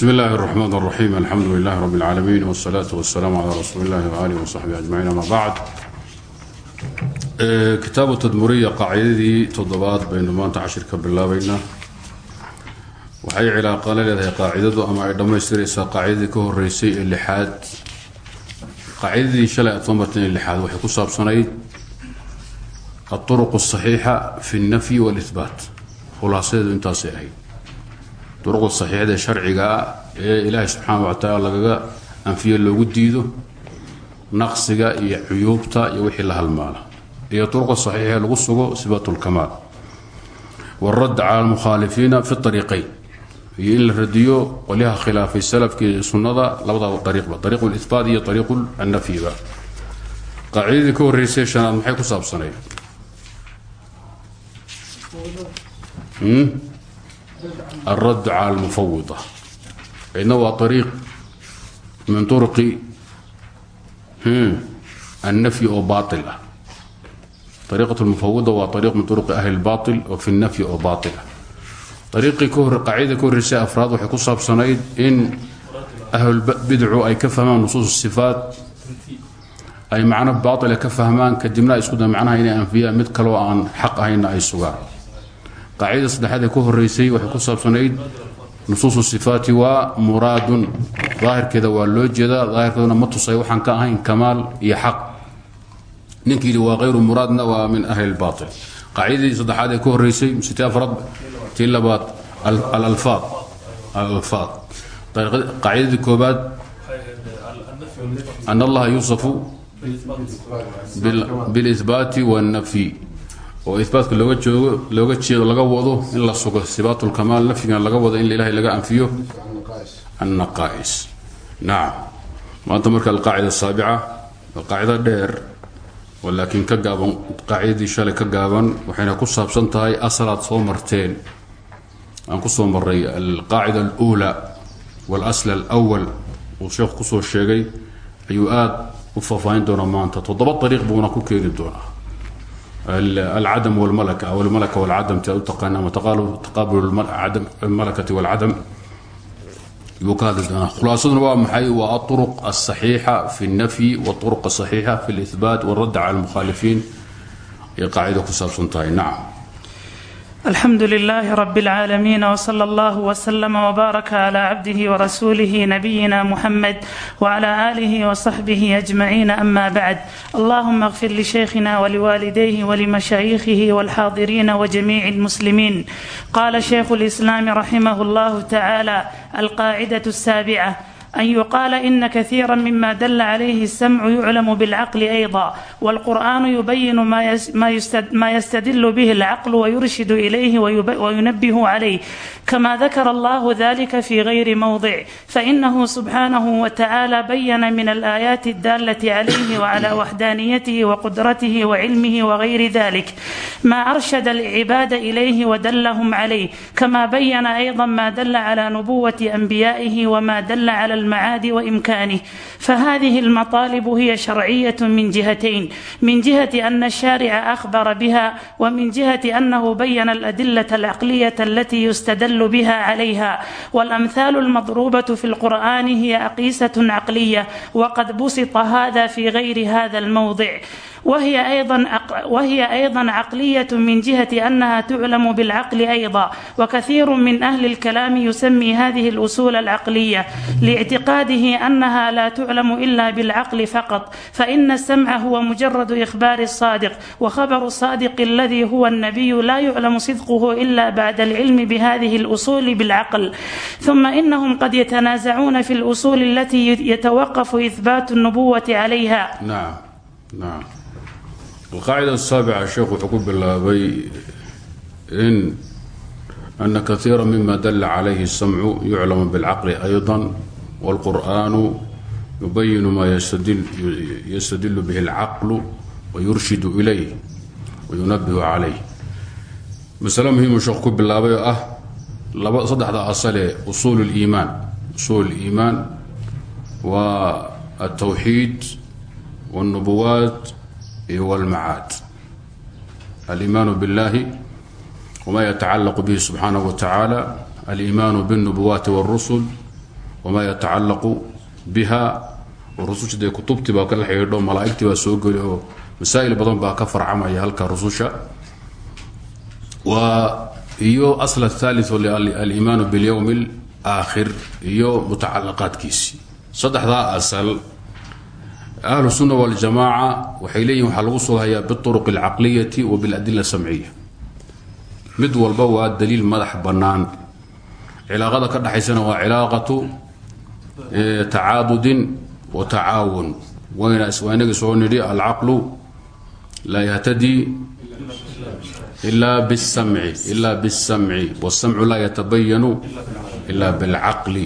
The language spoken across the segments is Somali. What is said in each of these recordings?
bsm اllahi الرحmn الرaxيm alxamdu لlah rb العaalamiin wالslaaة wالsalaam عlى rasuuli اllahi وalih وصaxbi aجmaciin ama bacd kitaabu tadmuriya qaacidadii toddobaad baynu maanta cashir ka bilaabaynaa waxay cilaaqala leedahay qaacidadu ama ay dhammaystiraysaa qaacidadii ka horeysay ee lixaad qaacidadii shalay aad soo marteen ee lixaad waxay ku saabsanayd aلطرق الصaxiixa fi الnafyi wاlإhbaat khulaasadeedu intaasay ahayd duruqda saxiixda sharcigaa ee ilaahay subxaana wa tacaala lagaga anfiye loogu diido naqsiga iyo cuyuubta iyo wixii la halmaala iyo duruqda saxiixa lagu sugo sifaat lkamaal waradd cala almukhaalifiina fi ariiqayn iyo in la radiyo qolyaha khilaafay salafkii sunnada labada ariiqba ariiqu lihbaat iyo ariiqu annafyiba qaacidadii ka horreysay shanaad maxay ku saabsanayd alradd cala almufawida cidna waa ariiq min urqi annafyi oo baail ah ariiqat lmufawida waa ariiq min uruqi ahli lbail oo fi nafyi oo baail ah ariiqii qaacidada ka horreysay afraad waxay ku saabsanayd in ahlulbidcu ay ka fahmaan nusuus sifaat ay macno baaila ka fahmaan kadibna ay isku da macnaha inay anfiyaan mid kaloo aan xaq ahayna ay sugaan qaacidada saddexaad ee ku horeysay waxay ku saabsanayd nusuusu sifaati waa muraadun. Daahirkeeda waa loo jeedaa daahirkeeduna ma tusay waxaan ka ahayn kamaal iyo xaq. Ninkii yidhi waa hayru muraadna waa min ahli lbaail qaacidadii saddexaad ee ku horeysay sitee afraad? Tii labaad alalfaad alalfaad. Qaacidadii koobaad an allaha yuusafu bilihbaati wاnnafyi oo ibaatka looga joogo looga jeedo laga wado in la sugo sibaat lkamaal nafyigana laga wado in ilahay laga anfiyo. Annaqaa'is nacam maanta marka alqaacida asaabica waa qaacida dheer oo ka gaaban qaacidadii shalay ka gaaban waxayna ku saabsan tahay asalaad soo marteen. Aan ku soo maray alqaacida aluulaa walasl alwal uu sheekhu ku soo sheegay ayuu aada u faahfaahin doonaa maanta. Toddoba ariiq buuna ku keeni doonaa العدم والملكة أو الملكة والعدم تقان أما تقابل الملكة والعدم يقال خلاصة waa maxay waa الطرق الصحيحة في النفي والطرق الصحيحة في الإثبات والرد على المخالفين هي قاعدة ku saabsan tahay نعم الحمد لله رب العالمين وصلى الله وسلم وبارك على عبده ورسوله نبينا محمد وعلى اله وصحبه اجمعين اما بعد اللهم اغفر لشيخنا ولوالديه ولمشايخه والحاضرين وجميع المسلمين قال شيخ الاسلام رحمه الله تعالى القاعده السابعه أن يقال إن كثيرا مما دل عليه السمع يعلم بالعقل أيضا والقرآن يبين ما يستدل به العقل ويرشد إليه وينبه عليه كما ذكر الله ذلك في غير موضع فإنه سبحانه وتعالى بين من الآيات الدالة عليه وعلى وحدانيته وقدرته وعلمه وغير ذلك ما أرشد العباد إليه ودلهم عليه كما بين أيضا ما دل على نبوة أنبيائه وما دل على المعاد وامكانه فهذه المطالب هي شرعيه من جهتين من جهه ان الشارع اخبر بها ومن جهه انه بين الادله العقليه التي يستدل بها عليها والامثال المضروبه في القران هي اقيسه عقليه وقد بسط هذا في غير هذا الموضع وهي أيضا وهي أيضا عقلية من جهة أنها تعلم بالعقل أيضا وكثير من أهل الكلام يسمي هذه الأصول العقلية لاعتقاده أنها لا تعلم إلا بالعقل فقط فإن السمع هو مجرد إخبار الصادق وخبر الصادق الذي هو النبي لا يعلم صدقه إلا بعد العلم بهذه الأصول بالعقل ثم إنهم قد يتنازعون في الأصول التي يتوقف إثبات النبوة عليها نعم نعم القاعدة السابعة الشيخ wuxuu ku bilaabay in أن كثيرا مما دل عليه السمع يعلم بالعقل أيضا والقرآن يبين ما يستدل, يستدل به العقل ويرشد إليه وينبه عليه مسألة مهمة الشيخ ku bilaabay oo ah laba saddexda asale usuul الإيمان usuul الإيمان waa التوحيد والنبوات والمعاد الإيمان بالله وما يتعلق به سبحانه وتعالى الإيمان بالنبوات والرسل wamaa yatacallaqu biha oo rususha dee kutubtii baa kala xidhiidho malaa'igtii baa soo geli oo masaa'il badan baa ka farcamaya halka rususha waa iyo asl athali aliimaanu biاlyowm اlaakhir iyo mutacalaqaadkiisii saddexdaa asal ahlu الsunna waاljamaaca waxay leeyihin waxaa lagu sughayaa biاطuruq اlcaqliyati wa biاladila samciya mid walba waa daliil madax bannaan cilaaqada ka dhexaysana waa cilaaqatu tacaadudin wa tacaawun wayna waa inagii soo nidhi alcaqlu laa yahtadii ila bاsamci ila bالsamci wالsamcu laa yatabayanu ila bاlcaqli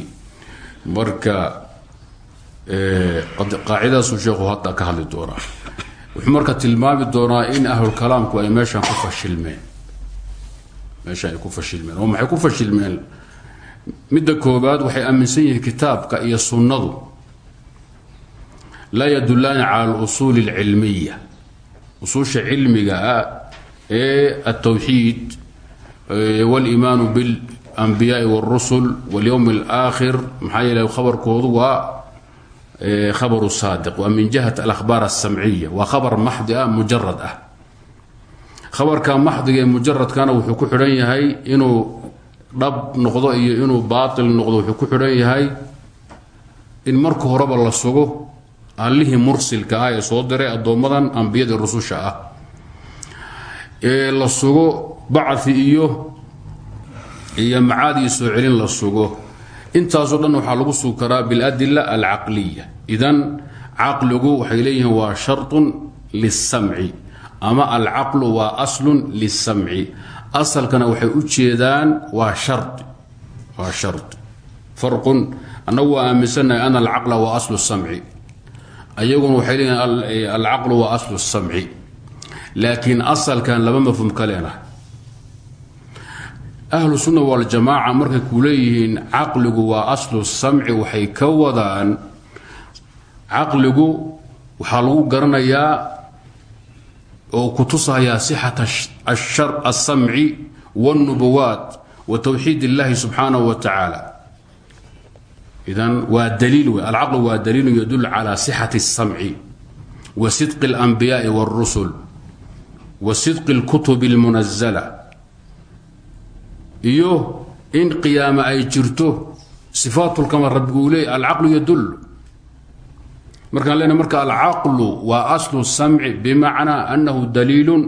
marka qaacidaasu sheekhu hadda ka hadli doonaa wuxuu marka tilmaami doonaa in ahlulkalaamku ay meeshan ku fashilmeen meeshan ay ku fashilmeen oo maxay ku fashilmeen midda koobaad waxay aaminsan yihiin kitaabka iyo sunnadu laa yadulaani cala alusuuli اlcilmiya usuusha cilmiga ah ee altawxiid wاliimaanu biاlanbiyaai wاlrusul wاlyowm اlaakhir maxaa yeele khabarkoodu waa khabaru saadiq waa min jihat alahbaar asamciya waa khabar maxdi ah mujarad ah khabarka maxdiga ee mujaradkana wuxuu ku xidhan yahay inuu dhab noqdo iyo inuu baatil noqdo wuxuu ku xidhan yahay in marka horeba la sugo allihii mursilka ah ee soo diray addoommadan ambiyadii rususha ah ee la sugo bacfi iyo iyo macaad soo celin la sugo intaasoo dhan waxaa lagu sugi karaa biاladila alcaqliya idan caqligu waxay leeyihiin waa sharطun liلsamci ama alcaqlu waa aslun liلsamci asalkana waxay u jeedaan waa shari waa shari farqun annagu waa aaminsannahay ana alcaqla waa aslu الsamci ayaguna waxay leeyihiin alcaqlu waa aslu الsamci laakiin asalkan laba mafhum ka leenahay ahlu sunna waljamaaca markay ku leeyihiin caqligu waa aslu samci waxay ka wadaan caqligu waxaa lagu garanayaa oo ku tusayaa sixat asamci wاlnubuwaat wa towxiid اllahi subxaanaه wa tacaala idan waa daliil wey alcaqlu waa daliilu yadul calى sixati الsamci wa sidqi اlanbiyaai wاlrusul wa sidqi اlkutub اlmunazla iyo in qiyaame ay jirto sifaatulkama rabbigu uu leeyay alcaqlu yadul markaan leenahay marka alcaqlu waa aslu samci bimacnaa annahu daliilun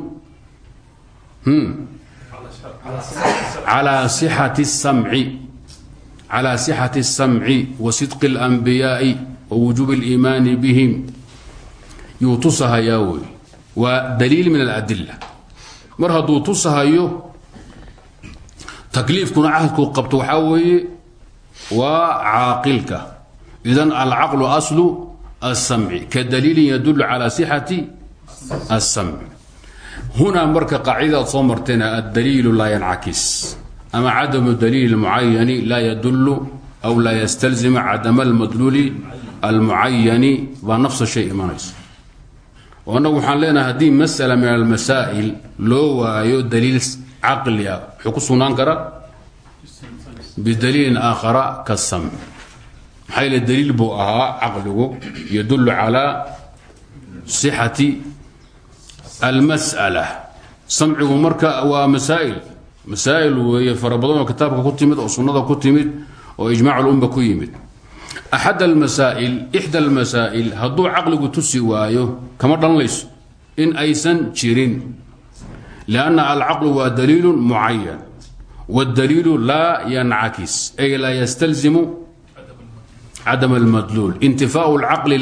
calaa sixati samci calaa sixati الsamci wa sidqi اlanbiyaai wa wujuubi اliimaani bihim yuu tusahayaa wey waa daliil min aladila mar hadduu tusahayo takliifkuna cahdku qabto waxaa weeye waa caaqilka. Idan alcaqlu aslu asamci ka daliilin yadulu calaa sixati asamci hunaa marka qaacidaad soo marteena addaliilu laa yancakis ama cadamu daliili mucayani laa yadulu aw laa yastalzima cadama almadluuli almucayani baa nafsa shay imanaysa. Oo annagu waxaan leenahay haddii masala min almasaa'il loo waayo daliil caqli wuxuu ku sugnaan karaa bidaliilin aakhara kasam maxaa yeele daliil buu ahaa caqligu yadullu calaa sixati almas'ala samcigu marka waa masaa'il masaa'il weeye fara badan kitaabka ku timid oo sunnada ku timid oo ijmac lumma ku yimid axad almasaa'il ixda almasaa'il hadduu caqligu tusi waayo kama dhanlayso in aysan jirin لأن الcقل waa dليil معaين والdليiل laa ينcakis أy laa ysتلزم cadم الmadلول انتiفاء الcقل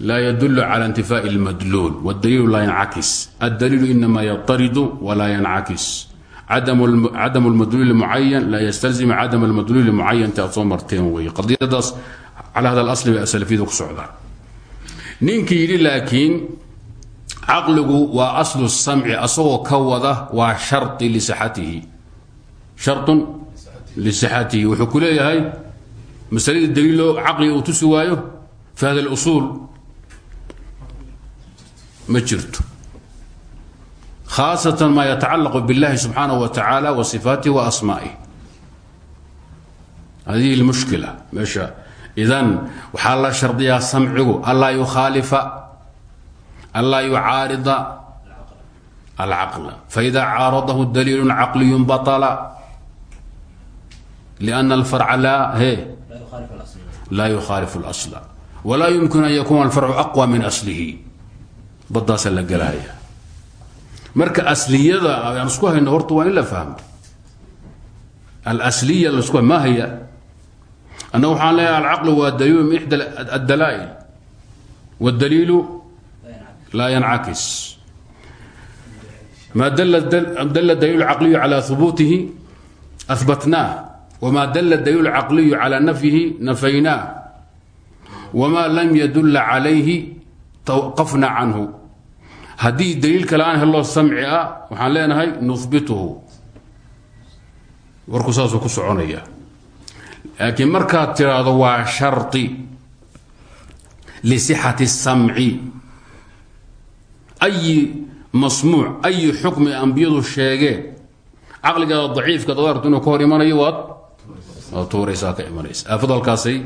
laa ydل عlى انتiفاء الmadلول والdليiل laa ينcakis الdليiل إنma yطرد وlaa ينcakis cadم الmadلول المعaين laa ysتلزم cadم الmadلول المعaين ta ad soo marteen wey qadiyadaas calى hada الأصل bay slفiyada ku socdaan ninkii yidhi laakiin caqligu waa aslu samci asagoo ka wada waa shari lisatihi sharun lisixatihi wuxuu ku leeyahay masaladii daliilo caqliga uu tusi waayo fi hada اlusuul ma jirto khaasatan ma yatacalaqu biاllahi subxaanaه wa tacaala wa sifaatihi wa asmaa'ih hadihi lmushkila meesha idan waxaa la shardiyaa samcigu anlaa yukhaalifa anlaa yucaarida alcaqla faida caaradahu daliilu caqliyu baطla لأن الفرع لا he laa يkhاaلف الأصل وlaa يمkiن أن ykuna الفرع أقوى min أصلihi badaasa la gelaya marka أsliyada aan isku hayno horta waa in la fahmo الأsliya lasku ma haya أna waxaan leeyahay الcaqل waa daliil min إحdى الdلائل والdliiل laa ينcakis ma dل dليل الcقلي عlى ثبوته أثبتnاه wma dl daliil caqliyu calى nafyihi nafaynaa wma lam yadula calayhi tawqafna canhu haddii daliil kale aan helo samci ah waxaan leenahay nuhbituhu warku saasuu ku soconaya laakiin markaad tiraahdo waa sharطi lisixati الsamci ayi masmuuc ayi xukmi ambiyadu sheegeen caqligaada daciifka dad aragto inuu ka hor imanayo waad tuuraysaa ka imanaysa aafadu halkaasay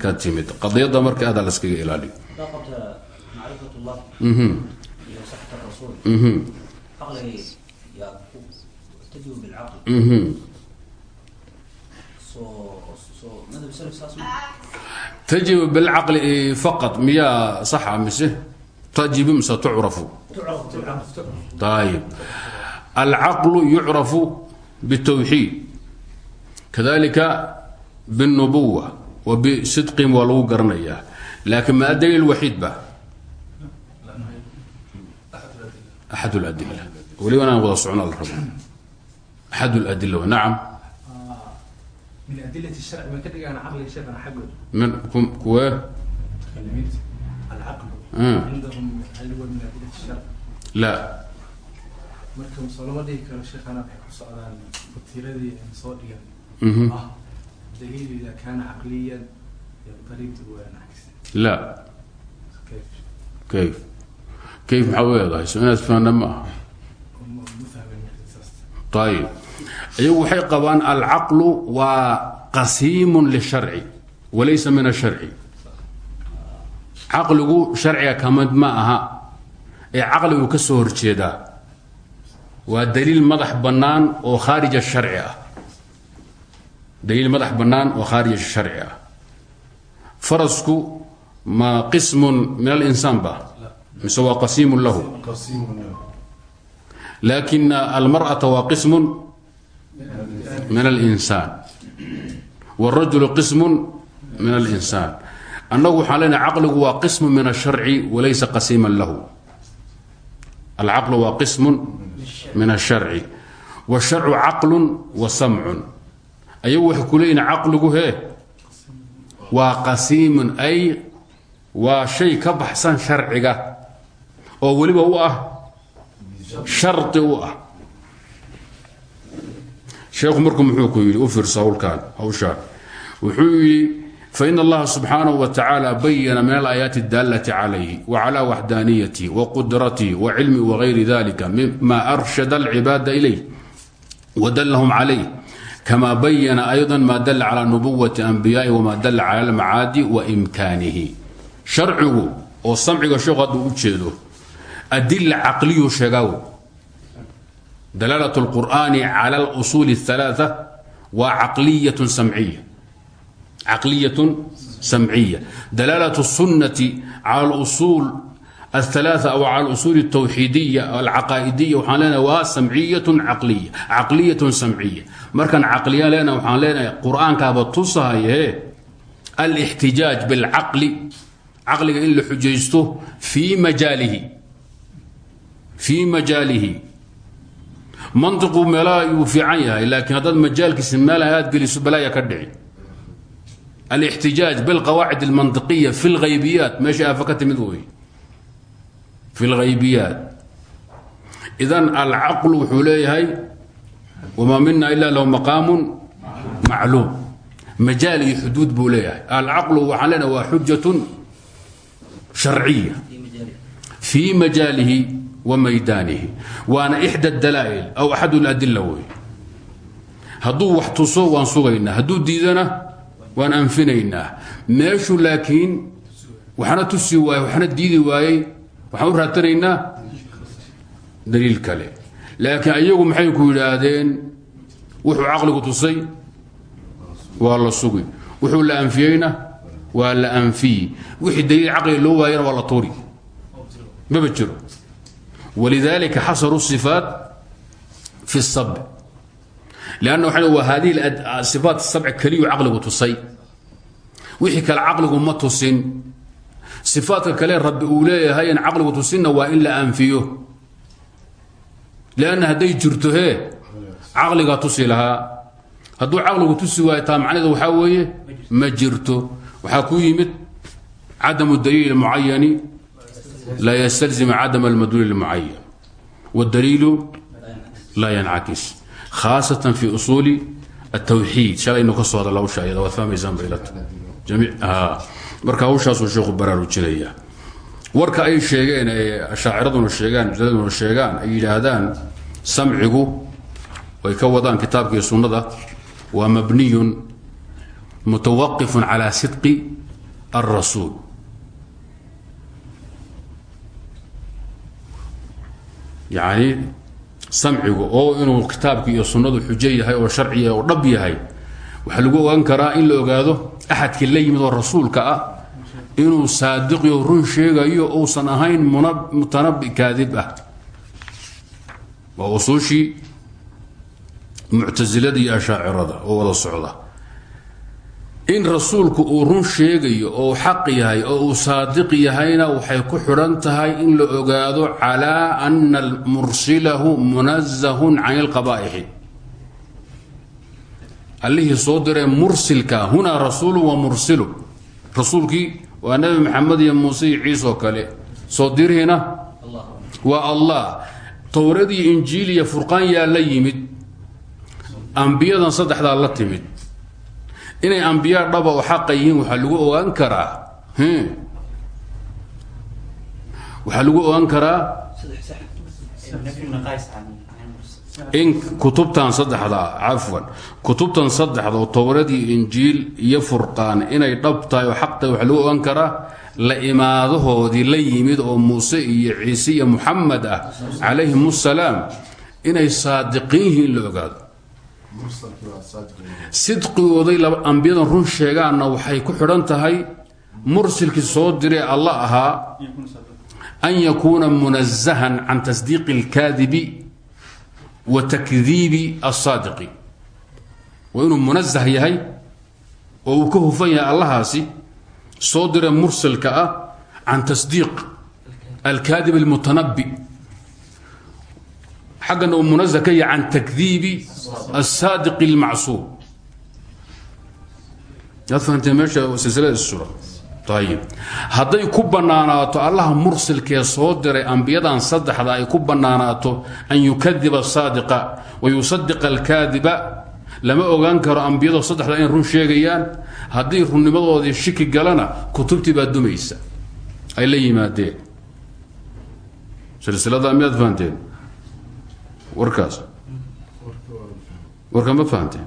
ka timid qadiyadda marka aada laskaga ilaaliyo tajibu bilcaqli faqad miyaa saxa mise tajibu mise tucrafu ayib alcaqlu yucrafu bالtawxiid kadalika bالnubuwa wa bisidqihim waa lagu garanayaa laakiin ma daliil waxiid ba axad اladila weliba inaan wada socno la rabo axad اladila nacam من Hmm. la. Mhm. La. Kayf. Kayf. Maxaa ueedahay so inaad fahna ma aha. Ayib iyagu waxay qabaan alcaqlu waa qasiimun lisharci walaysa min asharci caqligu sharciga ka mid ma aha ee caqligu ka soo horjeedaa. Waa daliil madax bannaan oo khaarija sharci ah. Daliil madax bannaan oo khaarija sharci ah. farasku ma qismun min alinsaan ba? Mise waa lahu? Laakin almarأata waa qismun min alinsaan wاrajulu qismu min annagu waxaan leenahay caqligu waa qismu min asharci walaysa qasiiman lahu. Alcaqlu waa qismun min asharci washarcu caqlun wa samcun. Ayagu waxay ku leeyihiin caqligu hee? Waa qasiimun ay waa shay ka baxsan sharciga oo weliba u ah shardi u ah. Sheekhu ku yidhi u fiirso hawlkaan hawshaan. Wuxuu yidhi fain allaha subxaanahu wa tacaala bayana min alaayaati اdaalati calayhi wacalى waxdaaniyatihi waqudratihi wacilmi wagayri dalika mima arshada alcibaada ilayh wadalahum calayh kama bayana ayضa ma dala calى nubuwati anbiyaai wma dala cala almacaadi waimkaanihi sharcigu oo samciga sheekhu hadduu u jeedo adila caqliyu sheegaw dalaalat اlqur'ani cala اlusuul الثalaaثة waa caqliyat samciya caqliyatun samciya dalaalat الsunnati cala اlusuul الثلاثة أو على الأصول التوحيدية أو العقائدية وحان لنا waa سمعية عقلية عقلية سمعية markan caqliya lena waxaan leenahay qur'aankaaba tusahaye الاحتiجاaج بالcaqل caqliga in la xujaysto في majaalihi fii majaalihi mantiqu meelaha yuu fiican yahay laakiin haddaad majaalkiisa meelaha aad geliso balaaya ka dhici alixtijaaj bilqawaacid almantiqiya fi lghaybiyaat meesha aafa ka timid wey fi lghaybiyaat idan alcaqlu wuxuu leeyahay wamaa mina ila lahu maqaamun macluum majaal iyo xuduud buu leeyahay alcaqlu waxaan leenahay waa xujatun sharciya fii majaalihi wmaydaanihi waana ixda dalaa'il aw axad ladila wey hadduu wax tuso waan sugaynaa hadduu diidana waan anfinaynaa. Meeshu laakiin waxna tusi waayey waxna diidi waayey waxaan u raatanaynaa daliil kale. Laakiin ayagu maxay ku yidhaahdeen wuxuu caqligu tusay waa la sugi. Wuxuu la anfiyeyna waa la anfiyi. Wixii daliil caqliga loo waayana waa la tuuri. Maba jiro. Walidalika xasaru sifaat fi الsabc lanna waxa waa hadihi sifaat sabc keliyu caqligu tusay wixii kale caqligu ma tusin sifaatka kale rabbi uu leeyahay in caqligu tusinna waa in la anfiyo lanna hadday jirto hee caqligaa tusi lahaa hadduu caqligu tusi waayo taa macnaheedu waxaa weeye ma jirto waxaa ku yimid cadamu daliil mucayani laa ystalzim cadam almadluul اlmucayan wاdaliilu laa yancakis haasatan fi usuuli atawxiid shalaynu ka soo hadal hawsha ayada waad fahmaysaan baylata marka hawshaasuu sheekhu baraarujinaya warka ay sheegeen ee ashaaciraduna sheegaan mujaladuna sheegaan ay yidhaahdaan samcigu ay ka wadaan kitaabkii sunnada waa mabniyun mutawaqifun calaa sidqi alrasuul yani samcigu oo inuu kitaabki iyo sunnadu xujo yahay oo sharciya oo dhab yahay waxaa lagu ogaan karaa in la ogaado axadkii la yimid oo rasuulka ah inuu saadiqiyo run sheegayo uusan ahayn mutanabi kaadib ah. Waa usuushii muctasilada iyo ashaacirada oo wada socda in rasuulku uu run sheegayo oo xaq yahay oo uu saadiq yahayna waxay ku xidhan tahay in la ogaado calaa ana mursilahu munazahun can ilqabaa'ixi allihii soo diree mursilka hunaa rasuulu wa mursilu. Rasuulkii waa nebi maxamed iyo muuse iyo ciise oo kale. Soo dirihiina waa allah. Towradii injiil iyo furqaan yaa la yimid. Ambiyadan saddexdaa la timid inay ambiyaa dhaba oo xaqa yihiin waxaa lagu ogaan karaa waxaa lagu ogaan karaa in kutubtan saddexda cafwan kutubtan saddexda oo towradii injiil iyo furqaan inay dhab tahay oo waxaa lagu ogaan karaa la imaadahoodii la yimid oo muuse iyo ciise iyo muxamed ah calayhim assalaam inay saadiqiin yihiin in la ogaado sidqigooday ambiyadan run sheegaanna waxay ku xidhan tahay mursilkii soo diree alla ahaa an yakuuna munazahan can tasdiiqi اlkaadibi wa takdiibi الsaadiqi waa inuu munazah yahay oo uu ka hufan yahay allahaasi soo diree mursilka ah can tasdiiq alkaadib اlmutanabi xaggana uu munaz ka yahay can takdiibi asaadiq اlmacsuub yaad fahamteen meesha silsilada issura ayib hadday ku bannaanaato allaha mursilkee soo diray ambiyadan saddexda ay ku bannaanaato an yukadiba asaadiqa wa yusadiqa alkaadiba. Lama ogaan karo ambiyado saddexda in run sheegayaan. Haddii runnimadoodii shiki galana kutubtii baa dumaysa. Ay la yimaadeen warkaas warka ma fahamteen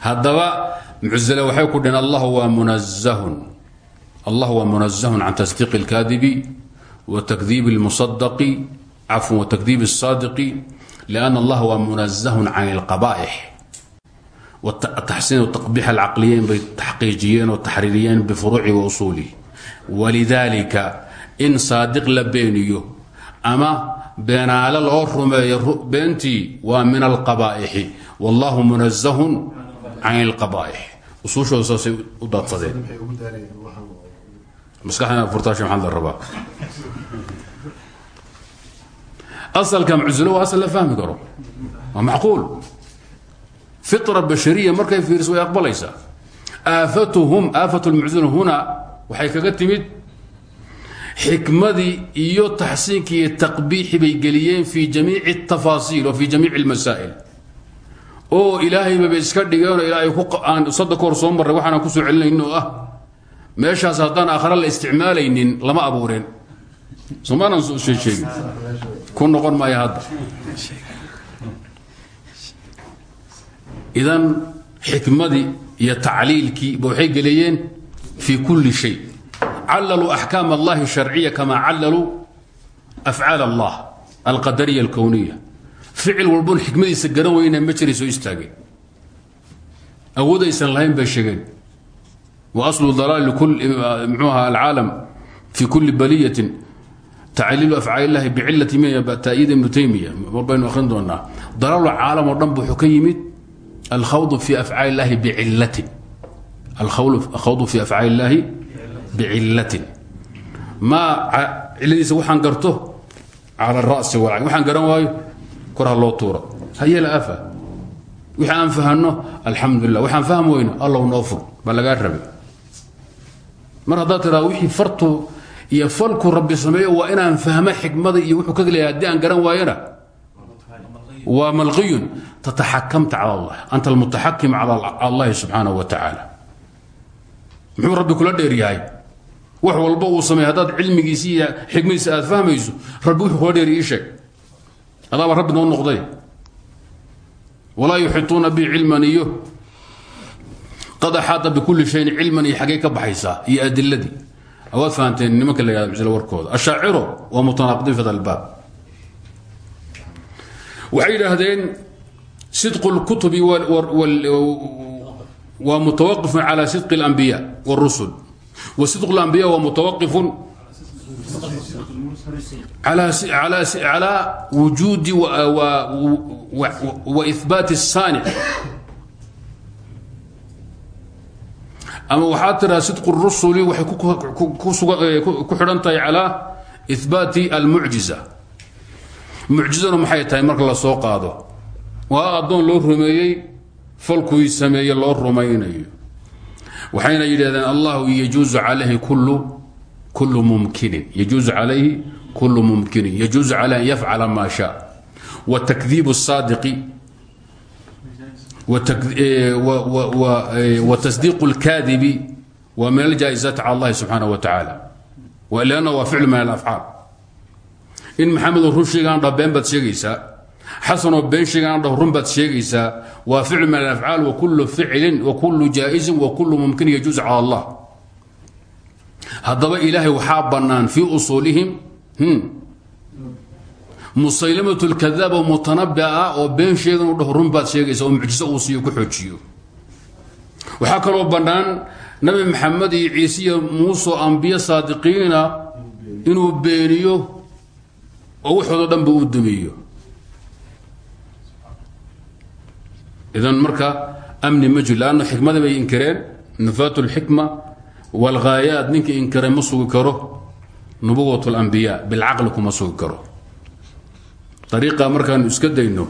haddaba muctazile waxay ku dhiheen allah waa munazahun allah waa munazahun can tasdiiqi اlkaadibi wa takdiibi اlmusadaqi cafwan wa takdiibi الsaadiqi lian allah waa munazahun can اlqaba'ix taxsiin taqbiix alcaqliyeyn bay taxqiijiyeen oo taxriiriyeen bifuruuci wa usuulihi walidaalika in saadiq la beeniyo ama beenaale loo rumeeyo beentii waa min alqabaa'ixi. Wallahu munazahun can ilqabaa'ix usuushooda saasay u daadsadeen. Maskaxdana furtaasha maxaa la rabaa? Asalka muctazilo waa asal la fahmi karo. Waa macquul. Fitra bashariya markay fiiriso way aqbalaysaa. Aafatuhum aafatu lmuctazila huna waxay kaga timid xikmadii iyo taxsiinkii iyo taqbiixi bay geliyeen fi jamiici اtafaasiil wa fi jamiici اlmasaa'il oo ilaahaybaba iska dhigeenoo ilaahay aan sadda ka soo marray waxaanaan ku soo celinaynin oo ah meeshaas haddaan aakhare la isticmaalaynin lama abuureen soomaanan sheegin ku noqon maayo hadda. Idan xikmadii iyo tacliilkii ba waxay fii kulli shay. Callaluu axkaam allahi sharciya kamaa callaluu afcaal allah alqadariya alkowniya ficil walboon xikmadiisa garan weyna ma jiray soo istaageen awoodaysan lahayn bay sheegeen. Wa aslu dalaali mxuu aha alcaalam fi kulli baliyatin tacliilu afcaal illahi bicilati ta'yiid ibnu taymiya mar baynu akhrin doonaa dalaalu caalam oo dhan wuxuu ka yimid alkhawdu fi afcaal illahi bicilatin alkhawdu fi afcaal illahi bicilatin maa ciladiisa waxaan garto cala ra'si walcag waxaan garan waayo kor ha loo tuuro hayela afa wixii aan fahanno alxamdulilah waxaan fahm weyno allow noo fur baa lagaa rabay mar haddaad tidhahdo wixii fartu iyo falku rabbi sameeyo waa inaan fahmo xikmada iyo wuxuu ka leeyahay haddii aan garan waayona waa malqiyun tataxakamta cala allah anta almutaxakim cala allahi subxaanahu wa tacaala muxuu rabbi kula dheer yahay wax walba uu sameey haddaad cilmigiisi iyo xikmadiisa aad fahmayso rabbi wuxuu kula dheer ii sheeg. Adaaba rabbi noo noqday. Walaa yuxituuna bi cilman iyo qad axaata bikulli shayin cilman iyo xaggay ka baxaysaa iyo adiladii awaad fahanteen nimanka la yahada msle warkooda. Ashaaciro waa mutanaaqidiin fi hada albaab waxay yidhaahdeen sidqu lkutubi waa mutawaqifun cala sidqi اlanbiya wاrusul wa sidqu اlanbiya waa mutawaqifun calى wujuudi waihbaati الsaanic ama waxaa tiraa sidqu rusuli waxay ku xidhan tahay calaa ihbaati almucjiza mucjizanu maxay tahay marka la soo qaado waa addoon loo rumeeyey falkui sameeye loo rumaynayo waxayna yidhahdeen allahu yajuuzu calayhi kullu kullu mumkinin yajuuzu calayhi kullu mumkinin yajuuzu calayhi an yafcala maa shaa wa takdiibu الsaadiqi وتصديق الكاذب ومن الجائزات على الله سبحانه وتعالى لأنه waa فعل من الأفعاaل in محaمد run sheegaan dha been baad sheegaysaa xasanoo been sheegaan dhaho run baad sheegaysaa waa ficlu min alafcaal wa kullu ficlin wa kullu jaa-izin wa kullu mumkin yajuuz cala allah haddaba ilaahay waxaa bannaan fii usuulihim musaylamatu lkadaaba mutanabia oo been sheegan u dhaho run baad sheegaysa oo mucjiso uu siiyo ku xoojiyo waxaa kaloo bannaan nabi maxamed iyo ciisiya muuso ambiye saadiqiina inuu beeniyo oo waxoodo dhanba dumiyo idan marka amni ma jiro xikmadii bay inkireen nufaat lxikma wاlghaayaat ninkii inkiray ma sugi karo. Nubuwat اlambiya bilcaqli kuma sugi karo. Ariiqa markaanu iska dayno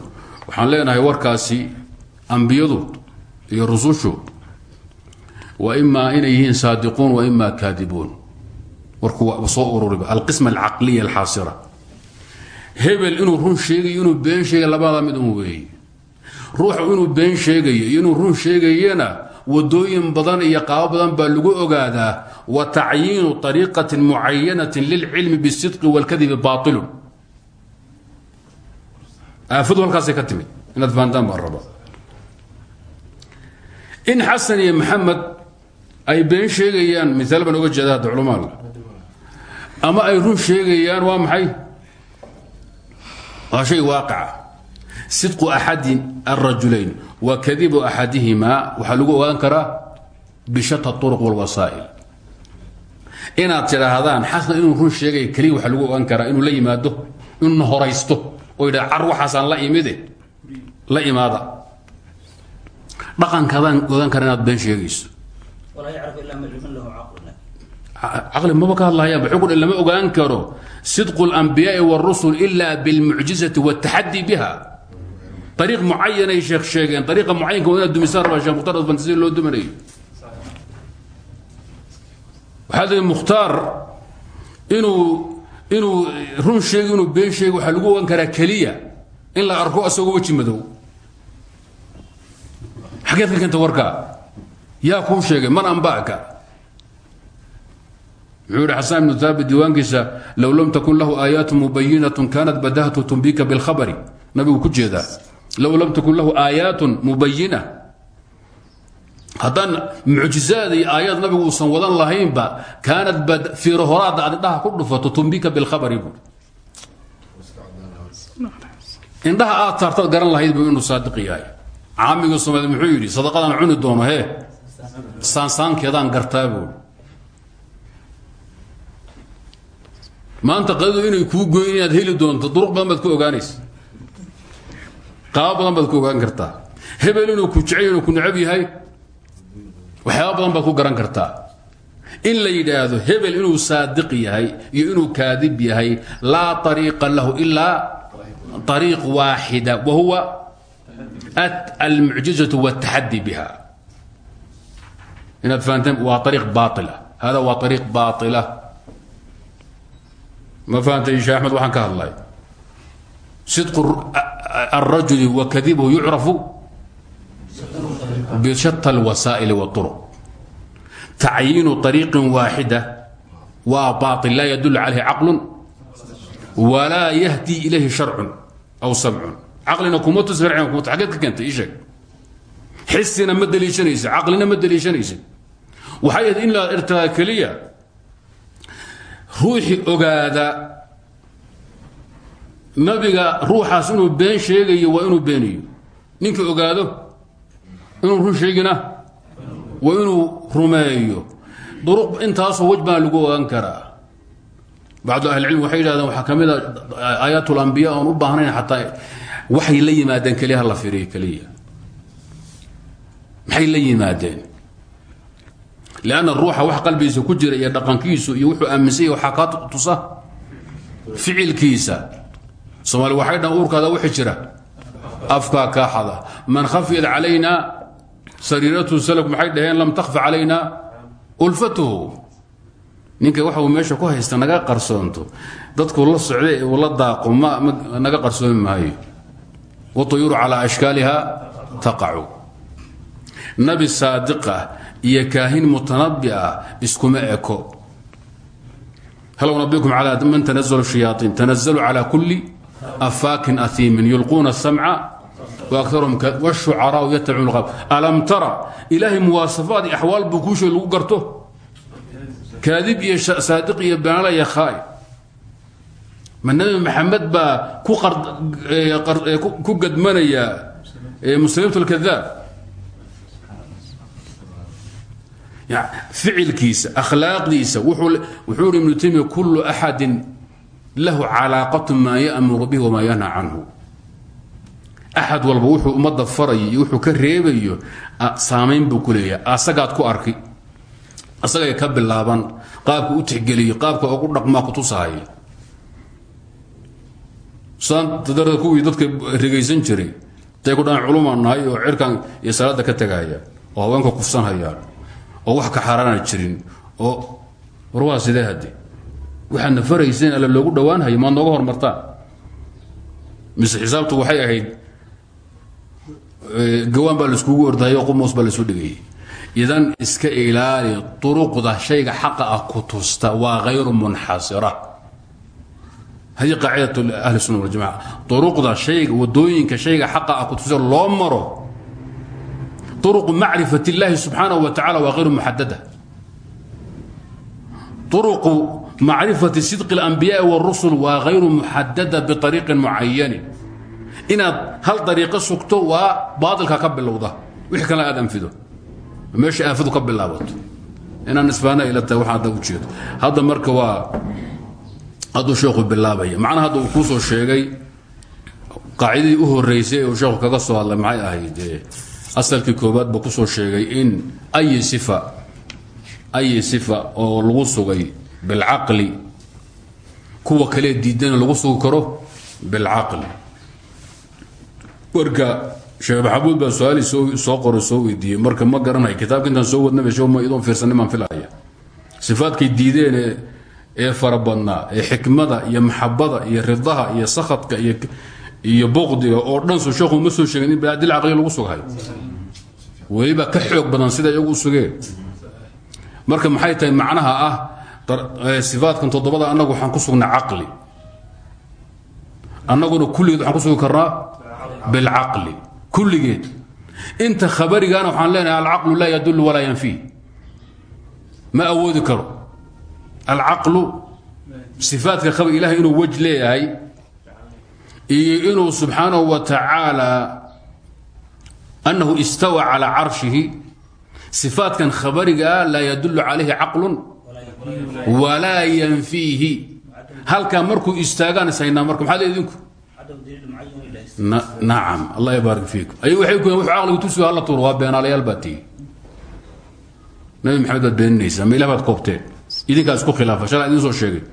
waxaan leenahay warkaasi ambiyadu iyo rusushu waa imaa inay yihiin wa ima kaadibuun. Warku soo ururiba. Alqisma alcaqliya alxaasira. Hebel inuu run sheegayo inuu been sheegay labada mid un ruuxu inuu been sheegayo iyo inuu run sheegayana wadooyin badan iyo qaabo badan baa lagu ogaadaa wa tacyiinu ariiqatin mucayanatin lilcilmi bisidqi wاlkadibi baailun aafadu halkaasay ka timid inaad fahantaan baan raba in xasan iyo maxamed ay been sheegayaan miaal baan oga jeeda ama ay run sheegayaan waa maxay? Waa shay waaqica sidqu axadi alrajulayn wa kadibu axadihimaa waxaa lagu ogaan karaa bishata uruq walwasaa'il inaad tidhaahdaan xasan inuu run sheegaya keliya waxaa lagu ogaan karaa inuu la yimaado inuu horaysto oo yidha car waxaasaan la imide la imaada dhaqankaadaan ogaan kara inaad been sheegayso caqli maba ka hadlahayaanba xukun lama ogaan karo sidqu اlanbiyaai wاrusul ila biاlmucjizati wاtaxadi biha ariiq mucayanay sheekh sheegeen ariiqa mucayanka waa inaad dumisaan rabaa shekh mukhtar adfan sida loo duminayo waxaa tii mukhtaar inuu inuu run sheegi inuu been sheegi waxaa lagu ogan karaa keliya in la arko asagoo weji madow xageed ka keenta warkaa yaa kuu sheegay man amba'ka wuxuu yihi xasan ibnu haabit diiwaankiisa low lam takun lahu aayaatu mubayinatu kanat badahtu tumbika bilkhabari nabigu ku jeedaa low lam takun lahu aayaatun mubayina haddaan mucjizaad iyo nabigu uusan wadan lahaynba kaanad fiiro horaada aad indhaha ku dhufato tumbika bilkhabari buui indhaha aad saartaad garan lahayd bu inuu saadiq yahay. Caamiga soomaalid muxuu yidhi sadaqadaan cuni doono hee. Saansaankeedaan gartaa buui maanta qadadu inay kuu goyn inaad heli doonto duruq badan ku ogaanaysa qaabo badan baad ku ogaan kartaa hebel inuu ku jecel inuu ku necab yahay waxyaaba badan ku garan kartaa in la yidhaahdo hebel inuu saadiq yahay iyo inuu kaadib yahay laa ariiqa lahu ilaa ariiq waaxida wa huwa almucjizatu wاtaxadi biha. Inaad fahanteen waa ariiq baaila hada waa ariiq baaila ma fahamtay sheekh axmed waxaan ka hadlay sidqu الrajuli wa kadibuhu yucrafu bishata اlwasaa'il wاطurq tacyiinu طariiqi waaxida waa baaطil laa yadul calayhi caqlu walaa yahdi ilayhi sharcun aw samcun caqlina kuma tus sharcina kuma tus xageed ka keentay ii sheeg xisina ma deliishanaysa caqlina ma deliishanaysa waxay ahayd in la irtiraa keliya ruuxii ogaada nabiga ruuxaas inuu been sheegayo waa inuu beeniyo ninkii ogaado inuu run sheegina waa inuu rumeeyo. Duruq intaasoo wej baa lagu ogaan karaa. Bacdu ahlicilm waxay yidhahdeen waxaa ka mid a aayaat lambiya oon u baahnayn xataa waxay la yimaadeen keliya ha la firiyo keliya. Maxay la yimaadeen? Lanna ruuxa wax qalbigiisa ku jira iyo dhaqankiisu iyo wuxuu aaminsanya waxaa kaa tusa ficilkiisa somaali waxay dhan uurkaada wixi jira. Afkaa kaaxada man khafiyat calayna sariiratu salk maxay dhaheen lam takhfa calayna ulfatuhu. Ninka waxau meesha ku haysta naga qarsoonto. Dadku la socda ee uu naga qarsoomi maayo. Wطuyuuru calaa ashkaaliha taqacu. Nabi saadiqah iyo kaahin mutanabi ah iskuma eko. Hal nabikm calaa man tanazlu shayaaطiin tanazlu calaa kulli afaakin aiimin yulquuna samca warucaraa yatabicuuna alam tara ilaahay muwaasafaad i axwaal buu kuushe lagu garto kaadib iyo saadiq iyo beenala iyo khaai ma nebi maxamed baa ku gadmanaya muslimt kadaab ficilkiisa akhlaaqdiisa wuxuu i ibnu taymiya kullu axadin lahu calaaqatu maa yamuru bihi wamaa yanha canhu. Axad walba wuxuu ummadda farayo iyo wuxuu ka reebayo saamayn buu ku leeyahay. Asagaad ku arki. Asagay ka bilaaban. Qaabka u tixgeliyo qaabka ugu dhaqmaa kutusahaya saandarada kuwii dadka rigaysan jiray tay ku dhaan culumaan oo cirkan iyo salaada ka tegaya oo haweenka kufsanhayaan oo wax ka xaaraana jirin oo war waa waxaad nafaraysen alla loogu dhawaanhayo maad nooga hormartaa? Mise xisaabtu waxay ahayd gawaan baa laiskugu ordahayo qumus baa laisuu dhigayay. Idan iska ilaali duruqda shayga xaqa ah ku tusta waa hayru munxasira. Hadii qaacidatu ahli suna waljamaca duruqda hayga waddooyinka shayga xaqa ah ku tusta loo maro. Uruqu macrifat اllahi subxaanaه wa tacala waa hayru muxadada uruqu macrifati sidqi اlambiyaai wاrusul waa hayru muxadada biariiqin mucayanin inaad hal dariiqo sugto waa baailka ka bilowda. Wixii kale aad anfido. Meesha aafadu ka bilaabato. Inaan isbaana ilatahay waxaan hadda u jeedo. Hadda marka waa hadduu sheekhu bilaabaya. Macnaha hadda uu kuu soo sheegay qaacidadii u horraysay uu sheekhu kaga soo hadlay maxay ahayd asalkii koobaad buu ku soo sheegay in ay sifa ay sifa oo lagu sugay bilcaqli kuwa kale diidana lagu sugi karo bilcaqli marka sheekh maxamuud baa su'aali soo qoray soo weydiiyey marka ma garanayo kitaabka intaan soo wadnaba shoma idoon fiirsanay baan filaya sifaadkay diideen ee fara badnaa ee xikmada iyo maxabada iyo ridaha iyo sakhadka iyo iyo boqdiga oo dhan su sheekhu ma soo sheegin in bilaadil caqliga lagu sughayo weliba ka xoog badan sida iyagu marka maxay tahay macnaha ah sifaatkan toddobada annagu waxaan ku sugnaa caqli. Annaguna kulligeed waxaan ku sugi karnaa bilcaqli. Kulligeed. Inta khabarigaana waxaan leenahay alcaqlu laa yadullu walaa yanfii. Ma awoodi karo. Alcaqlu sifaatka khabar ilahay inuu wej leeyahay iyo inuu subxaanahu wa tacaala annahu istawa calaa carshihi sifaatkan khabarigaa laa yadullu calayhi caqlun walaa yanfiihi. Halkaa markuu istaagaan ishaynaa marka maxaa le idinku nacam allah yabaarik fiikum. Ay waxay ku wuxuu caqligu tusiyo halla tuuro waa beenaalayaal baa tihi nabi maxamed baad beeninaysaa ma ilah baad koobteen. Isku khilaafa shalaa idin soo sheegay.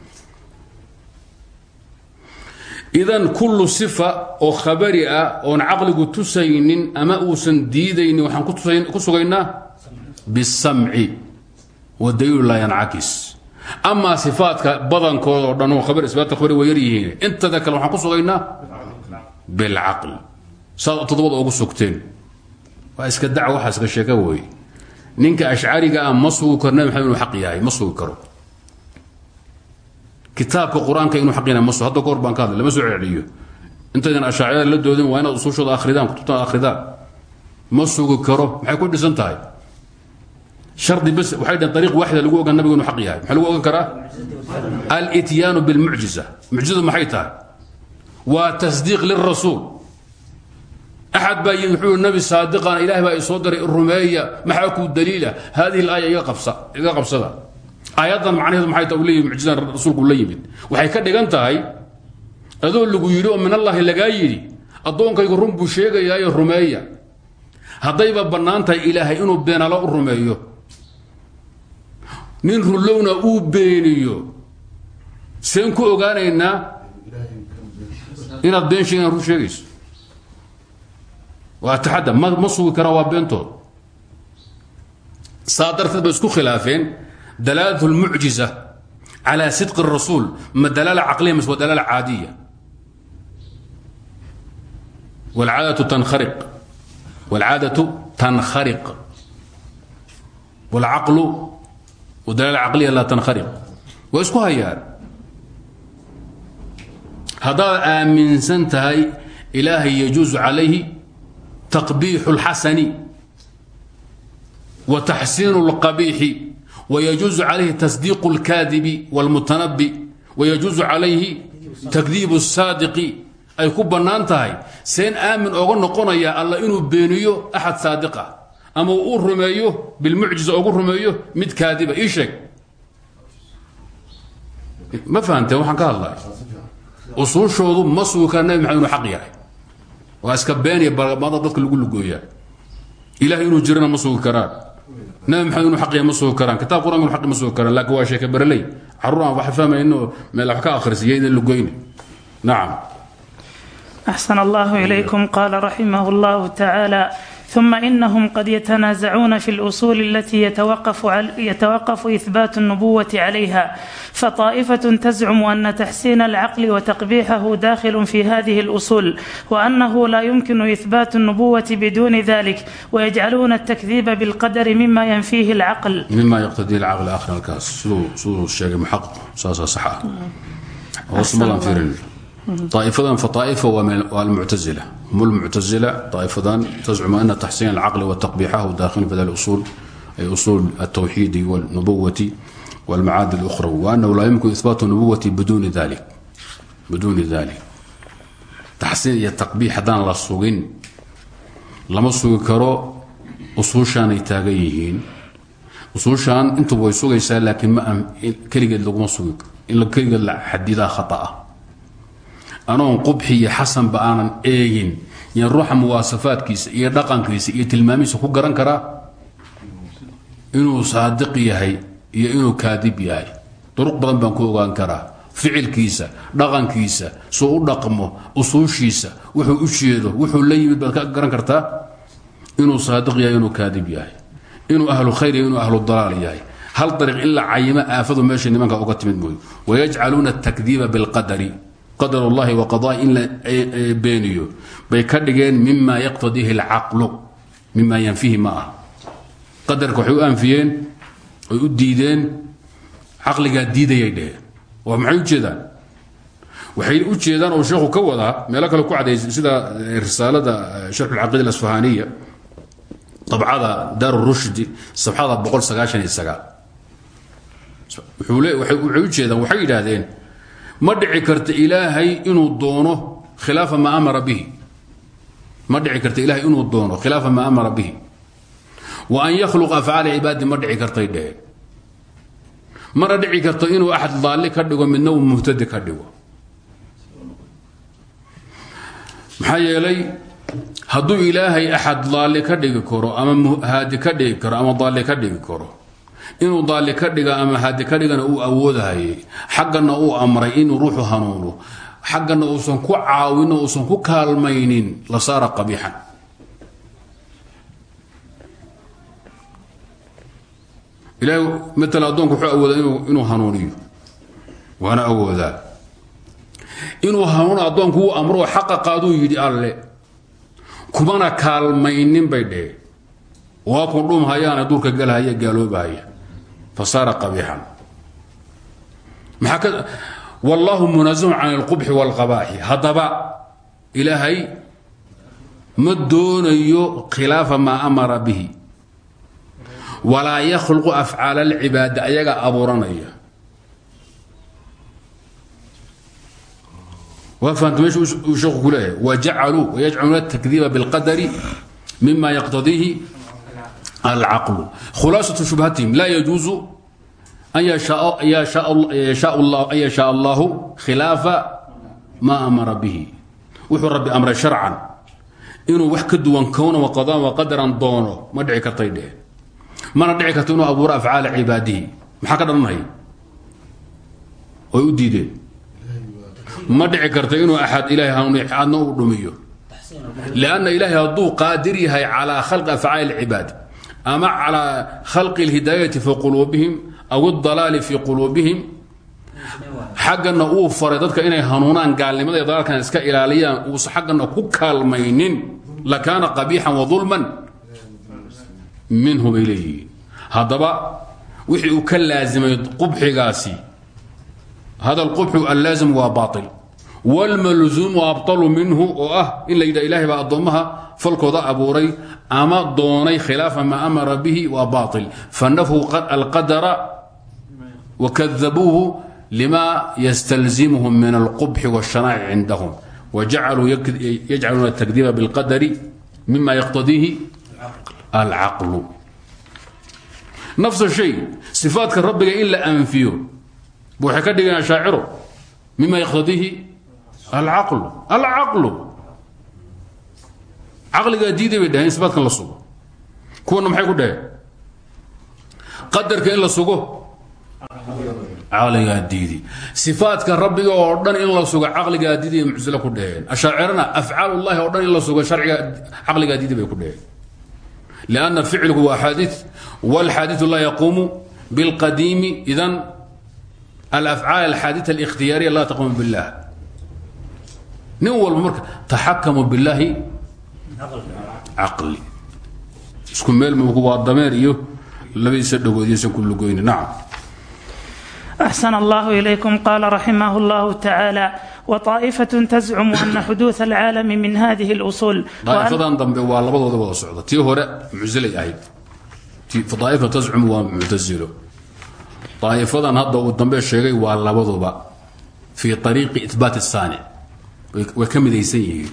Idan kullu sifa oo khabari ah oon caqligu tusaynin ama uusan diidaynin waxaan ku sugaynaa? Bisamci wadaliilu laa yancakis amaa sifaadka badankooda oo dhan oo khabar isbaatka khabari waa yaryihiin intada kale waxaan ku sugaynaa bilcaql. Saad toddobada ugu sugteen. Waa iska dac waxaa iska sheeka wey ninka ashcariga ah ma sugi karo nabi maxamed karo. Kitaabka qur'aanka inuu xaq yahay ma hadda kahor baan ka hadlay lama soo celceliyo intaydan la doodin waa inaad usuushooda akhridaan kutubtada akhridaan ma sugi karo maxay ku dhisan tahay shardi bas waxay dhaheen ariiq waaxida lagu ogaan nabigu inuu xaq yahay. Maxaa lagu ogan karaa? Alityaanu bilmucjiza mucjizadu maxay tahay? Waa tasdiiq lirasuul. Axad baa yimid wuxuu nabi saadiqana ilaah baa isoo diray rumeeya maxaa kuu daliila? Hadihi alaaya iga qabsa iga qabsada. Aayaddan macnaheedu maxay tahay? Uu leeyahay mucjizadan rasuulku la yimid. Waxay ka dhigan tahay adoo lagu yidhi oo min allaahi lagaa yidhi addoonkaygu run buu sheegayaayo u nin rullowna uu beeniyo seen ku ogaanaynaa inaad been sheegan run sheegayso waa taxadda ma ma sugi karaa waa beentood saa darteed bay isku khilaafeen dalaalat اlmucjiza calى sidqi الrasuul ma dalaala caqliya mise waa dalaala caadiya wاlcaadatu tankhariq wاlcaadatu tankhariq wاlcaqlu wadalaala caqliya laa tankhariq waa isku hayaan haddaad aaminsan tahay ilaahay yajuusu calayhi taqbiixu اlxasani wa taxsiinu اlqabiixi ويجuز عaليه تصديق الكاذب والمتنبي ويجuز عaليهi تكذيب الصاaدق ay ku banaan tahay seen aamin oga noqonaya alla inuu beeniyo أxad saadiqa ama u rumeeyo bilmucjiza ugu rumeeyo mid kaadiba. Ii sheeg. Ma fahamteen? Waxaan ka hadlay. Usuushoodu ma sugi kara nabi maxamed inuu aq yahay. Waa iska beeniya barmaada dadka lagu lugooyaa. Ilahay inuu jirana ma sugi karaan. Nabi maxamed inu aq yahay ma sugi karaan. Kitaab quraan inu aq ma sugi karaan. Laakiin waa sheeka bereley carruur aan wax fahmayno meel wax ka akhrisiya idan lugoyne nacam axsan allahu ilaykum. Qaala raximah allahu tacaala ثم إنهم قد يتنازعون في الأصول التي يتوقف, عل يتوقف إثبات النبوة عليها فطائفة تزعم أن تحسين العقل وتقبيحه داخل في هذه الأصول وأنه لا يمكن إثبات النبوة بدون ذلك ويجعلون التكذيب بالقدر مما ينفيه العقل مما يقتضي العقل آخر الكاس سلو الشيء محقق ساسا صحة وصمدا في طائفة فطائفة والمعتزلة هم المعتزلة طائفة تزعم أن تحسين العقل وتقبيحه داخل في هذه الأصول أي أصول التوحيد والنبوة والمعاد الأخرى وأنه لا يمكن إثبات النبوة بدون ذلك بدون ذلك تحسين التقبيح دان لا سوغين لما سوغي كرو أصوشان يتاغيهين أصوشان انتو بوي سوغيسا لكن ما كليغا لغما سوغي إلا كليغا حديدا خطأ anoon qubxi iyo xasanba aanan eegin yan ruuxa muwaasafaadkiisa iyo dhaqankiisa iyo tilmaamihiisa ku garan karaa? Inuu saadiq yahay iyo inuu kaadib yahay. Duruq badan baan ku ogaan karaa. Ficilkiisa dhaqankiisa suu u dhaqmo usuushiisa wuxuu u jeedo wuxuu la yimid baad ka garan kartaa? Inuu saadiq yahay inuu kaadib yahay. Inuu ahlu khayr inuu ahlu dalaal yahay. Hal dariiq in la cayimo aafadu meesha nimanka uga timid mooyo wayajcaluuna atakdiiba bilqadari qadar اllahi waqadaai in la beeniyo. Bay ka dhigeen mima yaqtadiihi اlcaqlu mima yanfihi ma ah qadarka waxay anfiyeen oy u diideen caqligaa diidayay dheheen. Oo maxay u waxay u jeedaan oo sheekhu ka wadaa meelo kale ku cadaysay sida risaalada sharx alcaqida alasfahaniya dabcada daar rushdi sabxada boqol sagaashan iyo sagaal. Waxay u jeedaan waxay yidhaahdeen ma dhici karta ilaahay inuu doono khilaafa maa amara bihi. Ma dhici karta ilahay inuu doono khilaafa maa amara bihi. Wa an yakhluqa afcaala cibaadi ma dhici kartay dheheen mana dhici karto inuu axad daalli ka dhigo midna uu muhtadi ka dhigo. Maxaa yeelay hadduu ilaahay axad daalli ka dhigi karo ama haadi ka dhigi karo ama daalli ka dhigi karo inuu daalli ka dhiga ama haadi ka dhigana uu awoodahayay xaggana uu amray inuu ruuxu hanuuno xaggana uusan ku caawin oo uusan ku kaalmaynin la saara qabiixan ilahay matal addoonku wuxuu awoodaa inuu hanuuniyo. Waana awoodaa. Inuu hanuun addoonku uu amroo xaqa qaaduu yidhi alle. Kumana kaalmaynin bay dheheen waa kun dhumhayaana duurka galhaya gaaloobahaya wallaahu munazahun can alqubxi waalqabaaxi haddaba ilaahay ma doonayo khilaafa maa amara bihi. Walaa yakhluqu afcaal alcibaada ayagaa abuuranaya. Waa fahamta meesha uu sheeku ku leeyahay. Wajacaluu wayajcaluuna atakdiiba bilqadari mima yaqtadiihi alcaqlu khulaasatu shubhatihim laa yajuusu an yashaa allahu khilaafa maa amara bihi wuxuu rabbi amray sharcan inuu wax ka duwan kowna waqadaan waqadaran doono ma dhici kartay dheh mana dhici karto inuu abuuro afcaala cibaadihi maxaa ka dhalanaya way u diideen ma dhici karto inuu axad ilahay hanuuniy adna uu dhumiyo lanna ilaahay hadduu qaadir yahay calaa khalqi afcaali اlcibaad ama calaa khalqi اlhidaayati fi quluubihim aw اdalaali fi quluubihim xaggana uu faray dadka inay hanuunaan gaalnimada iyo dalaalkan iska ilaaliyaan uusa xaggana ku kaalmaynin lakaana qabiixan waظulman minhu bay leeyihiin haddaba wixii uu ka laasimay qubxigaasi hada اlqubxu allaazim waa baail wاlmalzuumu abطalu minhu oo ah in la yidhah ilahay baa addoommaha falkooda abuuray ama doonay khilaafa maa amara bihi waa baail fanafhu alqadara wakadabuuhu lima ystalzimhum min alqubxi wالshanaaci cindahum wajacaluu yajcaluuna اtakdiiba bاlqadari mima yaqtadiihi alcaqlu nafs shay sifaadka rabbiga in la anfiyo waxay ka dhigeen ashaaciro mima yaqtadiihi alcaqlu alcaqlu caqligaa diiday bay dhaheen sifaadkan la sugo kuwana maxay ku dhaheen qadarka in la sugo caqligaa diidi sifaadka rabbiga oo dhan in la sugo caqligaa diiday muctilo ku dhaheen ashaacirana afcaal ullahi oo dhan in la sugo sharciga caqligaa diiday bay ku dhaheen لأن ficlku waa xaadiث واlxaadiث la yaquumu bاlqadiimi idan alأfعاal الxaadiثة الاkhtiyaariya la taquumu bالlah nin walba marka taxakamu bالlahi caqli isku meel waa dameer iyo labadiisa dhagoodiysan ku lugoyni nacam أحسن الله إليكم قال رحمه الله تعالى وطائفة تزعم أن حدوث العالم من هذه الأصول daa'ifadan dambe waa labadooda wada socda tii hore mucsilay ahayd daa'ifa tazcum waa muctasilo daa'ifadan hadda uu dambe sheegay waa labaduba fii ariiqi ibaat الsaanic way ka midaysan yihiin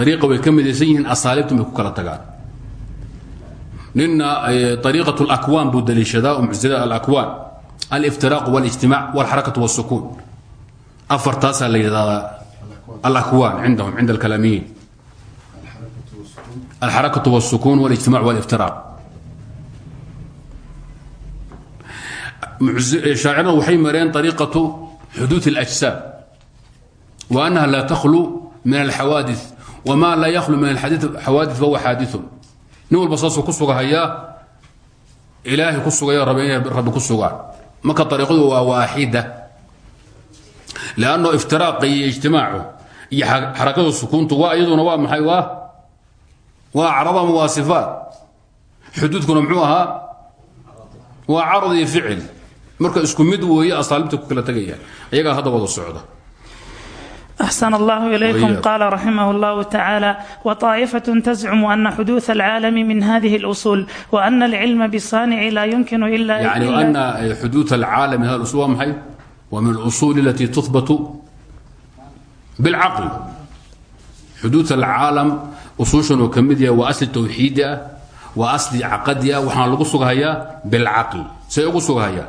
ariiqa way ka midaysan yihiin asaaliibtun bay ku kala tagaan nina ariiqaة اlakwaan buu daliishadaa oo mucsilada alakwaan aliftiraaq واlijtimac wاlxarakatu wالsukuun afartaasaa la yidhahdaa alakwaan cindahum cinda alkalaamiyiin alxarakatu wاsukuun wاlijtimac wاliftiraaq shaaciradu waxay mareen ariiqatu xuduud اlأjsaam wa annaha laa takhlu min alxawaadiث wma laa yakhlu min xawaadiث fahuwa xaadiثun nin walba saasuu ku sugahayaa ilaahay ku sugaya raba inay rabbi ku sugaan marka ariiqadu waa waaxida lanno iftiraaqa iyo ijtimaacu iyo xarakada sukuuntu waa iyaduna waa maxay waa waa acrab ama waa sifaat xuduudkuna muxuu ahaa waa carad iyo ficil marka isku mid weeye asaalibta ku kala tegayaan iyagaa hadda wada socda أحسن الله إليكم وإياك. قال رحمه الله تعالى وطائفة تزعم أن حدوث العالم من هذه الأصول وأن العلم بالصانع لا يمكن إلا يعني إلا وأن حدوث العالم هذا الأصول محي ومن الأصول التي تثبت بالعقل حدوث العالم أصوشا وكمدية وأصل توحيدها وأصل عقدها وحنا لقصها هي بالعقل سيقصها هي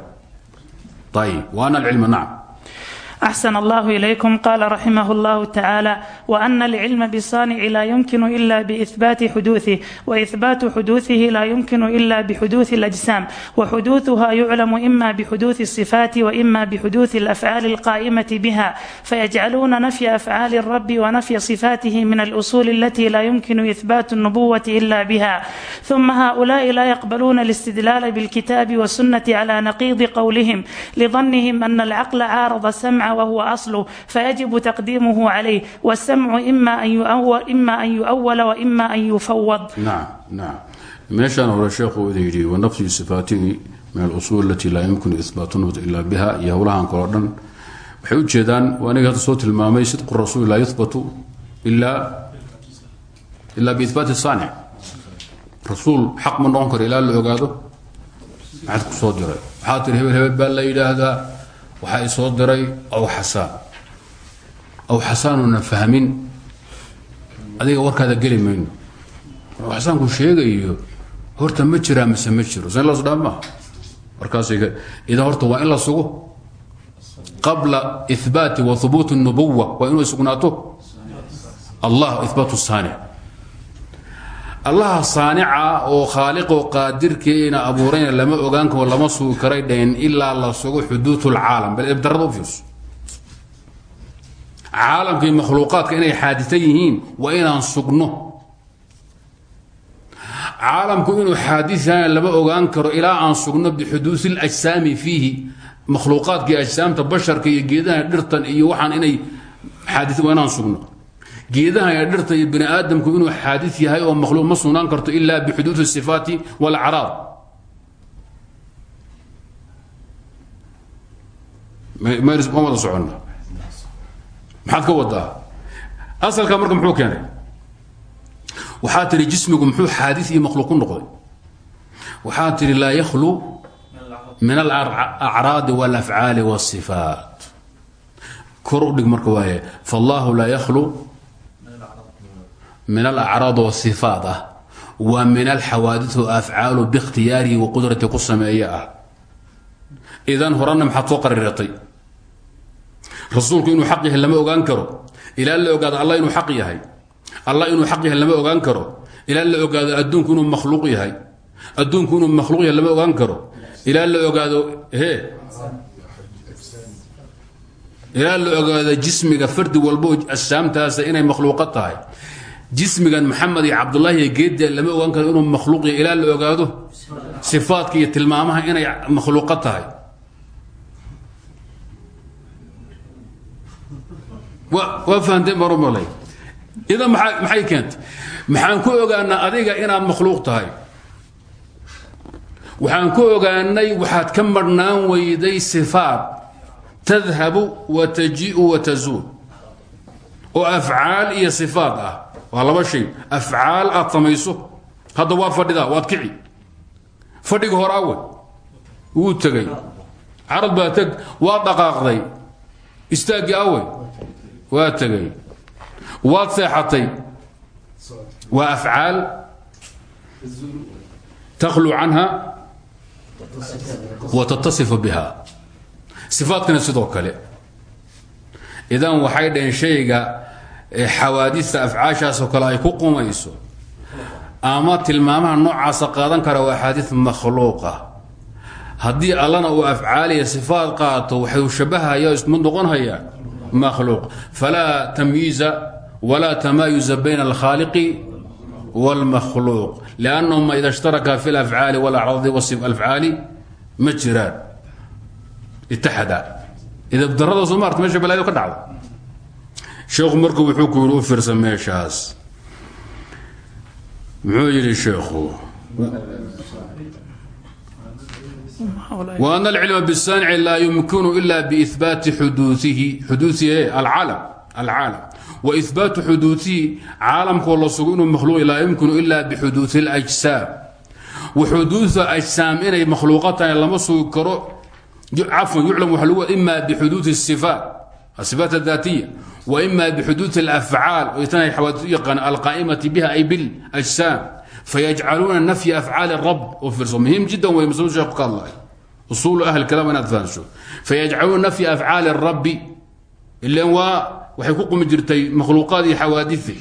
طيب وأنا العلم نعم أحسن الله إليكم قال رحمه الله تعالى وأن العلم بالصانع لا yمkن إlا بإثباaت xduثه وإثباaت xduثiه laa yمkن إlا بxduث الأجسام وحدوثها يعلم إما بحدوث الصفات وإما بحدوث الأفعال القائمة بها فيجعلون نفي أفعال الرب ونفي صفاته من الأصول التي لا يمكن إثبات النبوة إلا بها ثم هؤلاء لا يقبلون الاستدلال بالكتاب والسنة على نقيض قولهم لظنهم أن العقل cاaرض سمع السمع وهو أصله فيجب تقديمه عليه والسمع إما أن يؤول, إما أن يؤول وإما أن يفوض نعم نعم meeshaan hore sheekhu idin yidhi wanafyi sifaatihi min alusuul alati laa yumkinu ihbaatuhu ila biha iyo howlahan kaleo dhan waxay u jeedaan waa aniga hadda soo tilmaamay sidqu rasuuli laa yuhbatu ila ila biihbaati saanic rasuul xaq ma noqon karo ilaa la ogaado maxaad ku soo diray waxaa tiri hebel hebel baa la yidhaahdaa waxaa i soo diray aw xasaan. Aw xasaanuuna fahmin. Adiga warkaada geli mayno. Xasaanku sheegayo horta ma jiraa mise ma jiro. San las dhaa maaha. Markaas horta waa in la sugo. Qabla ihbaati wa hubuuti nubuwa waa inuu sugnaato allah ihbaatu saanic allaha saanica oo khaaliqoo qaadirkeena abuurayna lama ogaan karo lama sugi karay dhaheen ilaa la sugo xuduud lcaalam bal ibdarada u fiirso. Caalamka iyo makhluuqaadka inay xaadisa yihiin waa inaan sugno. Caalamku inuu xaadis yahay lama ogaan karo ilaa aan sugno bixuduusi اlajsaami fiihi. Makhluuqaadka iyo ajsaamta basharka iyo geedaha dhirtan iyo waxaan inay xaadi waa inaan sugno geedaha iyo dhirta iyo bini aadamku inuu xaadis yahay oo makhluuq ma sugnaan karto ilaa bixuduudi الsifaati wاlacraad ma wada soconna maxaad ka wadaa asalka marka muxuu keenay waxaa tihi jismigu muxuu xaadi iyo makhluuq ku noqday waxaa tihi laa yakhlu min alacraadi wاlafcaali wاsifaat kor u dhig marka waaye faاllahu laa yakhlu min alacraad wasifaat ah wa min alxawaadis afcaalu biikhtiyaarihi wa qudrati ku sameeye ah. Idan horena maxaad soo qariiratay rasuulku inuu xaq yahay lama ogaan karo. Ilaa la ogaado allah inuu xaq yahay. Allah inuu xaq yahay lama ogaan karo. Ilaa la ogaado adduunku inuu makhluuq yahay. Adduunku inuu makhluuq yahay lama ogaan karo. Ilaa la ogaado jismiga fardi walbo asaamtaasa inay makhluuqa tahay jismigan maxamed iyo cabdullaahi iyo geedda lama ogaan karo inuu makhluuq yahay ilaa la ogaado. Sifaadka iyo tilmaamaha inay makhluuqa tahay. Waa fahanteen barumalay idan maa maxay keentay? Maxaan ku ogaanaa adiga inaad makhluuq tahay. Waxaan ku ogaanay waxaad ka marhnaan weyday sifaat tadhabu wa taji'u wa tazuul. Oo afcaal iyo sifaat ah waa laba shay. Afcaal aad samayso hadda waad fadhidaa waad kici. Fadhiga hor awe wuu tegay carad baa teg waad dhaqaaqday. Istaaggii awe waa tegay waad seexatay. Waa afcaal. Takhlu canha wa tattasifu biha. Sifaadkana sidoo kale. Idan waxay dhaheen shayga xawaadista afcaashaasoo kale ay ku qumayso ama tilmaamaha noocaasa qaadan kara waa axaadiis makhluuqa haddii allana uu afcaaliya sifaad qaato waxay shabahaya ismid noqonhayaa مخلوق فلا تمييز ولا تمايز بين الخالق والمخلوق لأنهما إذا اشتركا في الأفعال والأعراض والصف الأفعال مجران اتحدا إذا بدرد سمارت ماشي بلا يو كدعو شيخ مركب وحوك يروفر سميشاس محو يلي الشيخ وأن العلم بالصانع لا يمكن إلا بإثبات حدوثه حدوثه العالم العالم وإثبات حدوثه عالم كل سجون مخلوق لا يمكن إلا بحدوث الأجسام وحدوث أجسام إن مخلوقات لما سكروا عفوا يعلم حلوه إما بحدوث الصفات asbaat daatiya wima bxuduud اlafcaal tan alqaa'imati biha ay biljsaam fayajcaluuna nafya afcaali rab oo fiirso muhiim jiddan wey msl sheeku ka hadlay usuulu ahli kalaam inaad fahanso fayajcaluuna nafya afcaali rabbi ilan waa waxay ku qumi jirtay makhluuqaad iyo xawaadii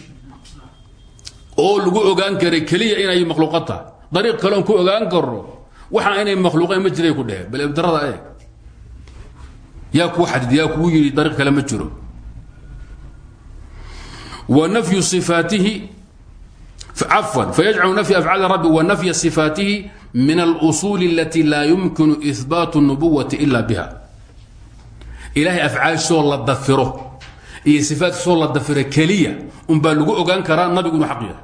oo lagu ogaan karay keliya inay makhluuqad tahay dariiq kaleon ku ogaan karo waxaa inay makhluuqeen ma jiray ku dheheen bal ibdarada eeg yaa kuu xadid yaa kuu yidhi dariiq kale ma jiro. Wa nafyu sifaatihi cafwan fayajcalu nafya afcaali rabbi wa nafya sifaatihi min alusuuli alati laa yumkinu ihbaatu nubuwati ila biha. Ilaahay afcaashisoo la dafiro iyo sifaadkiisoo la dafiro keliya unbaa lagu ogaan karaa nabigu inuu xaq yahay.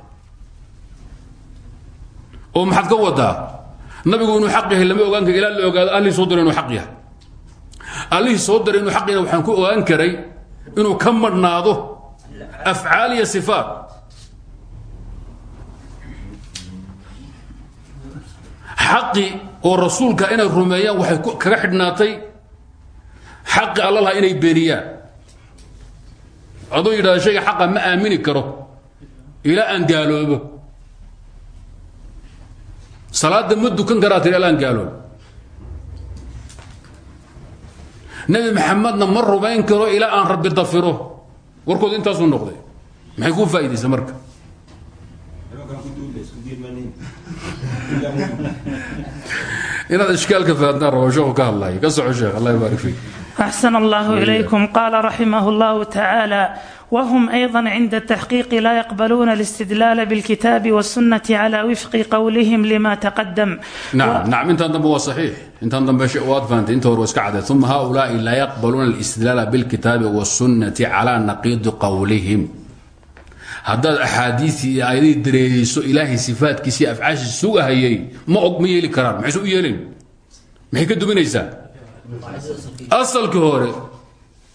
Oo maxaad nabigu inuu xaq lama ogaan kara ilaa la ahli soo diro inuu allihii soo daray inuu xaqiina waxaan ku ogaan karay inuu ka madhnaado afcaal iyo sifaat. Xaqi oo rasuulka inay rumeeyaan waxay kaga xidhnaatay xaqi allalaha inay beeniyaan. Aduu yidhahdo shayga xaqa ma aamini karo ilaa aan gaaloobo. Salaadda ma dukan karaa tiri ilaan gaaloobo. Nebi maxamedna ma rumayn karo ilaa aan rabbi dafiro warkooda intaasuu noqday. Maxay kuu faa'iidaysa marka? Inaad ishkaalka fahantaan rabo sheekhu ka sheekh allah ybaarik fiik أحسن الله إليكم قال رحمه الله تعالى وهم أيضا عند التحقيق لا يقبلون الاستدلال بالكتاب والسنة على وفق قولهم لما تقدم نعم و... نعم انت انت هو صحيح انت انت بشيء واد فانت انت هو اسكعد ثم هؤلاء لا يقبلون الاستدلال بالكتاب والسنة على نقيض قولهم haddaad axaadiisii iyo aayadihii dareereyso ilaahay sifaadkiisii afcaashii sugahayay ma og ma yeeli karaan maxayse u yeelin maxay ka duminaysaa asalkii hore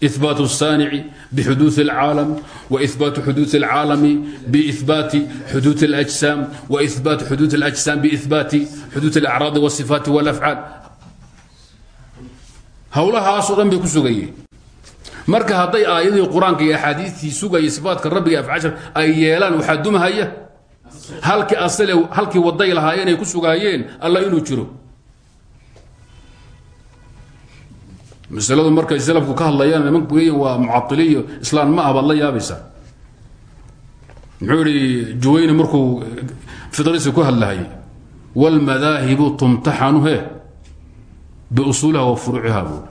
إثبات الصانع بحدوث العالم وإثبات حدوث العالم بإثبات حدوث الأجسام وإثبات حدوث الأجسام بإثبات حدوث الأعراض والصفات والأفعال هؤلاء أصلا بكسوغيه marka hadday aayadii qur-aanka iyo axaadiistii sugaya sifaatka rabbiga afcaashar ay yeelaan waxaa dumahaya halkii asale halkii waday lahaayeen ay ku sugahayeen alla inuu jiro masaladu markay salafku ka hadlayaan nimanku leeyihiin waa mucailiyo islaan ma ah la yaabaysaa. Muxuu ihi juwayni markuu fidrasi ku hadlahayay wاlmadaahibu tumtaxanu he biusuuliha wa furuuciha buu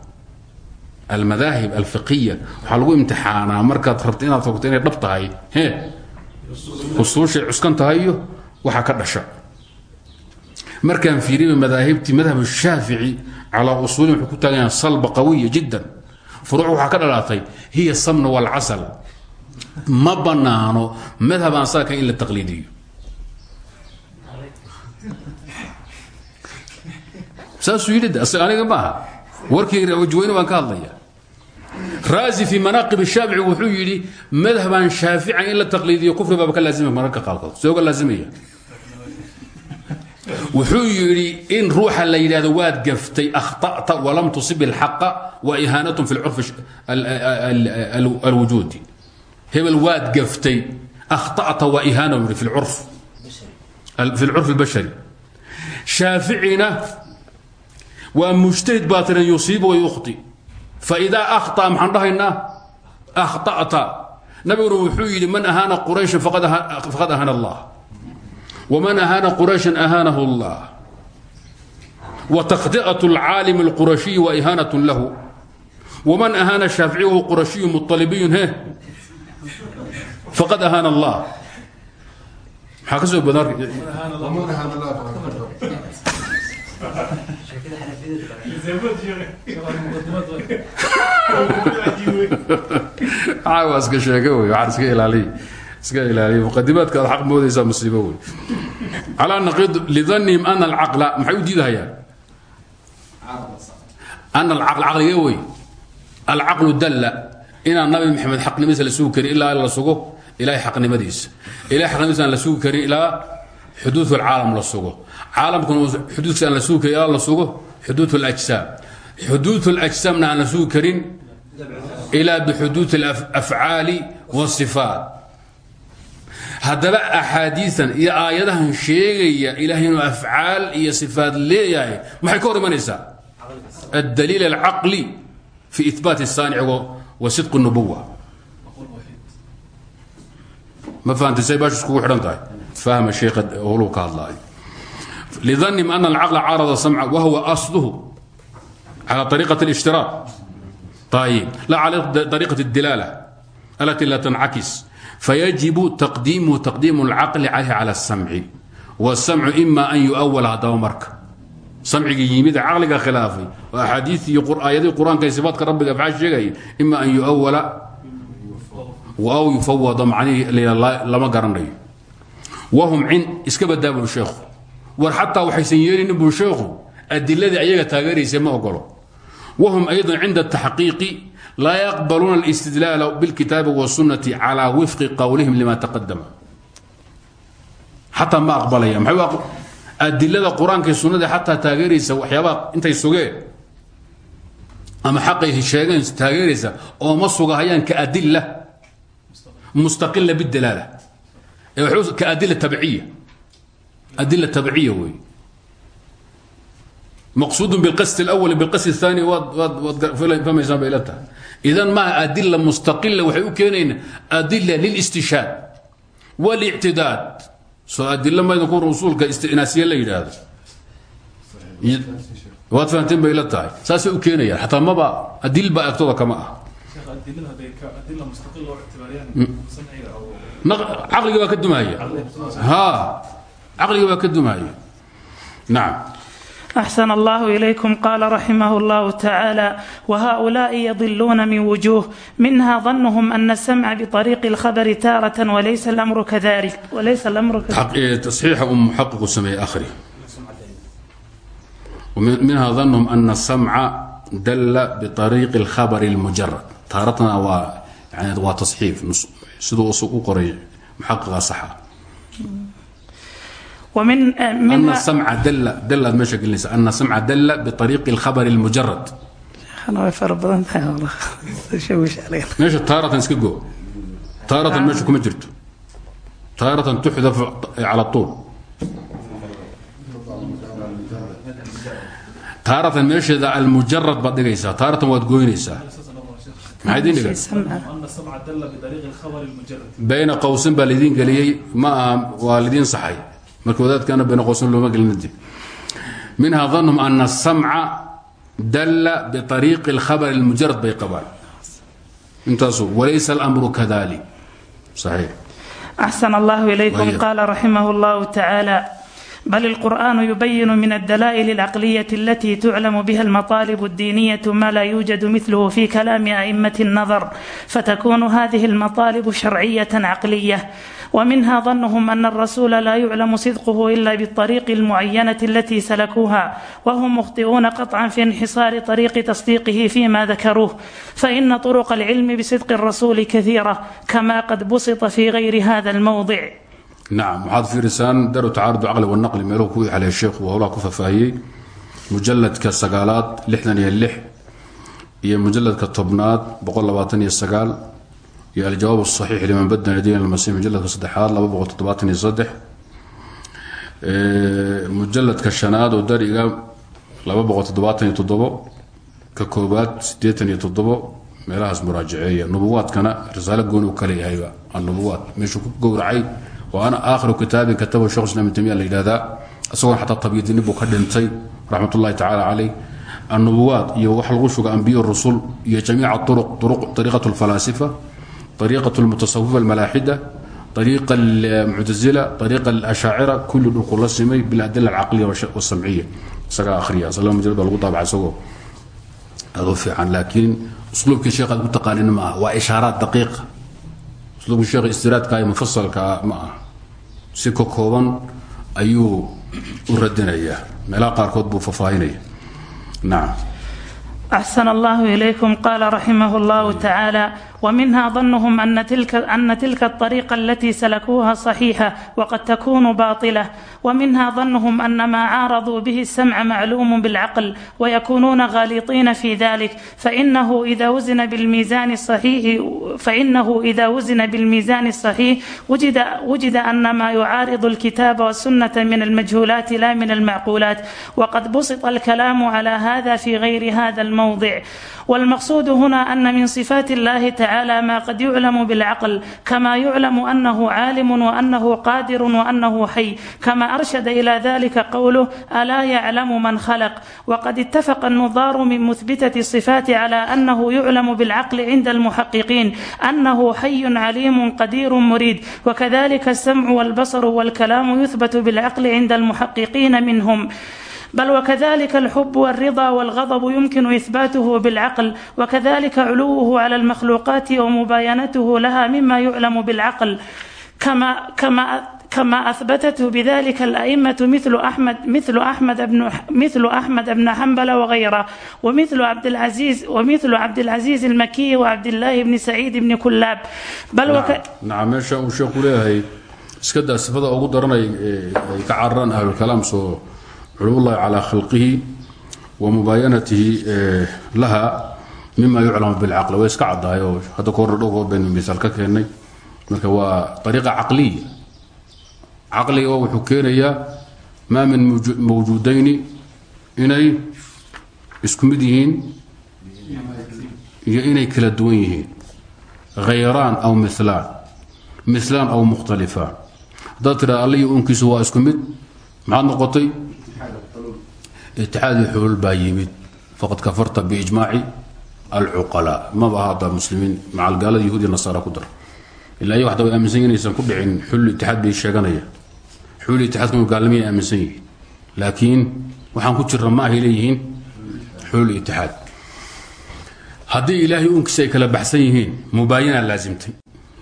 almadaahib alfiqiya waxaa lagu imtixaanaa markaad rabta inaad fogto inay dhab tahay he usuushay cuskan tahay ka dhasha markaan fiiriba madaahibtii madhab shaafici calaa usuulin wuxuu ku taagan yahay salba qawiya jiddan. Furuuc waxaa ka dhalaatay hiya samna walcasal ma bannaano madhab aan saaka in la taqliidiyo. Saasuu yidhi aniga maaha warkii juwayne baan ka hadlaya raazi fi manaaqib shaafici wuxuu yidhi madhaban shaafican in la taqliidiyo kufri baaba ka laazimaya mararka qaarkood. Sooga laazimaya wuxuu yidhi in ruuxa la yidhahdo waad gaftay akhta'ta walam tusib ilxaqa wa ihaanatun fi lcurfi alwujuudi. Hebel waad gaftay akhta'ta wa ihaana yidhi fi lcurf albashari shaaficina waa mujtahid baa tiran wa yukhti. Faidaa akhطأ maxaan dhahaynaa? Akhta'ta. Nabiguna wuxuu yidhi man ahaana qurayshan faqad ahaana allah waman ahaana qurayshan ahaanahu allah وتخطئة العالم القرشي وإهانة له ومن أهان الشافعي وهو قرشي مطلبي هه فقد أهان الله حكسوا بدار caawa iska sheege wey waxaan iska ilaaliy iska ilaaliy muqadimaadka aad xaq moodaysaa musiibo wey calaa naqiid lidannihim ana alcaqla maxay u diidahayaan ana alcaql caqliga wey alcaqlu dalla inaan nabi maxamed xaqnimadiisa la sugi karin ilaa la sugo ilahay xaqnimadiisa ilahay xaqnimadiisa aan la sugi karin ilaa xuduud alcaalam la sugo caalamkuna xuduudkiisa aan la sugi karin ilaa la sugo xuduud اlajsaam xuduud اlajsaamna aan la sugi karin ilaa bixuduud اlafcaali wاsifaat haddaba axaadiian iyo aayadahan sheegaya ilahay inuu afcaal iyo sifaat leeyahay maxay ka hor imanaysaa addaliil alcaqli fi ibaat saanic wa sidq nubuwa ma fahamtay say baashu iskugu xidhan tahay fahma sheekha holu ka hadlaayo lidannim ana alcaqla caarada samca wahuwa asluhu cala ariiqat اlاshtiraaq ayib la cala ariiqat اdilaala alati la tankakis fayajibu taqdiimuhu taqdiimu اlcaqli calayh cala الsamci wاsamcu ima an yuawala haddaba marka samciga yimid caqliga khilaafay oo axaadiii iyo aayadii qur-aanka ee sifaatka rabbiga afcaal sheegaya ima an yuawala aw yufawada macnihii lama garanayo wahum cin iska badaa buu sheekhu war xataa waxaysan yeelinin buu sheekhu adiladii ayaga taageeraysa ma ogolo wahum ayضa cinda taxqiiqi laa yaqbaluuna alistidlaala bilkitaabi wsunnati calaa wifqi qowlihim lima taqadama xataa ma aqbalayaan adilada qur'aankai sunnada xataa taageeraysa waxyaabaha intay sugeen ama xaqay sheegeen taageeraysa ooma sugahayaan kaadila mustaqila bidalaala kaadila tabciya adila tabciya wey maqsuudu bilqasd alawal bilqasd aani waad waad waad fahmaysaan bay la tahay idan maaha adila mustaqila waxay u keenayna adila lilاstishaad wاlictidaad soo adilo maydan ku usuulka istinaasiye la yidhaahdo. Waad fahanteen bay la tahay. Saasay u keenayaan. Xataa maba adilba agtooda kama ah caqligii baa ka dumaya. Ha. Caqligii baa ka dumaya. Nacam أحسن الله إليكم قال رحمه الله تعالى وهؤلاء يضلون من وجوه منها ظنهم أن السمع بطريق الخبر تارة وليس الأمر كذلك وليس الأمر كذلك تصحيح أم محقق سمي آخره ومنها ظنهم أن السمع دل بطريق الخبر المجرد تارة و يعني وتصحيف سدو قري محقق صحة ومن أن السمع دل دل meesha gelinaysa أن السمع دل بطريق الخبر المجرد أنا way fara badan tahay والله shawish علينا meesha taaratan iska go taaratan meesha kuma jirto taaratan تحذف على طول taaratan meesheeda almujarad baad dhigaysaa taaratan waad gooynaysaa maxay idin dhigan bayna qowsin baa laydin geliyey ma aha waa laydin saxay marka wadaadkana bayna qowsin looma gelin dib minha danhum ana الsamca dalla biطariiqi اlkhabr اlmujarad bay qabaan intaasu walaysa اlamru kadalik صaxiix أحسن الله إليكم وإياك. قال رحمه الله تعالى بل القرآن يبين من الدلائل العقلية التي تعلم بها المطالب الدينية ما لا يوجد مثله في كلام أئمة النظر فتكون هذه المطالب شرعية عقلية ومنها ظنهم أن الرسول لا يعلم صدقه إلا بالطريق المعينة التي سلكوها وهم مخطئون قطعا في انحصار طريق تصديقه فيما ذكروه فإن طرق العلم بصدق الرسول كثيرة كما قد بسط في غير هذا الموضع nacam waxaad fiirisaan daru tacaarud caqli wanaqli meeluhu ku xalay sheekhu howlaha ku faahfaahiyey mujaladka sagaalaad lixdan iyo lix iyo mujaladka tobnaad boqol labaatan iyo sagaal iyo aljawaab asaxiix liman badana diin almasiix mujaladka saddexaad laba boqol toddobaatan iyo saddex. Mujaladka shanaad oo dariga laba boqol toddobaatan iyo toddobo. Ka koobaad siddeetan iyo toddobo. Meelahaas muraajaceeya. Nubuwaadkana risaalo gooni u kale yahayba annubuwaad. Meeshuu ku gowracay waana aakhiru kitaabin kataba shekh islam ibn tamiya la yidhahdaa isagoon xataa tabyidini buu ka dhintay raxmat ullahi tacaala caleyh annubuwaad iyo wax lagu shuga ambiya rusul iyo jamiica uruq ariiqat alfalaasifa ariiqat almutasawifa almalaaxida ariiqa almuctazila ariiqa alashaacira kulli dhulku la simay biladila alcaqliya wasamciya isagaa akhriya asla mujalad baa lagu daabaca isagoo adoo fiican laakiin usluubkii sheekh aad ku taqaanin ma aha waa ishaaraad daqiiqa usluubka sheekh istiraadka iyo mufasalka ma aha si ka kooban ayuu u radinayaa meelaha qaarkood buu faahfaahinaya nacam أحسن الله إليكم قال رحمه الله تعالى ومنها ظنهم أن تلك, أن تلك الطريقة التي سلكوها صحيحة وقد تكون باطلة ومنها ظنهم أن ما عارضوا به السمع معلوم بالعقل ويكونون غالطين في ذلك فإنه إذا وزن بالميزان الصحيح فإنه إذا وزن بالميزان الصحيح وجد وجد أن ما يعارض الكتاب والسنة من المجهولات لا من المعقولات وقد بسط الكلام على هذا في غير هذا الموضع والمقصود هنا أن من صفات الله تعالى ما قد يعلم بالعقل كما يعلم أنه عالم وأنه قادر وأنه حي كما أرشد إلى ذلك قوله ألا يعلم من خلق وقد اتفق النظار من مثبتة الصفات على أنه يعلم بالعقل عند المحققين أنه حي عليم قدير مريد وكذلك السمع والبصر والكلام يثبت بالعقل عند المحققين منهم بل وكذلك الحب والرضا والغضب يمكن إثباته بالعقل وكذلك علوه على المخلوقات ومباينته لها مما يعلم بالعقل كما كما كما أثبتته بذلك الأئمة مثل أحمد مثل أحمد بن مثل أحمد بن حنبل وغيره ومثل عبد العزيز ومثل عبد العزيز المكي وعبد الله بن سعيد بن كلاب بل وك nacam meesha uu sheeku leeyahay iska daa sifada ugu daranay ee ay ka cararaan ahlulkalaam soo culuwullahi calaa khalqihi wa mubaayanatihi laha mima yuclamu bilcaqli. Way iska caddahay oo hadda kahor dhowr goor baynu misaal ka keennay marka waa ariiqa caqliya. Caqliga oo wuxuu keenayaa min mawjuudayni inay isku mid inay kala duwan yihiin. Aw milaan milaan aw mukhtalifaan. Haddaad tidhahda iyo uunkiisu waa isku noqotay itixaadii xulul baa yimid faqad kafarta biijmaaci alcuqalaa maba ahada muslimiin macalgaalada yahuud iyo nasaara ku dar ilaa iyago xataa way aaminsan yihiin inaysan ku dhicin xulul itixaad bay sheeganaya xulul itixaadka inu gaalnimay aaminsan yihiin laakiin waxaan ku jirna ma ahay leeyihiin xulul itixaad haddii ilaahay uunkiisa ay kala baxsan yihiin mubaayanaa laasimtay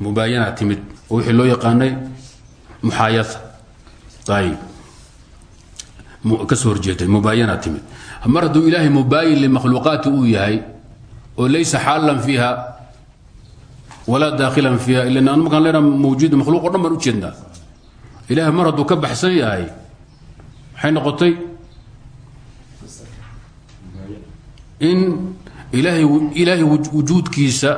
mubaayanaa timid oo wixii loo yaqaanay muxaayada ayib ka soo horjeetay mubaayanaa timid. Mar hadduu ilaahay mubaayin limakhluuqaati uu yahay oo laysa xaalan fiiha walaa daakhilan fiiha ila an markaan leenaha mawjuud makhluuq o dhan baan ujeednaa ilaahay mar ka baxsan yahay maxay noqotay in ilaahay ilaahay wujuudkiisa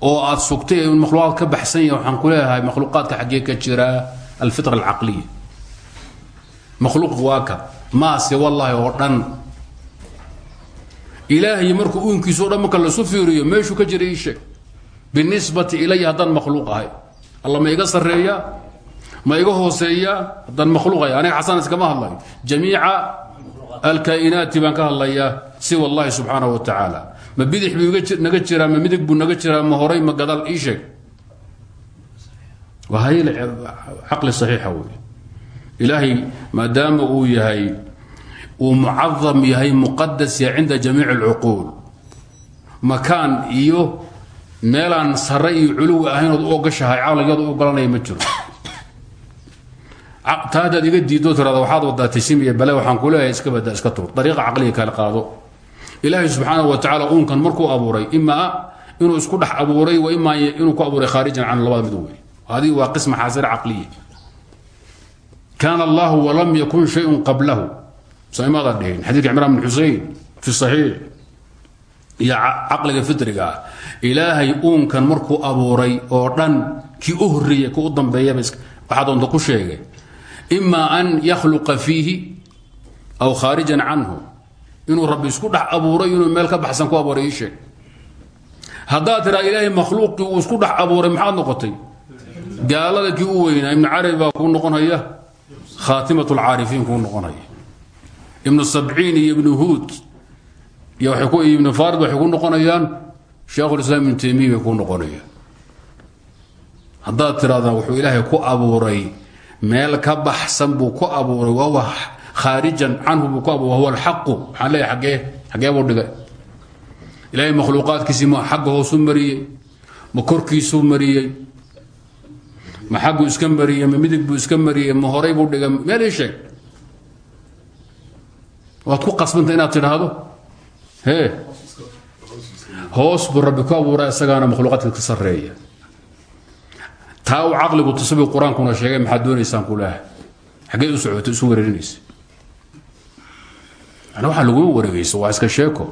oo aad sugtay makhluuqaad ka baxsan yahay waxaan ku leeyahay makhluuqaadka xaggee ka jira alfitra alcaqliya makhluuq waa ka maase wallaahi oo dhan. Ilaahay markuu uunkiisa o dhan fiiriyo meeshuu ka jira ii sheeg binisbati ilaya haddaan makhluuq ahay. Alla ma iga sarreeyaa ma iga hooseeyaa haddaan makhluuq ahay. Aniga xasan iskama hadlayo jamiica alkaa'inaati baan ka hadlayaa si wallahi subxaanahu wa tacaala. Ma bidix buu naga jiraa ma midig buu naga jiraa ma horay ma gadaal ii sheeg. Waa wey ilaahay maadaama uu yahay uu mucadam yahay muqadas ya cinda jamiic اlcuquul makaan iyo meelaan sare iyo culuwi ahaynood u ogashahay caqligadu u galanaya ma jiro. Taa haddaad diido tirada waxaad wadaa tasimiya bale waxaan ku leeyahay iska badaa iska tuur. Dariiqa caqliga kale qaado. Ilaahay subxaana wa tacala uunkan markuu abuuray imaa inuu isku dhex abuuray wa imaa inuu ku abuuray khaarijan can labada mid wey adigu waa qisma xaasira caqliya kaana allahu walam yakun shayun qablahu saimaadaan dhihin xadiidka cimraan bin xusein fi saxiix iyo caqliga fitriga ah ilaahay uunkan markuu abuuray oo dhan kii u horreeyey ku u dambeeyaba waxaa doonta ku sheegay ima an yakhluqa fiihi aw khaarijan canhu inuu rabbi isku dhex abuuray inuu meel ka baxsan ku abuuray ii sheeg haddaad tiraa ilaahay makhluuqii uu isku dhex abuuray maxaad noqotay gaalada kii u weynaa ibnu carabi khaatimat lcaarifiin kuu noqonaya. Ibnu sabciin iyo ibnu huud iyo ibnu farid waxay ku noqonayaan sheekhulislaam ibnu taymiya bay kuu noqonayaan. Haddaad tirahdaan wuxuu ilaahay ku abuuray meel ka baxsan buu ku abuuray wahuwa khaarijan canhu buu ku abuuray wahuwa alxaqu. Waxaan leeyahay xaggee xaggee buu dhigay. Ilaahay makhluuqaadkiisii ma xagga hoosuu mariyey ma ma xagguu iska mariyey ma midig buu iska mariyey ma horay buu dhigay meel ii sheeg. Waad ku qasbanta inaad tidhaahdo? Hee hoos buu rabbi ku abuuraa isagaana makhluuqaadka ka sarreeya. Taa uu caqligu tusabi qur'aankuna sheegay maxaad doonaysaan ku leehay xaggee u socota isu wareerinaysa yani waxaa laguma wareegayso waa iska sheeko.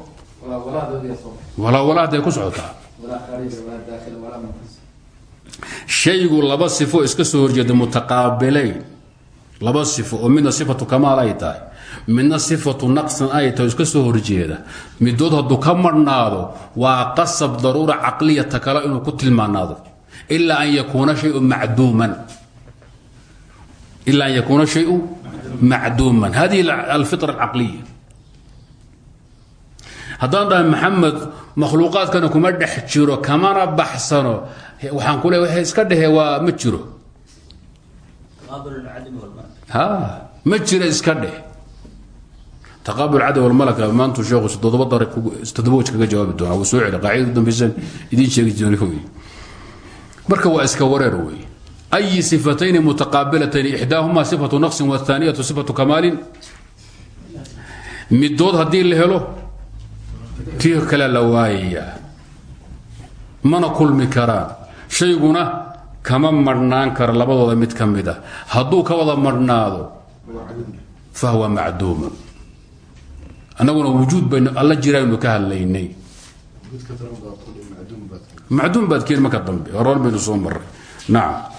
Walaa walaa hadday ku socotaa shaygu laba sifo iska soo horjeeda mutaqaabilayn laba sifo oo midna sifatu kamaal ay tahay midna sifatu naqsin ay tahay iska soo horjeeda. Midood hadduu ka marhnaado waa qasab daruura caqliyata kale inuu ku tilmaanaado. Ilaa an yakuuna shayu macduuman. Ilaa an yakuuna shayu macduuman. Hadihi alfitra alcaqliya. Haddaan dhahay maxamed makhluuqaadkana kuma dhex jiro kamana baxsano waxaan kule iska dhehe waa ma jiro. Ma jira iska dheh. Taqaabul cadw almalaka maantu sheekhu toddoba dar toddoba waj kaga jawaabi doonaa wuu soo celi qaacidadu sheegi doona wey marka waa iska wareer wey ay sifatayni mutaqaabilatayn ixdaahuma sifatu naqsin waaniyatu sifatu kamaalin. Midood haddii la helo tii kale mana kulmi karaan shayguna kama marhnaan karo labadooda mid ka mid a hadduu ka wada marhnaado fahuwa macduuma. Annaguna wujuud baynu alla jiraaynu ka hadlaynay. Macduum baad keeni marka dambe. Horan baynu soo maray nacam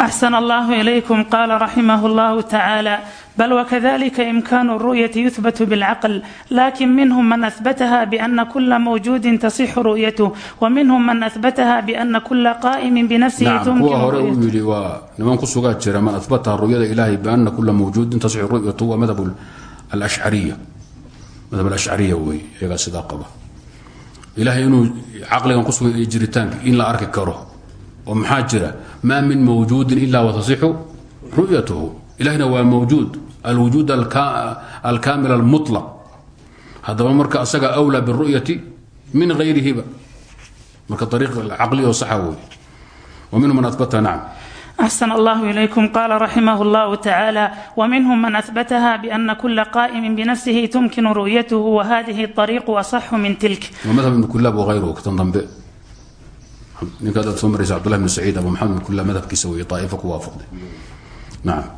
أحسن الله إليكم قال رحمه الله تعالى بل وكذلك إمكان الرؤية يثبت بالعقل لكن منهم من أثبتها بأن كل موجود تصح رؤيته ومنهم من أثبتها بأن كل قائم بنفسه نعم تمكن هو هوري رؤيته ويلي ونمان كسوغات جرى من أثبتها الرؤية الإلهي بأن كل موجود تصح رؤيته هو مذهب الأشعرية مذهب الأشعرية وي يقال صداقة إلهي إنه عقلي كسوغ جريتانك إن لا أركي كره ومحاجرة ما من موجود إلا وتصح رؤيته إلهنا هو موجود الوجود الكا الكامل المطلق هذا مركا أسقى أولى بالرؤية من غيره بقى. مركا طريق العقلي وصحوي ومنهم من أثبتها نعم أحسن الله إليكم قال رحمه الله تعالى ومنهم من أثبتها بأن كل قائم بنفسه تمكن رؤيته وهذه الطريق أصح من تلك ومذهب ابن كلاب وغيره كتنضم به ninka dad soo maraysa cabdullahi bn saciid abu maxamed bin kulla madhabkiisa weeye طaa'ifa ku waafaqday. Nacam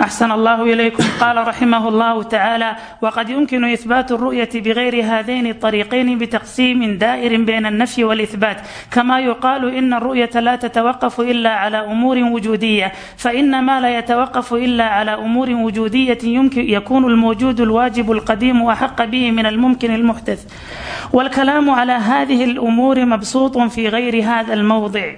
أحسن الله إليكم قال رحمه الله تعالى وقد يمكن إثبات الرؤية بغير هذين الطريقين بتقسيم دائر بين النفي والإثبات كما يقال إن الرؤية لا تتوقف إلا على أمور وجودية فإن ما لا يتوقف إلا على أمور وجودية يمكن يكون الموجود الواجب القديم أحق به من الممكن المحدث والكلام على هذه الأمور مبسوط في غير هذا الموضع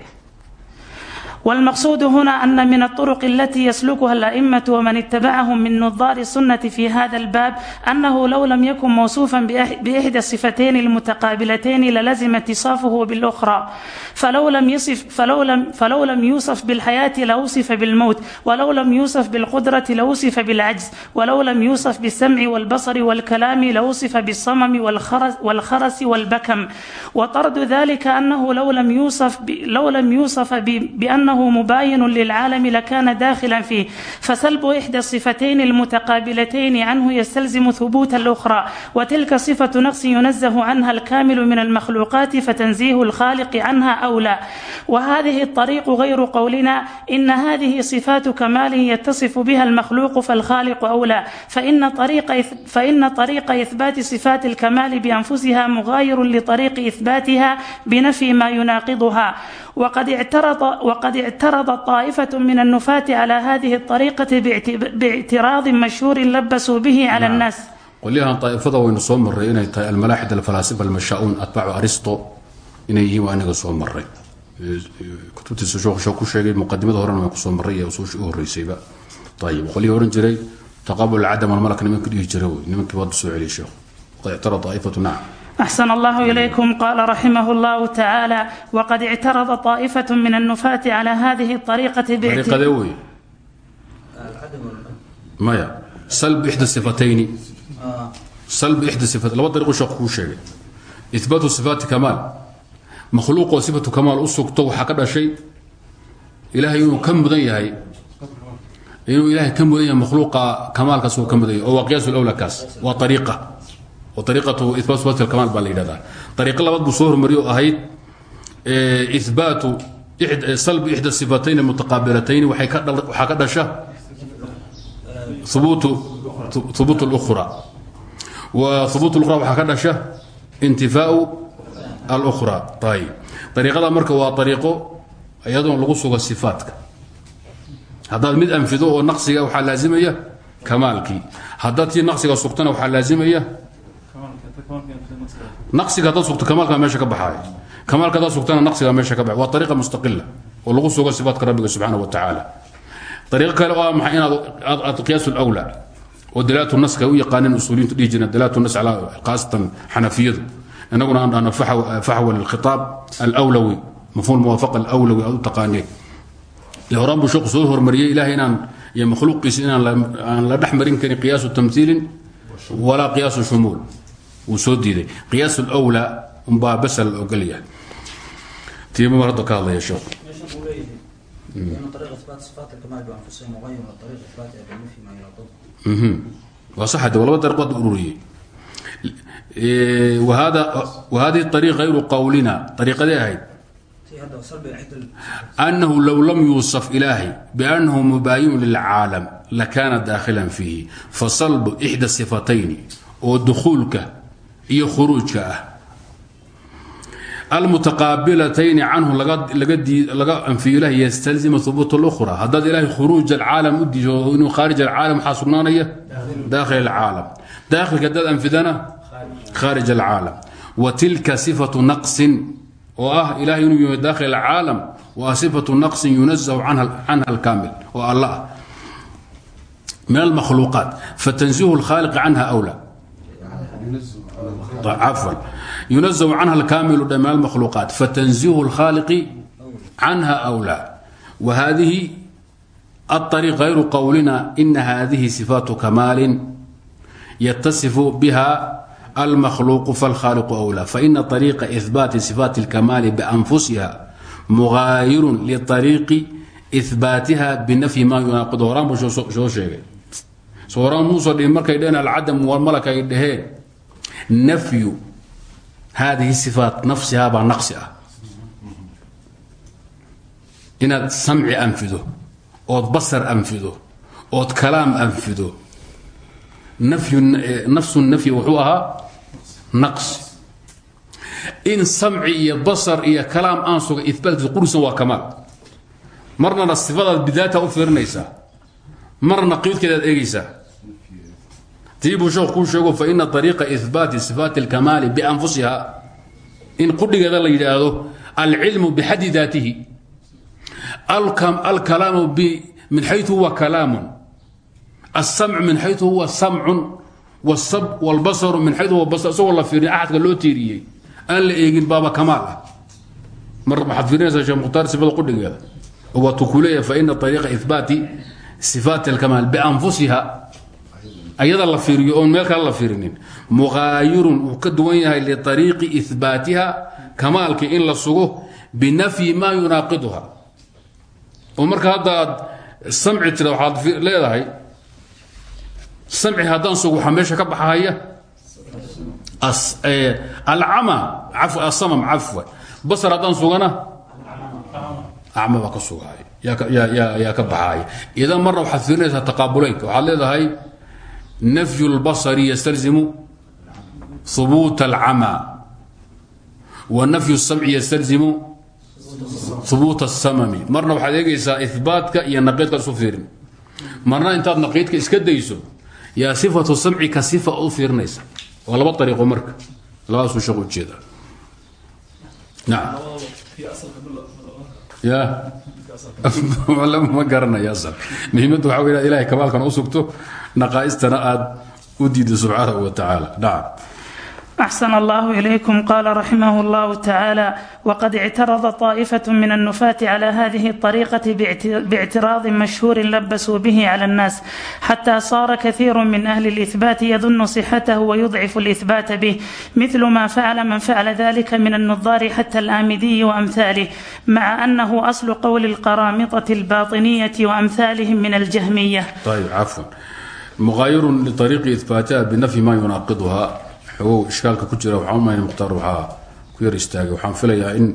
والمقصود هنا أن من الطرق التي يسلكها الأئمة ومن اتبعهم من نظار السنة في هذا الباب أنه لو لم يكن موصوفا بأح- بإحدى الصفتين المتقابلتين للزم اتصافه بالأخرى فلو لم يصف فلو لم فلو لم يوصف بالحياة لوصف بالموت ولو لم يوصف بالقدرة لوصف بالعجز ولو لم يوصف بالسمع والبصر والكلام لوصف بالصمم والخرس والخرس والبكم وطرد ذلك أنه لو لم يوصف ب... لو لم يوصف ب... بأنه مباين للعالم لكان داخلا فيه فسلب إحدى الصفتين المتقابلتين عنه يستلزم ثبوت الأخرى وتلك صفة نقص ينزه عنها الكامل من المخلوقات فتنزيه الخالق عنها أولى وهذه الطريق غير قولنا إن هذه صفات كمال يتصف بها المخلوق فالخالق أولى فإن طريق إث- فإن طريق إثبات صفات الكمال بأنفسها مغاير لطريق إثباتها بنفي ما يناقضها وقد اعترض وقد اعترض طائفة من النفاة على هذه الطريقة باعت- باعتراض مشهور لبسوا به على نعم. الناس qolyahan طaa'ifada waynu soo maray inay tahay almalaaxid alfalaasifa almashaa'uun atbaacu aristo inay yihiin waa inaga soo maray kutubtiisa sheekhu ku sheegay muqadimada horena waan kusoo maray iyo usuusha u horeysayba ayib qolyihii oran jiray taqabul cadam almalak nimanka dhihi jira wey nimankii waa soo celiyay sheekhu qad ictarada طaa'ifatu nacam أحسن الله إليكم قال رحمه الله تعالى وقد اعترض طائفة من النفاة على هذه الطريقة باعت- طريقة wey maya salb ixda sifatayni salb ixda sifat laba dariiqo sheekhu kuu sheegay ihbaatu sifaati kamaal makhluuqoo sifatu kamaal u sugto waxaa ka dhashay ilaahay inuu ka mudan yahay inuu ilaahay ka mudan yahay makhluuqa kamaalkaas uu ka mudan ariiqatu ibaat bat amaal baa la yidhahdaa. Ariiqo labaad buu soo hormariyo oo ahayd ibaatu salbu ixda sifatayn mutaqaabilatayn waxaa ka dhasha hubuut اlra wa hubuut اlkhra waxaa ka dhasha intifaau alkhra ayb ariiqada marka waa ariiqo iyadoon lagu sugo sifaatka haddaad mid anfido oo naqsiga waxaa laazimaya kamaalkii. Haddaad tii naqsiga sugtana waxaa laazimaya naqsiga haddaad sugto kamaalka meesha ka baxaaya kamaalka haddaad sugtana naqsiga meesha ka baxay. Waa ariiqa mustaqila oo lagu sugo sifaatka rabbiga subxaana wa tacaala. Ariiqo kale oo ah maxay inaad aad qiyaas lawla oo dalaatu naska u yaqaaneen usuuliyiintu dhihi jireen. Dalaatu nas khaasatan xanafiyadu. Inaguna aan dhahno faxwa lilkhitaab alwlawi mafhuum muwaafaqa alwlawi aad u taqaaneen. Horaan buu sheekhu soo hormariyey ilahay inaan iyo makhluuqiisa inaan aan la dhex marin karin qiyaasu tamhiilin walaa qiyaasu shumuul uu soo diiday. Qiyaas alwlaa umbaa basa la ogolyahay tiimaba hadda ka hadlaya sheekhu mhm. waa saxade waa laba dariiqo hadda ururiyey. Wahadihi ariiq hayru qawlina ariiqadee ahayd. Annahu low lam yuusaf ilaahi biannahu mubaayin lilcaalam lakana daakilan fiihi. Fasalbu ixda sifatayni oo dukuulka iyo khuruujka ah almutaqaabilatayni canhu laga anfiyo ilah ystalzima hubuut اlأkhra haddaad ilahay khuruuj alcaalam u diido inuu khaarij alcaalam waxaa sugnaanaya daakhil alcaalam daakhilka haddaad anfidana khaarij alcaalam wa tilka صifaة naqsin oo ah ilahay inuu yahay dakhil acaalam waa sifatu naqsin yunazahu canha alkaamil oo alla ah min almakhluuqaat fatanzihu lkhaaliq canha wla yunazahu canha alkaamilu min almakhluuqaat fatanzihu lkhaaliqi canha wlaa wa hadihi aariiq hayru qowlina ina hadihi sifaatu kamaalin yatasifu biha almakhluuq falkhaaliqu wlaa faina ariiqa ihbaati sifaati اlkamaali bianfusiha mugaayirun liariiqi ihbaatiha binafyi ma yunaaqid. Horaan buu soo sheegay. Horaan muusoo dhihin markay dheheen alcadam walmalak ay dhaheen nafyu. Hadihi sifaat nafsiha baa naqsi ah. Inaad samci anfido ood basar anfido ood kalaam anfido nafsu nafyi wuxuu ahaa naqsi. In samci iyo basar iyo kalaam aan suga ibaatkisa qurisan waa kamaal. Marnana sifadaad bidaata u marna qiidkeedaad eegaysaa tii buu sheekh kuu sheego fa ina ariiqa ihbaati sifaati اlkamaali bianfusiha in qudhigeeda la yidhaahdo alcilmu bixaddi daatihi. Alkalaamu min xayu huwa kalaamun. Asamc min xayu huwa samcun wsab wlbasaru min xayu huwa basar. Isagoo la fiirin axadka loo tiiriyey aan la eegin baaba kamaal ah. Mar waxaad fiirinaysaa sheekh mukhtaar sifada qudhigeeda. Waatuu kuleeyahay fa ina ariiqa ihbaati sifaati اlkamaal bianfusiha ayada la fiiriyo oon meel kale la fiirinin. Muqaayirun uu ka duwan yahay liariiqi ihbaatiha kamaalkii in la sugo binafyi maa yunaaqiduha. Oo marka hadda aad samci tira waxaad leedahay samci haddaan sugo waxaa meesha ka baxahaya alcama asamam cafwa. Basar haddaan sugana? Acma baa ka sugahay yaa ka baxaaya. Idan marna waxaad fiirinaysaa taqaabuleynka waxaad leedahay nafyu اlbasari ystalzimu hubuuta alcama wa nafyu الsamci ystalzimu hubuuta الsamami marna waxaad eegaysaa ihbaatka iyo naqiidka isu fiirin marna intaad naqiidka iska dayso yaa sifatu samci ka sifa u fiirinaysa waa laba ariiqo marka labadaasuu sheekh ujeeda nacam ya ma garanaya asal muhiimaddu waxa wey ilahay kamaalkan u sugto naqaa'istana aad u diido subxaanahu wa tacaala nacam أحسن الله إليكم قال رحمه الله تعالى وقد اعترض طائفة من النفاة على هذه الطريقة باعتراض مشهور لبسوا به على الناس حتى صار كثير من أهل الإثبات يظن صحته ويضعف الإثبات به مثل ما فعل من فعل ذلك من النظار حتى الآمدي وأمثاله مع أنه أصل قول القرامطة الباطنية وأمثالهم من الجهمية muaayirun liariiqi ibaatiha binafyi maa yunaaqiduhaa xogow ishkaalka ku jira waxaan umahayn mukhtaar waxaa ku yar istaagay waxaan filayaa in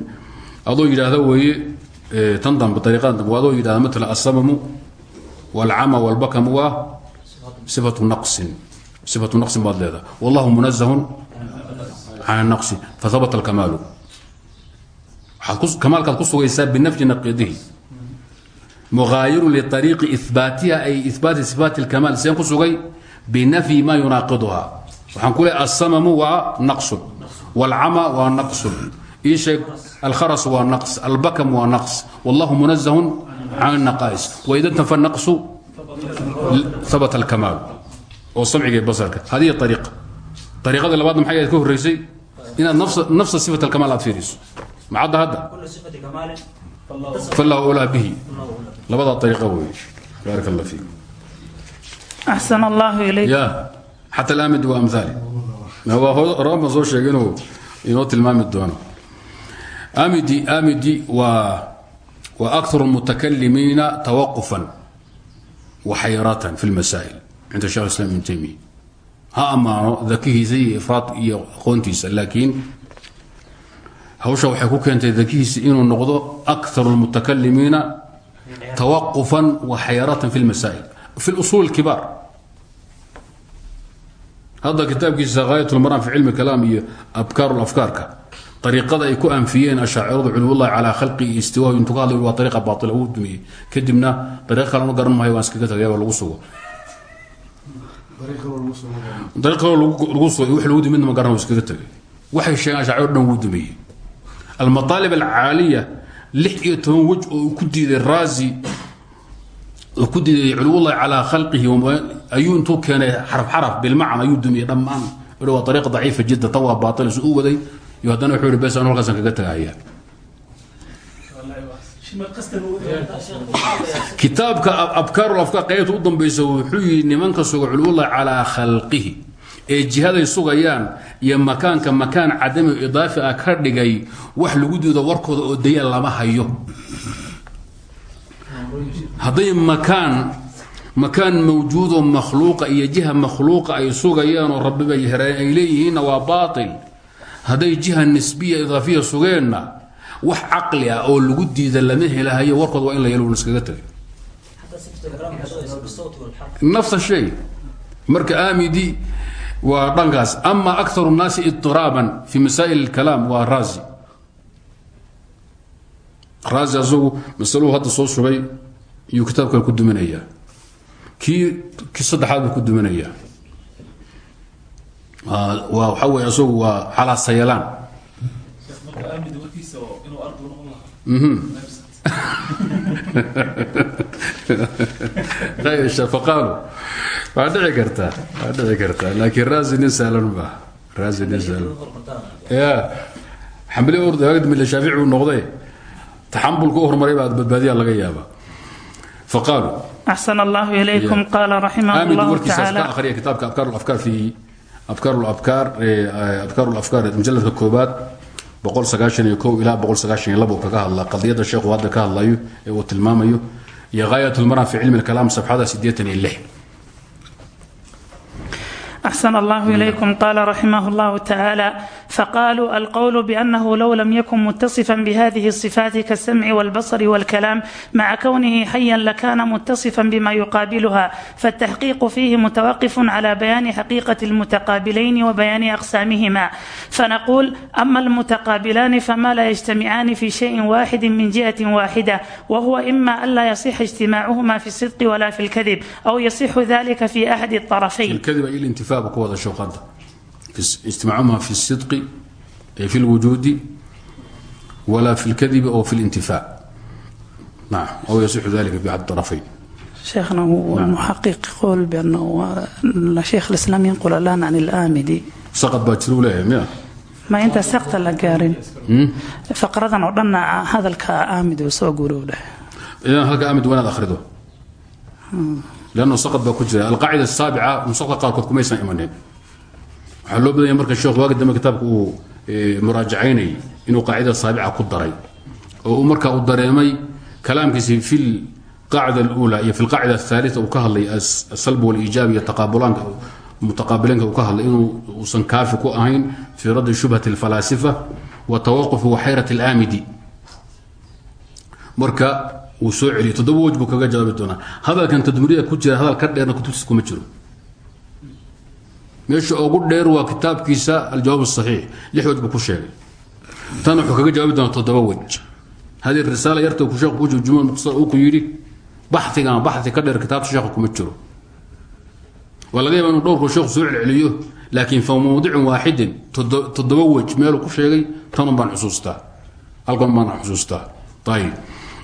adoo yidhaahda weeye tan dambe ariiqadan dambe adoo yidhahda matala asamamu walcama walbakamu waa sifatu naqsin sifatu naqsin baad leedaha wallahu munazahun can naqsi fahabata alkamaalu maaadkamaalkaad ku sugaysaa binafyi naqidihi mughaayiru liariiqi ibaatiha ay ibaati sifaati اlkamaal seen ku sugay binafyi ma yunaaqiduha waxaan ku leeay asamamu waa naqsun wاlcama waa naqsun ii sheeg alkharas waa naqs albakam waa naqs wallahu munazahun can naqaa'is waida ntafa naqsu habata alkamaal oo samciga basarka hadihi ariiqa ariiqadii labaadna maxay ahayd ka horreysay inaad nafsa sifat alkamaal aad fiiriso macadda hadda falahu ulaa bihi labadaa ariiqa wey baaraka alla fiik axsan allahu ilayk ya xata alamid wa amhaali waa horabaan soo sheegay inuu inoo tilmaami doono amidi amidi waa waa akaru mutakalimiina tawaqufan wa xayratan fi lmasaa'il cinda shekh islam ibn taymiya ha ammaano dakihiisa iyo ifraad iyo aqoontiisa laakiin hawsha waxay ku keentay dakihiisa inuu noqdo akthar الmuتakalimiina توقفا وxayrة في الmasائل في الأصول الكبار hadda kitaabkiisa haayat lmaram fi cilmi kalaam iyo abkaar afkaarka ariiqada ay ku anfiyeen ashaaciradu culumullahi calaa khalqi iyo istiwaahu intuu ka hadlay waa ariiqa baatila uu dumiyey kadibna ariiq kalenu garan maayo waan iskaga tagayaba lagu sugo ariiq kaloo lagu sugo wax lagu dumidna ma garan uu iskaga tagay waxay sheegeen ashaaciro dhan wuu dumiyey almataalib alcaaliya lix iyo toban wej oo uu ku diiday raazi oo ku diiday culumullahi calaa khalqihi ayuu intuu keenay xaraf xaraf bilmacna ayuu dumiyey dhammaan. Waa ariiq daciifa jidda tan waa baatil isu u waday. Iyo haddana wuxuu yihi bes anu halkaasaan kaga tagahaya kitaabka abkaarul afkaar qaybta u dambaysa wuxuu yihi nimanka suga culumullahi calaa khalqihi ee jihaday sugayaan iyo makaanka makaan cadami idaafi ah ka dhigay wax lagu diido warkooda oo daya lama hayo. Hadday makaan makaan mawjuudoo makhluuqa iyo jiha makhluuqa ay sugayaan oo rabbiba hereen ay leeyihiinna waa baatil. Hadday jiha nisbiya idaafiya sugeenna wax caqli ah oo lagu diida lama helahayo warkooda waa in la yelo iskaga tagay nafsa shay. Marka aamidi waa dhankaas ama akharu nnaasi idiraaban fi masaa'il اlkalaam waa raazi. Raazi asagu masaluu hadda soo shubay iyuu kitaab kale ku duminayaa kii kii saddexaad buu ku duminayaa waa waxaa weeye asagu waa calaa sayalaan qaalu waa dhici kartaa waa dhici kartaa. Laakiin raasi nin sahlan maaha raasi nin sahlan. Ya xambali ordaga dambe shaafici uu noqday. Taxambulku u hormaray baa badbaadiya laga yaabaa. Faqaalu. Axsan allahu ilaykum qaala raximah llahu tacaala akhriya kitaabka abkaar afkaar fi abkaar abkaar abkaar afkaar mujalladka koobaad ilaa kaga hadla qadiyada sheekhu hadda ka hadlayo ee uu tilmaamayo iyo haayat lmara fi cilmi kalaam sabxada axsan allahu ilaykum. Qaala raximah llahu tacaala فقالوا القول بأنه لو لم يكن متصفا بهذه الصفات كالسمع والبصر والكلام مع كونه حيا لكان متصفا بما يقابلها فالتحقيق فيه متوقف على بيان حقيقة المتقابلين وبيان أقسامهما فنقول أما المتقابلان فما لا يجتمعان في شيء واحد من جهة واحدة وهو إما ألا يصح اجتماعهما في الصدق ولا في الكذب أو يصح ذلك في أحد الطرفين الكذب أي الانتفاع بقوة الشوقات اجتماعهما في الصدق أي في الوجود ولا في الكذب أو في الانتفاع نعم أو يصح ذلك في أحد الطرفين شيخنا هو المحقق يقول بأنه شيخ الإسلام ينقل الآن عن الآمدي سقط باجروا لهم يا ما أنت سقط لقارن فقرة عدنا هذا الكآمد وسوى قولوا له إذا هلك أمد وين أخرده لأنه سقط بكجرة القاعدة السابعة مسقط قال كنت كميسا إيمانين waxaa loo badanya marka sheekhu waagi dambe kitaabka uu muraajacaynayay inuu qaacida saabica ku daray oo marka uu dareemay kalaamkiisi fi lqaacida aluula iyo fi lqaacida athaalita uu ka hadlay asalb waliijaab iyo taqaabulaanka mutaqaabiliinka ka hadlay inuu uusan kaafi ku ahayn fii raddi shubhati alfalaasifa wa tawaqufi waxayrat alaamidi. Marka uu soo celiyo toddoba wej kaga jawaabi doonaa. Hadalkan tadmuriya ku jira hadal ka dheerna kutubtiis kuma jiro meesha ugu dheer waa kitaabkiisa aljawaab saxiix lix wej buu ku sheegay. Tan wuxuu kaga jawaabi doona toddoba wej haddii risaala yarta ku sheekh ku jujuma muqtasar uu ku yidhi baxigan baxi ka dheer kitaabta sheekha kuma jiro. Waa laga yaba inuu dhowrku sheekhu soo laakiin fa mawdicin waaxidin. Toddoba wej meeluu ku sheegay tanun baan xusuustaa. Halkan baan xusuustaa. Ayib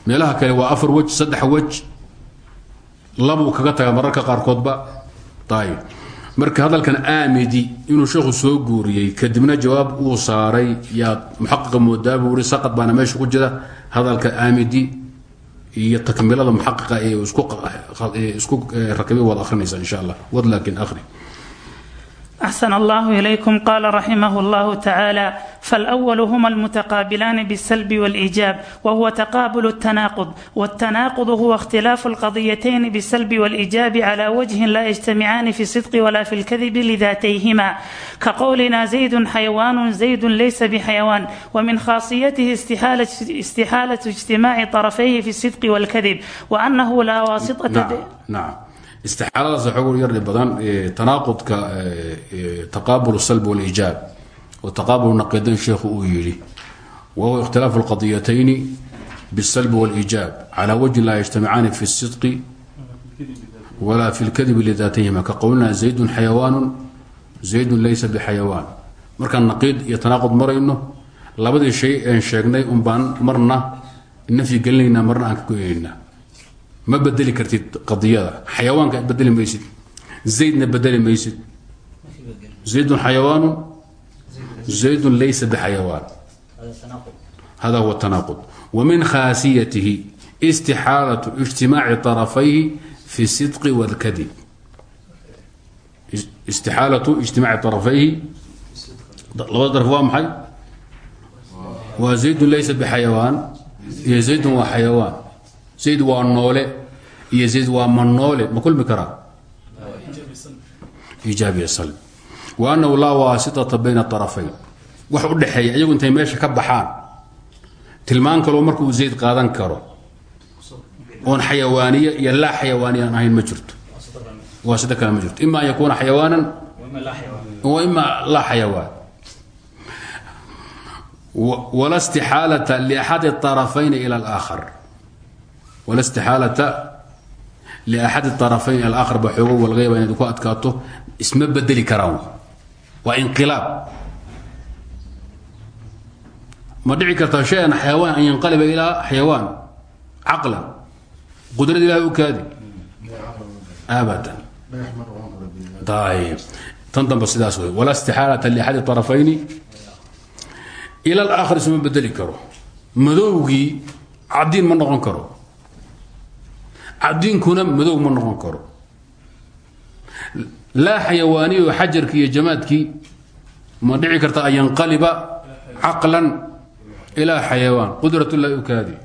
meelaha kale waa afar wej saddex wej labuu kaga tagaa mararka qaarkoodba. Ayib marka hadalkan aamidi inuu sheekhu soo guuriyey kadibna jawaab uu saaray yaad muxaqiqa moodaa buu ihi saqad baana meesha ku jira. Hadalka aamidi iyo takmilada muxaqiqa ee isku rakabay waad akhrinaysaa insha allah. Wad laakin akhri أحسن الله إليكم قال رحمه الله تعالى فالأول هما المتقابلان بالسلب والإيجاب وهو تقابل التناقض والتناقض هو اختلاف القضيتين بالسلب والإيجاب على وجه لا يجتمعان في الصدق ولا في الكذب لذاتيهما كقولنا زيد حيوان زيد ليس بحيوان ومن خاصيته استحالة, استحالة اجتماع طرفيه في الصدق والكذب وأنه لا واسطة نعم نعم istixaaladaas waxoogu yardi badan tanaaqudka taqaabul salb waliijaab oo taqaabul naqidayn sheekhu uu yidhi wahuwa ikhtilaafu alqadiyatayni bisalbi waliijaab cala wajhin laa yajtamicaani fi sidqi walaa fi lkadibi lidaatayhima ka qowlina zaydun xayawaanun zaydun laysa bixayawaan markaan naqiid iyo tanaaqud marayno labadii shay een sheegnay un baan marna nafyi ma bedeli kartid adiyada xayawaanka bedeli maysid. Zaydna bedeli maysid. Zaydun xayawaanu? Zaydun laysa bixayawaan. Hada huwa tanaaqud. Wamin khaasiyatihi istixaalatu ijtimaaci arafayhi fi sidqi wاlkadib istixaalatu ijtimaaci arafayhi labada darf waa maxay? Waa zaydun laysa bixayawaan. Iyo zaydun waa xayawaan zayd waa noole iyo zayd waa manoole ma kulmi karaa iijaabiya salbi wa annahu laa waasitata bayna arafayn wax u dhexeeya iyagu intay meesha ka baxaan tilmaan kaloo markauu zayd qaadan karo oon xayawaaniye iyo laa xayawaaniya aan ahayn ma jirto waasito kale ma jirto ima an yakuuna xayawaanan ima laa xayawaan wala istixaalata liaxadi arafayn ila alaakhar wala istixaalata liaxadi طarafayn alaakharba xoogo walgayba inaad ku adkaato isma bedeli karaan. Waa inqilaab. Ma dhici karta shay-an xayawaan an yanqaliba ilaa xayawaan? Caqlan. Qudrad ilahay u kaadi. Abadan. Ayb tan dambe sidaas wey walaa istixaalata liaxadi طarafayni ila alaakhar isma bedeli karo. Madowgii cadiin ma noqon karo cadiinkuna madow ma noqon karo. Laa xayawaaniyo xajarkii iyo jamaadkii ma dhici karta an yanqaliba caqlan ilaa xayawaan. Qudrat llahi u kaadi.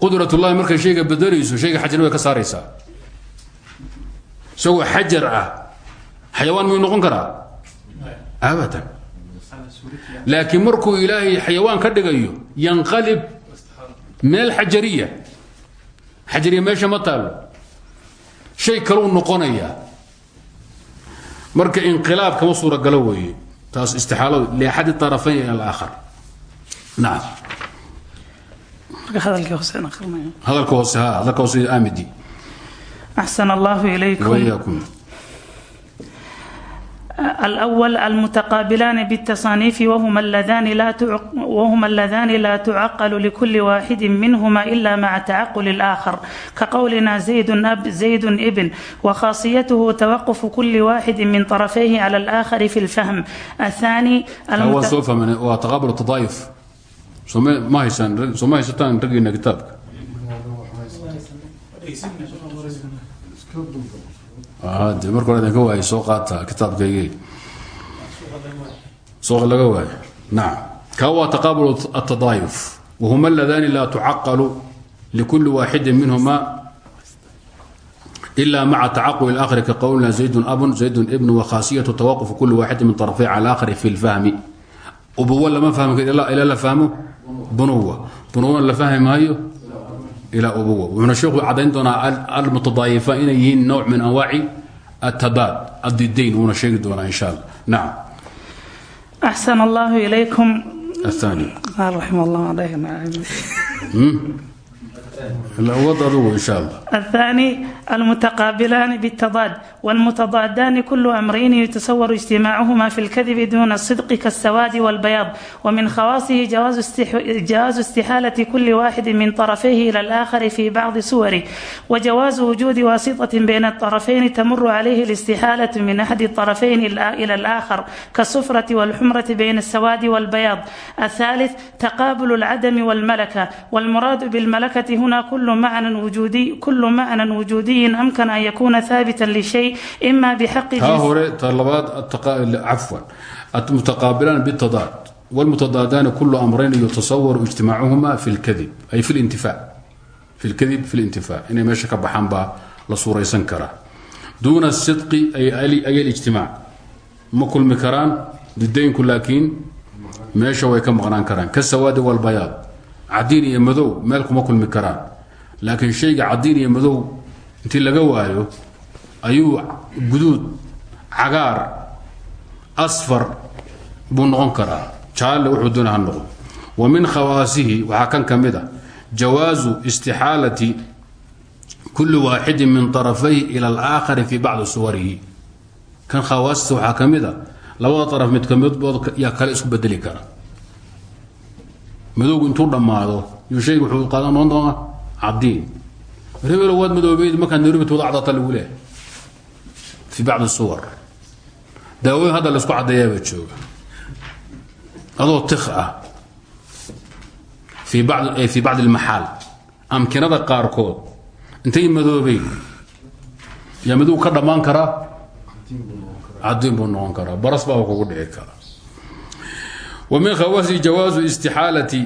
Qudrat llahi markay shayga bedelayso shayga xajarni way ka saaraysaa. Isagoo xajar ah. Xayawaan muu noqon karaa? Abadan. Laakiin markuu ilaahay xayawaan ka dhigayo yanqalib meel xajariya xajariya meesha ma taalo. Shay kaleu noqonayaa marka inqilaab kama suuragalo weeye. Taas istixaaladu liaxadi طarafayn ila alaakhar. Naam. Hadalka hoose hadalka hoose aamidi axsan allahu ilaykum. الأول المتقابلان بالتصانيف وهما اللذان لا تعق وهما اللذان لا تعقل لكل واحد منهما إلا مع تعقل الآخر كقولنا زيد أب زيد ابن وخاصيته توقف كل واحد من طرفيه على الآخر في الفهم الثاني هو سوف من وتقابل التضايف سوما ما هيسان سوما هيستان رجينا كتابك de marka hore idinka waayay soo qaata kitaabkaygii soo laga waayo nacam ka waa taqaabul atadaayuf wahuma aladani laa tucaqalu likuli waaxidin minhuma إلا مع تعقل الآخر كقولنا زيد أب زيد ابن وخاصية توقف كل واحد من طرفي على الآخر في الفهم أبوة لما فهم إلا إلا فهمه بنوة بنوة لا فهم هايو إلى أبوة ilaa ubuwa wuxuuna sheekhu caddayn doonaa almutadaayifa inay yihiin nooc min anwaaci atadaad addidayn wuuna sheegi doonaa insha allah nacam axsan allahu ilaykum athani qaal allah alayhi athani إن شاء الله الثاني المتقابلان بالتضاد والمتضادان كل أمرين يتصور اجتماعهما في الكذب دون الصدق كالسواد والبياض ومن خواصه جواز, استح... جواز استحالة كل واحد من طرفيه إلى الآخر في بعض صوره وجواز وجود واسطة بين الطرفين تمر عليه الاستحالة من أحد الطرفين إلى الآخر كالصفرة والحمرة بين السواد والبياض الثالث تقابل العدم والملكة والمراد بالملكة هنا كل معنى وجودي كل معنى وجودي nabiyin amkana an yakuuna haabita lishay ima bixaqi taa hore talabaad cafwan mutaqaabilaan bitadaad wlmutadaadaani kulu amrayn yutasawaru ijtimaacuhuma fi lkadib ay fi lintifa fi lkadib fi lintifa inay meesha ka baxaan baa la suuraysan karaa duuna sidqi ay alijtimaac ma kulmi karaan didaynku laakiin meesha way ka maqnaan karaan kasawaadi walbayaad cadiin iyo madow meel kuma kulmi karaan laakiin shayga cadiin intii laga waayo ayuu guduud cagaar asfar buu noqon wuxuu doona noqdo. Wa min khawaasihi waxaa kan ka mid a jawaazu istixaalati kulli waaxidin min طarafayhi ila alaakhari fi bacdi suwarihi. Kan khawaasista waxaa ka mid a labada araf mid kamidbood yaa kale isku bedeli kara. Madowgu reebelow waad madoobeed markaad nairobit wadacdata lagu leehay fii bacdi suwar. Daawooyin hadda la isku caddeeyaabaa jooga. Adoo tik ah. Fii bad fii bacdi almaxaal amkinada qaarkood. Intay madoobeen yaa madow ka dhammaan karaa? Cadiin buu noqon karaa. Baras baaba kugu dhici karaa. Wa min khawaasi jawaasu istixaalati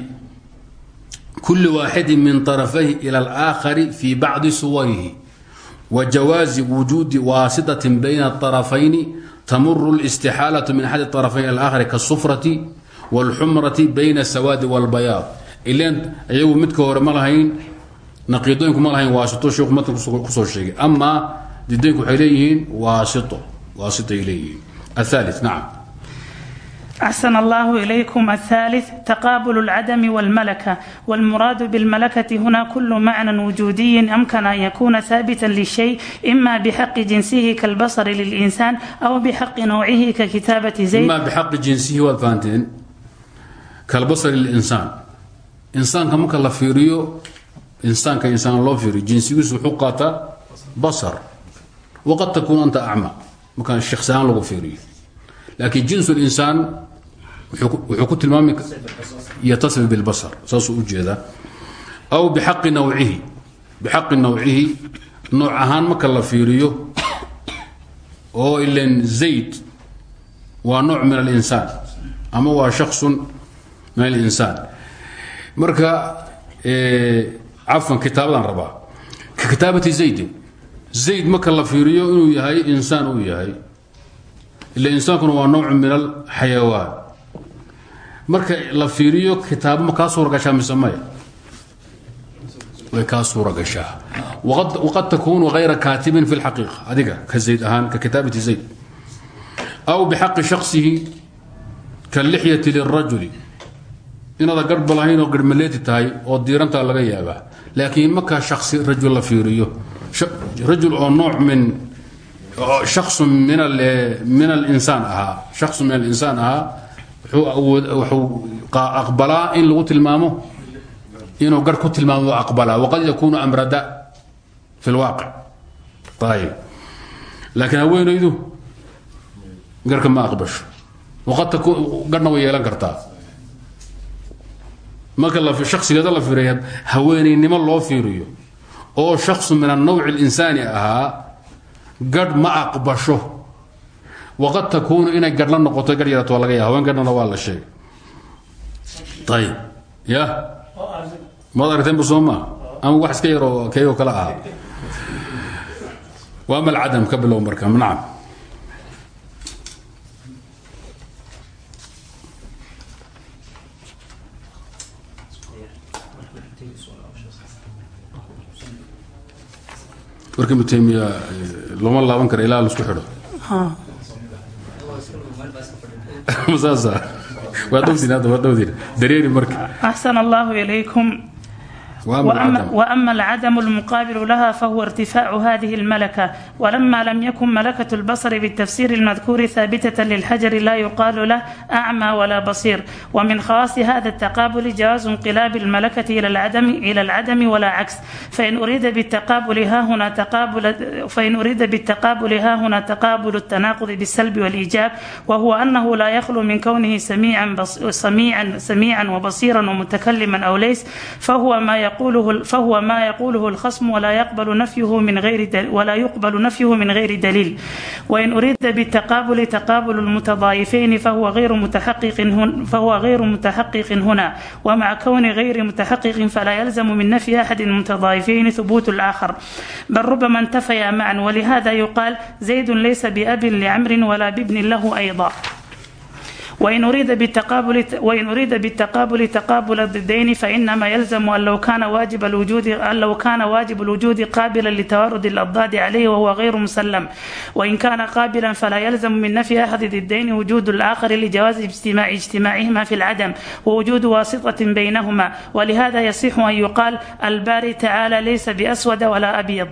استحاaلة كل واحد من طرفيه إلى الآخر في بعض صوره وجواaز وجود واasطة بين الطرفين تمر الاستحاaلة من أحد الطرفين إلى الآخر كالصفرة والحمرة بين السواد والبياض ilen iyagu midka hore ma lahayn نaقيidooyinku ma lahayn waasito sheekhu maka kusoo sheegay أما didoyinku waxay leeyihiin waasito waasitay leeyihiin الثالث نعم أحسن الله إليكم الثالث تقابل العدم والملكة والمراد بالملكة هنا كل معنى وجودي أمكن أن يكون ثابتا للشيء إما بحق جنسه كالبصر للإنسان أو بحق نوعه ككتابة زيد إما بحق جنسه والفانتين كالبصر للإنسان إنسان كما كلا فيريو إنسان كإنسان الله فيريو جنسه حقة بصر وقد تكون أنت أعمى مكان الشخصان لغو فيريو laakiin jins اlinsaan wuxuu ku tilmaami yatasif biاlbasar saasuu u jeedaa. Aw bixaqi nawcihi bixaqi nawcihi nooc ahaan marka la fiiriyo oo ilan zayd waa nooc min alinsaan ama waa shaksun min alinsaan. Marka cafan kitaabadan rabaa. Ka kitaabati zaydin zayd marka la fiiriyo inuu yahay insaan uu yahay. Ila insaankuna waa nooc min alxayawaan marka la fiiriyo kitaabo ma kaa suura gashaa mise way kaa suura gashaa. Waqad takunu hayra kaatibin fi lxaqiiqa adiga ka zayd ahaan ka kitaabati zayd. Aw bixaqi shaksihi kalixyati lirajuli inaada garhba lahayn oo garhmaleeti tahay oo diirantaa laga yaabaa. Laakiin markaa shaksi rajul la fiiriyo. Rajul oo nooc min shaksu min min alinsaan ahaa. Shaksu min alinsaan ahaa wuxuu aqbalaa in lagu tilmaamo inuu gar ku tilmaamo aqbalaa. Waqad yakunu amrada fi lwaaqic ayib laakiin haweenaydu garka ma aqbasho. Waqad garhna way yeelan kartaa. Marka shaksigeeda la fiiriya haweenaynimo loo fiiriyo oo shaksu min annawci اlinsaani ahaa gadh ma aqbasho waqad takuunu inay gadh la noqoto gadh yarato waa laga ya haween gadhana waa la sheegay ayib ya maad aragteenba soo maa ama wax iska yaroo keygoo kale ahaa waama alcadam ka bilow marka nacam warka taymiya looma laaban kara ilaa la isku xidho saasa waa dhowdin hadda waa dhowdin dareeri marka. Axsan allaahu ilaykum. وأما, alcadam وأما العدم المقابل لها فهو ارتفاع هذه الملكة ولما لم يكن ملكة البصر بالتفسير المذكور ثابتة للحجر لا يقال له أعمى ولا بصير ومن خواص هذا التقابل جواز انقلاب الملكة إلى العدم إلى العدم ولا عكس فإن أريد بالتقابل ها هنا تقابل فإن أريد بالتقابل ها هنا تقابل التناقض بالسلب والإيجاب وهو أنه لا يخلو من كونه سميعا بص سميعا سميعا وبصيرا ومتكلما أو ليس فهو ما يقوله فهو ما يقوله الخصم ولا يقبل نفيه من غير دل ولا يقبل نفيه من غير دليل وإن أريد بالتقابل تقابل المتضايفين فهو غير متحقق هن فهو غير متحقق هنا ومع كون غير متحقق فلا يلزم من نفي أحد المتضايفين ثبوت الآخر بل ربما انتفيا معا ولهذا يقال زيد ليس بأب لعمر ولا بابن له أيضا وإن أريد بالتقابل وإن أريد بالتقابل تقابل الضدين فإنما يلزم أن لو كان واجب الوجود أن لو كان واجب الوجود قابلا لتوارد الأضداد عليه وهو غير مسلم وإن كان قابلا فلا يلزم من نفي أحد الضدين وجود الآخر لجواز اجتماع اجتماعهما في العدم ووجود واسطة بينهما ولهذا يصح أن يقال الباري تعالى ليس بأسود ولا أبيض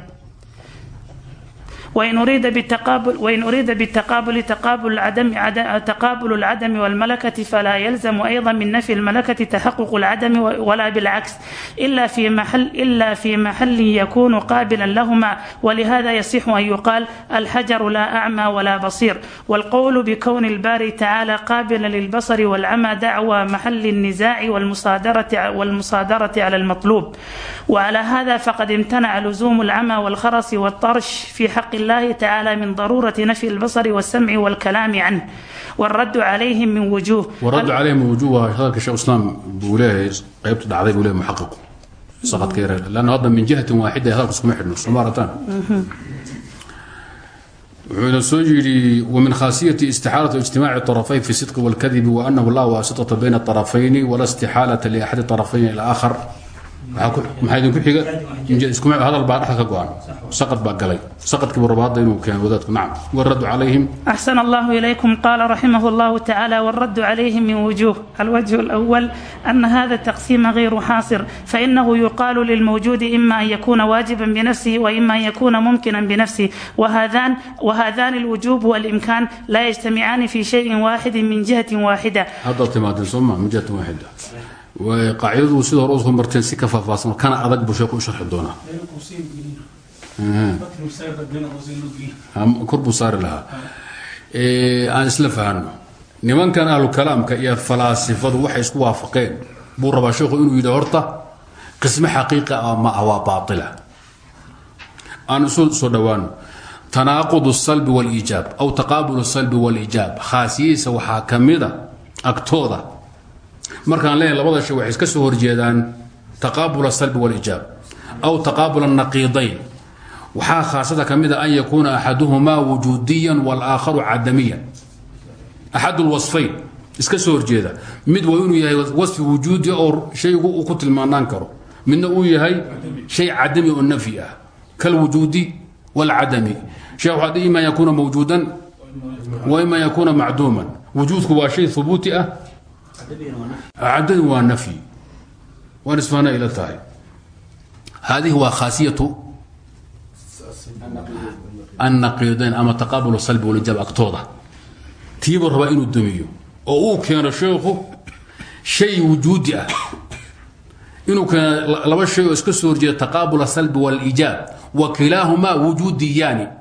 وإن أريد بالتقابل وإن أريد بالتقابل تقابل العدم عد- تقابل العدم والملكة فلا يلزم أيضا من نفي الملكة تحقق العدم و- ولا بالعكس إلا في محل إلا في محل يكون قابلا لهما ولهذا يصح أن يقال الحجر لا أعمى ولا بصير والقول بكون الباري تعالى قابلا للبصر والعمى دعوى محل النزاع والمصادرة والمصادرة على المطلوب وعلى هذا فقد امتنع لزوم العمى والخرس والطرش في حق الله تعالى من ضرورة نفي البصر والسمع والكلام عنه والرد عليهم من وجوه waradu calayhim wujuuha hadalka sheekh islaam buu leeyahay qaybta dhacday buu leeyahay muxaqiqu saqadka yare lanna hadda min jihatin waaxida hadalka iskuma xidhno soo maarataan wuxuuna soo yidhi ومن خاصية استحالة اجتماع الطرفين في الصدق والكذب وأنه لا واسطة بين الطرفين ولا استحالة لأحد الطرفين إلى آخر maxaa idinku xiga? Hadal baa dhexda ka go-an. Saqad baa galay. Saqadkiibu rabaadda inuu keeno wadaadku. Nacam. Warraddu calayhim. Axsan allahu ilaykum. Qala raximah allahu tacaala warraddu calayhim min wujuh alwajh alawal ana hada taqsima غayru xaasir fainahu yuqalu lilmawjudi ima an yakuna waajiban binafsihi wa ima an yakuna mumkinan binafsihi wahadani alwujub walimkan laa yajtamicaani fi shayin waaxidin min jihati waaxida haddaad timaadeen sooma min jihati waaxida qaacidadu sida hore u soo marteen si ka faahfaahsano kana adag buu sheeku sharxi doonaa. Kor buu saari iyo falaasifadu waxay isku waafaqeen. Buu rabaa sheekhu inuu yidhi horta qismo xaqiiqa ah ma ah waa baaila aan soo dhowaano tanaaqud salbi waliijaab aw taqaabul salbi waliijaab khaasiyihiisa waxaa ka markaan leeyahay labada shay waxay iska soo horjeedaan taqaabul asalbi walijaab aw taqaabul naqiidayn. Waxaa khaasada ka mid a an yakuuna axaduhumaa wujuudiyan walaakharu cadamiyan. Axad lwasfayn iska soo horjeeda. Mid waa inuu yahay wasfi wujuudi oo shaygu uu ku tilmaanaan karo. Midna uu yahay shay cadami oo nafyi ah. Kalwujuudi wاlcadami shee waxaad ima yakuuna mawjuudan? Wa ima yakuuna macduuman. Wujuudku waa shay hubuuti ah cadami waa nafyi waan isfaana ila tahay. Hadihi waa khaasiyatu annaqiidayn ama taqaabul salbi walijaab agtooda. Tiibuu rabaa inuu dumiyo oo uu keeno sheekhu shay wujuudi ah. Inuu keeno laba shay oo iska soo horjeeda taqaabul salbi walijaab wa kilaahumaa wujuudiyaani markii waxaa iska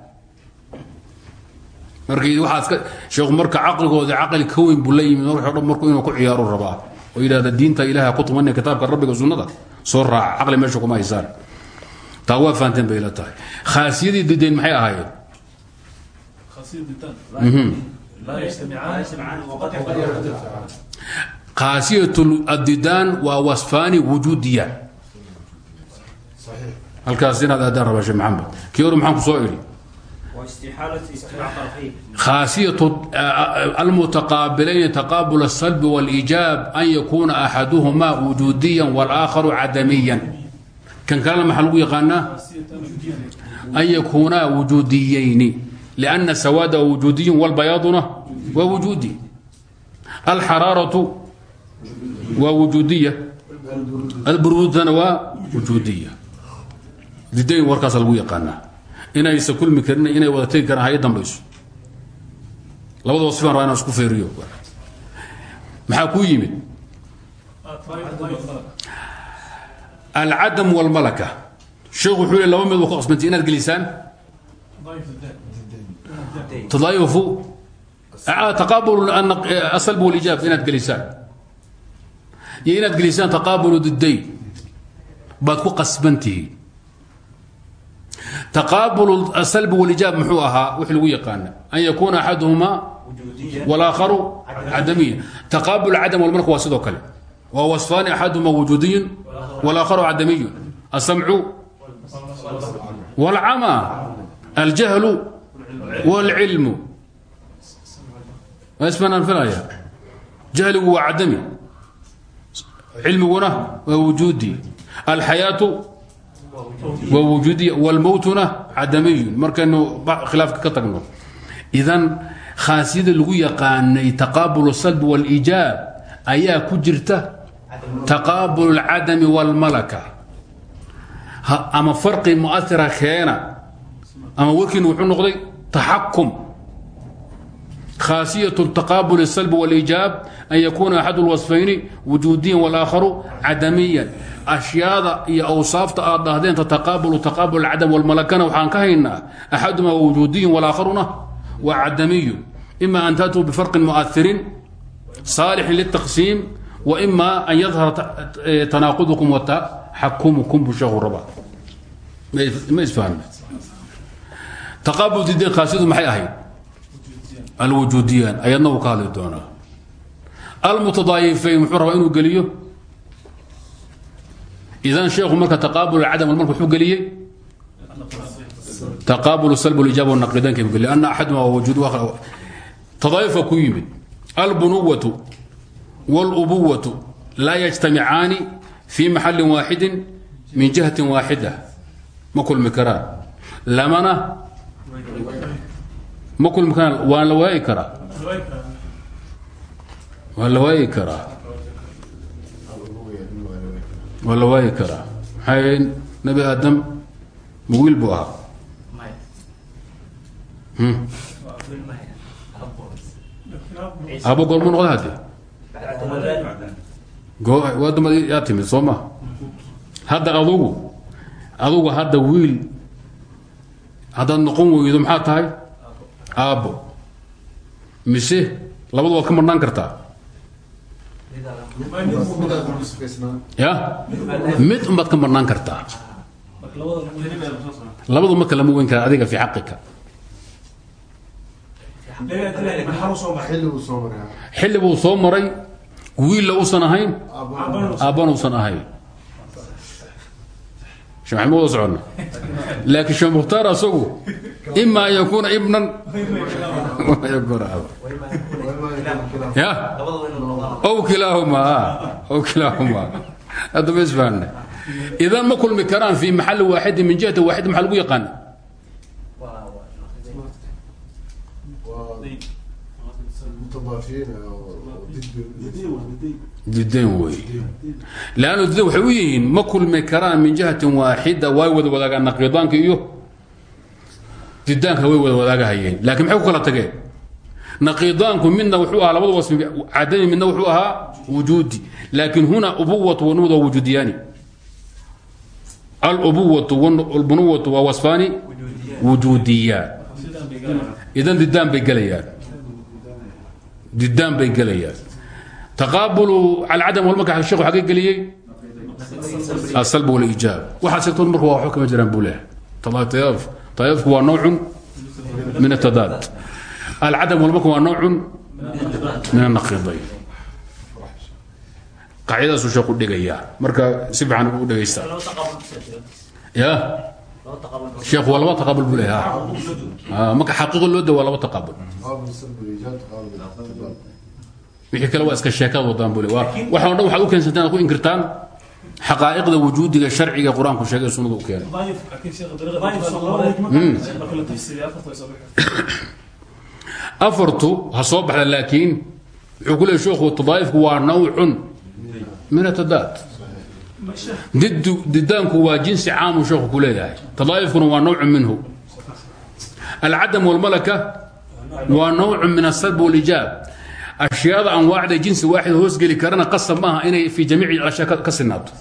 sheekhu marka caqligooda caqli ka weyn buu la yimid marka dhan markuu inuu ku ciyaaro rabaa. Oo yidhahda diinta ilaaha ku tumanaya kitaabka rabbiga sunnada. Soo raaca caqli meesha kuma haysaan. Taa waa fahanteen bay ila tahay. Khaasiyadii dideen maxay ahaayeen khaasiyat addidaan waa wasfaani wujuudiyaan. Halkaas inaad aadaan rabaa sheekh maxamed. Kii hore maxaan ku soo idhi واستحالة اجتماع طرفين khاaصية المتقاaبلayn تقاaبل الصلب والإيجاab أن يkuna أxadهma وuجuudiيا والآkخر cadميا kan kalena maxaa lagu yaqaanaa أn ykuna وuجuudiyayni لأنa سawاad وuجuudiي والبياaduna waa وuجuudi الxarاaرaة waa وuجuudiية الbrudana waa وuجuudiية didayn warkaas lagu yaqaanaa inaysa kulmi karin inay wada tegi karaan hay dambayso. Labadaba sifaan raa isku feeriyo. Maxaa kuu yimid? Alcadam wاlmalaka sheekhu wuxuu le laba mid ku qasbantay inaad gelisaan? Tadayufu taqaabul asalb wاlijaab inaad gelisaan. Iyo inaad gelisaan taqaabulu didayn baad ku qasbantihiin taqaabul asalbi walijaab muxuu ahaa wix lagu yaqaana an yakuuna axaduhumaa walaakharu cadamiya taqaabul cadam walmarka waa sidoo kale. Waa wasfaani axaduhumaa wujuudiyun walaakharu cadamiyun. Asamcu wاlcama aljahlu wاlcilmu ismanaan filaya jahligu waa cadami cilmiguna waa wujuudi. Alxayaatu waa wujuudiya wاlmowtuna cadamiyun markaynu khilaafka ka tagno idan khaasiyada lagu yaqaanay taqaabul اsalb wاliijaab ayaa ku jirta taqaabul اlcadami wاlmalaka ama farqi muaira keena ama warkiina wuxuu noqday taxakum khاaصية تقاaبل السلب والإيجاab أن يkuna أxad الوصفayni وuجuudiya والآakharu cadamiya أشhyaada iyo أwصaafta aad dhahdeen تتaqاaبل تaqاaبل الcadم والmalkna waxaan ka haynaa أxaduma وuجuudiyi والآakharuna wa cadamiyu إma an تأتوu بفرق مؤثirin صاalح للتقسيم وإma أn يظهر تناaqضكم وتxakمكم bu sheekhu raba ma isfahme تaqاaبل diideen khاasiyadu maxay ahayd alwujuudiyaan ayadna uu ka hadli doonaa. Almutadaayifayn muxuu rabaa inuu geliyo. Idan sheekhu marka taqaabul cadam marka wuxuu geliyey. Taqaabul salb ijaaba naqidaanka buu geliyey ana axaduma wujuud tadaayifa ku yimid. Albunuwatu wاlubuwatu laa yajtamicaani fi maxali waaxidi min jihatin waaxida. Ma kulmi karaan. Lamana ma kulmi karaan waa la waayi karaa? Waa la waayi karaa. Waa la waayi karaa. Maxay nebi aadam mawiil buu ahaa. Abo goormu noqda hadde waa ma hadda adugu adugu hadda wiil haddaad noqon weydo maxaa tahay aabbo. Mise labadu waad ka marhnaan kartaa? Ya? Mid unbaad ka marhnaan kartaa. Labadu marka lama weyn kara adiga fi xaqika xilli soo maray wiilla usan ahayn aabbana usan ahayn shee maxamed wada soconna laakiin sheekh mukhtaar asagu ima an yakuuna ibnan ow kilaahuma ow kilaahuma hadda ma isfahanna idan ma kulmi karaan fi maxali waaxidin min jihati waaxid maxaa lagu yaqaana didayn wey lannu didayn waxay u yihiin ma kulmi karaan min jihatin waaxida way wada wadaagaan naqiidaanka iyo didaanka way wada wadaagahayeen laakiin maxay ku kala tageen? Naqiidaanku midna wuxuu ahaa labada wasfi cadami midna wuxuu ahaa wujuudi. Laakiin huna ubuwatu wanuwd waa wujuudiyaani. Alubuwatu wlbunuwatu waa wasfaani wujuudiyaan. Idan didaan bay gelayaan didaan bay gelayaan taqaabulu alcadam walmarka sheekhu xagee geliyey asalb waliijaab waxaa sheegtood marka waa waxba kama jiraan buu leehay tayaaf tayaafku waa nowcun min atadaad alcadam walmarka waa nowcun min anaqidayn qaacidadaasuu sheekhu dhigayaa marka si fiican u dhegaysta ya laba taqabul sheekh waa laba taqaabul buu leeyahay ha marka xaqiiqo loo daa waa laba taqaabul wixii kale waa iska sheekaad wadaan bule waxaano dhan waxaad u keensantaan ad ku inkirtaan xaqaa'iqda wujuudiga sharciga qur'aanku sheegay sunnadu u keenay. Hmm. Afartu ha baxda laakiin wuxuu ku leeyay sheekhu tadaa'ifku waa min atadaad diddu didaanku waa jinsi caamu sheekhu ku leeyahay. Tadaa'ifkuna waa nawcun minhu. Alcadam walmalaka waa nawcu min asab walijaab ashyaada anwaacda jinsi waaxid hoosgeli karana qasab maaha inay fii jamiici ashya ka sinaato.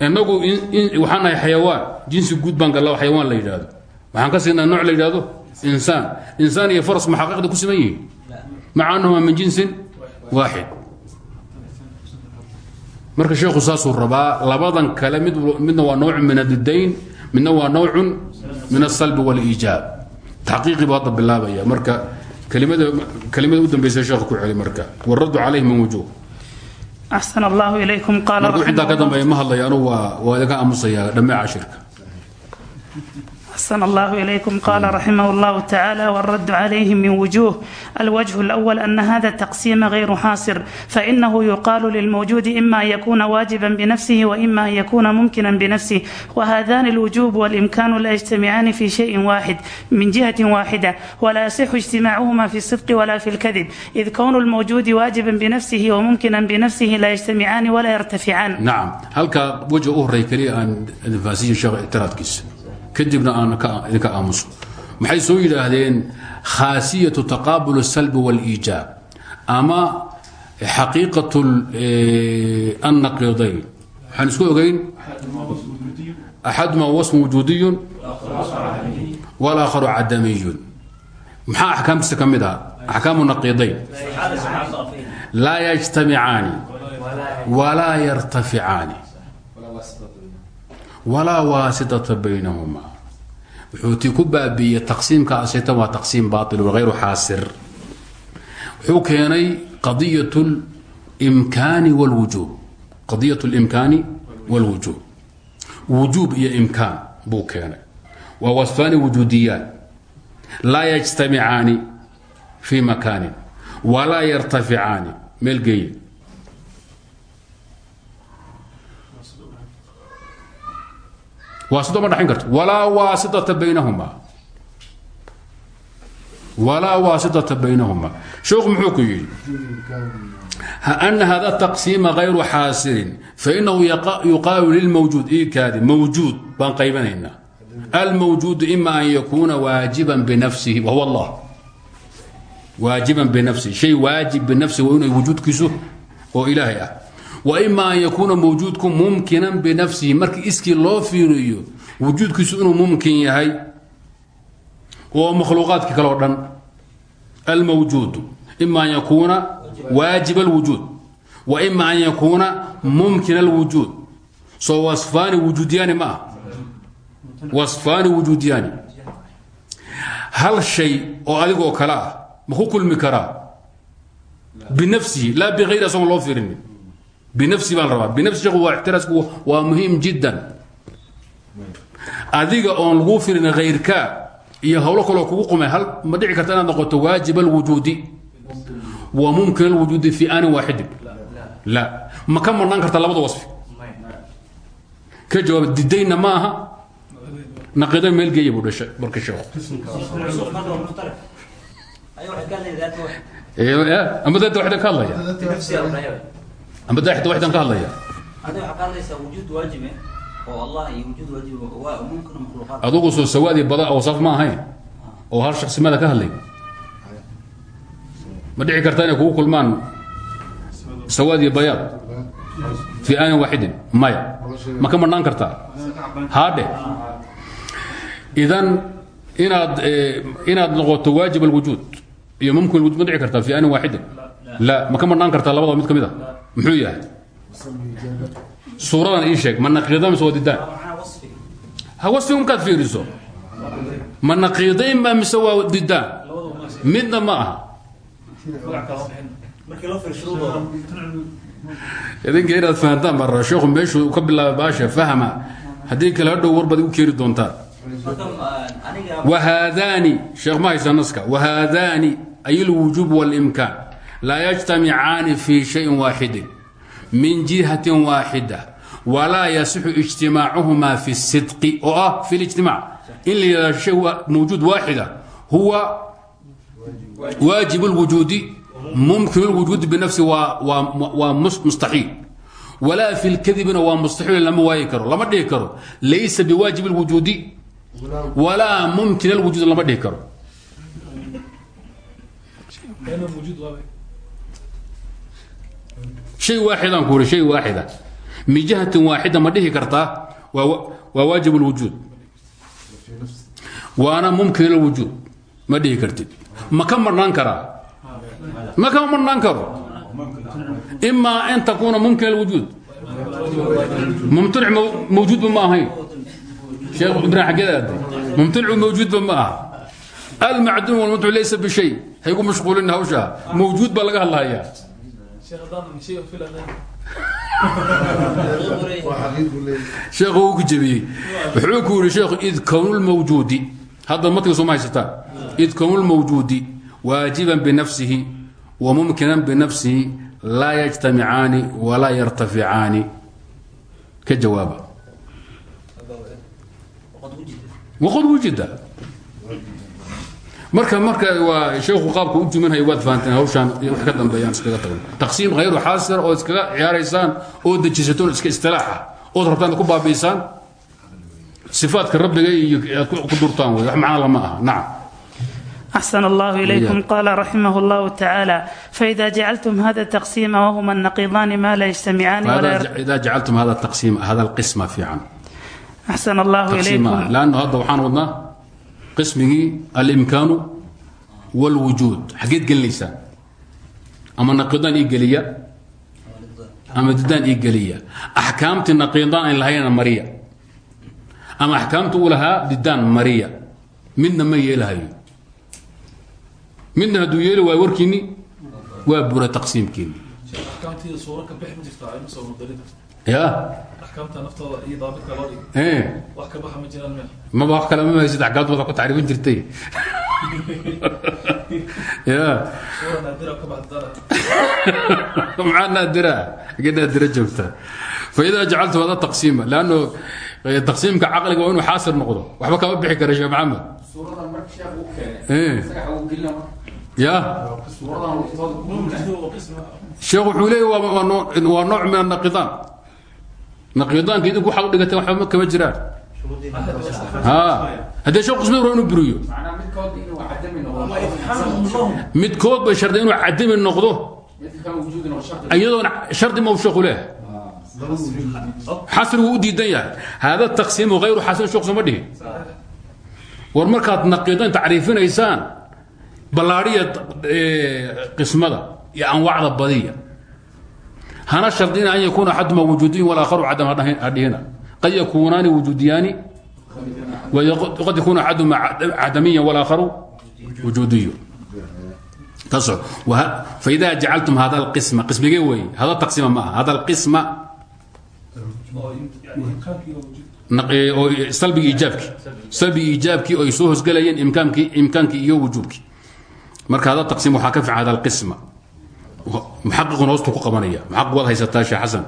Inagu waxaan nahay xayawaan. Jinsi guud baan gallaa xayawaan la yidhaahdo. Waxaan ka siinaa nooc la yidhaahdo insaan. Insaan iyo faras maxaqaaqda ku siman yihiin? Maca annahumaa min jinsin waaxid. Marka sheekhu saasuu rabaa labadan kale mid midna waa nawcu min addayn midna waa nawcun min asalbi waliijaab. Taxqiiqii buu hadda bilaabaya marka kelimada u dambaysa sheekha ku celi marka. Waradu calayhim min wujuh axsan allahu ilaykum qaala ciddaa ka dambeeya ma hadlaya anugu waa idinka aamusayaa dhammee cashirka أحسن الله إليكم قال رحمه الله تعالى والرد عليهم من وجوه الوجه الأول أن هذا التقسيم غير حاصر فإنه يقال للموجود إما أن يكون واجبا بنفسه وإما أن يكون ممكنا بنفسه وهذان الوجوب والإمكان لا يجتمعان في شيء واحد من جهة واحدة ولا يصح اجتماعهما في الصدق ولا في الكذب إذ كون الموجود واجبا بنفسه وممكنا بنفسه لا يجتمعان ولا يرتفعان nacam halkaa weji u horey keliya aan faasiyo sheekha ictiraadkiisa kadibna aan ka idinka aamuso maxay soo yidhaahdeen khaasiyatu taqaabul الsalbi wاliijaab ama xaqiiqat annaqidayn waxaan isku ogeyn axaduma wasm wujuudiyun wاlaakharu cadamiyun maxaa axkaamtiisa ka mid ah axkaamu naqidayn laa yajtamicaani walaa yartaficaani walaa waasitata baynahumaa wuxuu tii ku baabiiyey taqsiimka asaytan waa taqsiim baail wagayru xaasir wuxuu keenay qadiyat limkaani wlwujuub qadiyat limkaani wاlwujuub wujuub iyo imkaan buu keenay waa wasfaani wujuudiyaan laa yajtamicaani fi makaanin walaa yartaficaani meel waasito ma dhaxin karto. Walaa waasiata baynahuma. Walaa waasiata baynahuma. Sheekhu muxuu ku yidhi ana hada taqsiima hayru xaasirin fainahu yuqaalu lilmawjuud. Iikaadi mawjuud baan qaybanaynaa. Almawjuudu ima an yakuuna waajiban binafsihi wahuwa allah waajiban binafsihi shay waajib binafsihi waa inuu wujuudkiisu oo ilaahay ah wima an yakuuna mawjuudku mumkinan binafsihi markii iskii loo fiiriyo wujuudkiisu inuu mumkin yahay oo makhluuqaadkii kaleo dhan. Almawjuudu ima an yakuuna waajib alwujuud. Wa ima an yakuuna mumkin alwujuud. So wasfaani wujuudiyaani ma ah wasfaani hal shay oo adigoo kale ah ma ku kulmi karaa? Binafsihi laa bikayri asagoo loo fiirinin binafsi baan rabaa. Binafsi sheekhu waa ixtiraasku waa muhiim jiddan. Adiga oon laguu firin khayrkaa iyo howlo kaloo kugu qumay hal ma dhici karta inaad noqoto waajib alwujuudi? Wa mumkin alwujuudi fii aanin waaxidin? La. Ma ka marnaan karta labada wasfi? Ka jawaab didayna ma aha. Naqido meel geeya buu dhashay marka sheekhu. Ama daata waxda ka hadlaya? amba daaxita waxdan ka hadlaya adugu soo sawaadii bada oo saf ma ahayn oo hal shaksimada ka hadlay ma dhici karta inay kugu kulmaan sawaad iyo bayaad fii aanin waaxidin maya ma ka marnaan kartaa haadhe idan inaad inaad noqoto waajib alwujuud iyo mumkin wujud ma dhici kartaa fii aanin waaxidin la ma ka marnaan kartaa labadaba mid ka mid a muxuu yahay? Suuradan ii sheeg ma naqiidayn mise wadidaan ha wasfiga markaad fiiriso. Ma naqiidayn ma mise waa didaan midna ma aha. Idinka inaad fahantaan baa rabaa sheekhu meeshuu ka bilaaba baasha fahma haddii kale hadhow warbad u keeni doontaan. Wahaadaani sheekh ma haysa naska. Wahaadaani ay alwujuub walimkaan والإمكان لا يجتمعان في شيء واحد من جهة واحدة ولا يصح اجتماعهما في الصدق أو آه في الاجتماع إلا شيء موجود واحدة هو واجب الوجود ممكن الوجود بنفسه ومستحيل ولا في الكذب ومستحيل لما وايكر لما ديكر ليس بواجب الوجود ولا ممكن الوجود لما ديكر كان موجود واضح شيء واحد أنكور شيء واحدة من جهة واحدة ما ديه كرتا وواجب الوجود وأنا ممكن الوجود ما ديه كرتي ما كم مرة ننكره ما كم مرة ننكره إما أن تكون ممكن الوجود ممتنع مو- موجود بما هي شيخ ابن حقيقة ممتنع موجود بما المعدوم والممتنع ليس بشيء هيكون مشغولين هوشها موجود بلغها الله إياه شيخ ضامن شيء في الأذان وحقيقه sheekh ku jabiyey wuxuu ku yidhi sheekhu id kown lmawjuudi hadda matkiisu ma haysataa id kown lmawjuudi waajiban binafsihi wa mumkinan binafsihi laa yajtamicaani walaa yartaficaani. Ka jawaaba. Waqad wujida marka marka waa sheekhu qaabka u juminhaya waad fahanteen hawshaan iyo wax ka dambeeyaan iskaga tagno taqsiim hayru xaasir oo iskaga ciyaaraysaan oo dejisatoon iska istilaaxa ood rabtaan ku baabiisaan sifaadka rabbiga iyo aad ku ku durtaan wey wax macna lama aha nacam أحسن الله إليكم إياك. قال رحمه الله تعالى فإذا جعلتم هذا التقسيم وهما النقيضان ما لا يجتمعان ولا هذا ير... ج- اذا جعلتم هذا التقسيم هذا القسمه في عام أحسن الله تقسيم إليكم لانه هذا وحان ودنا qismigii alimkaanu wاlwujuud xageed gelinaysaa ama naqiidaan ii ama didaan ii geliya? Axkaamtii naqiidaan lahayna mariya? Ama axkaamta u lahaa mariya? Midna ma yeelahayo midna hadduu yeeli waayo warkiinni? Waa bura taqsiimkiinni. Ya maba wa kale ma haysid gabad baad ku tacriifin jirtay ya maxaa naadira age naadira joogta faida jacaltu wada taqsiima lanno taqsiimka caqliga waa inuu xaasir noqdo waxba kama bixi kara sheekh maxamed ya sheekh wuxuu leey waa nooc min annaqidaan naqidaankeed waaa u dhigata waba kama jiraan. Haddee shee qusmay raa inuu buriyo midkood bay shardi inuu cadami noqdo. Iyadoona shardi. Ma sheekhu leeh ah. xasrigu u diidan yahay. Haada taqsiimu hayru xasan sheekh sooma dhihin war markaad naqiidan tacriifinaysaan ballaadiya eh, qismada iyo anwaacda badiya hana shardina an yakuuna axaduma wujuudiyin walakharu cadam hadhihina qad yakuunaani wujuudiyaani qad yakuuna axaduma cadamiya walaakharu wujuudiyo faida jacaltum hada lqisma qismige wey hada taqsima maaha hada lqisma salbigi iijaabki salbigi iijaabkii oo ay soo hosgelayeen imkaankii iyo wujuubki. Marka hada taqsim waxaa ka fiican hada lqisma muxaqiqun hoostu ku qabanaya muxaqiq waad haysataa sheekh xasan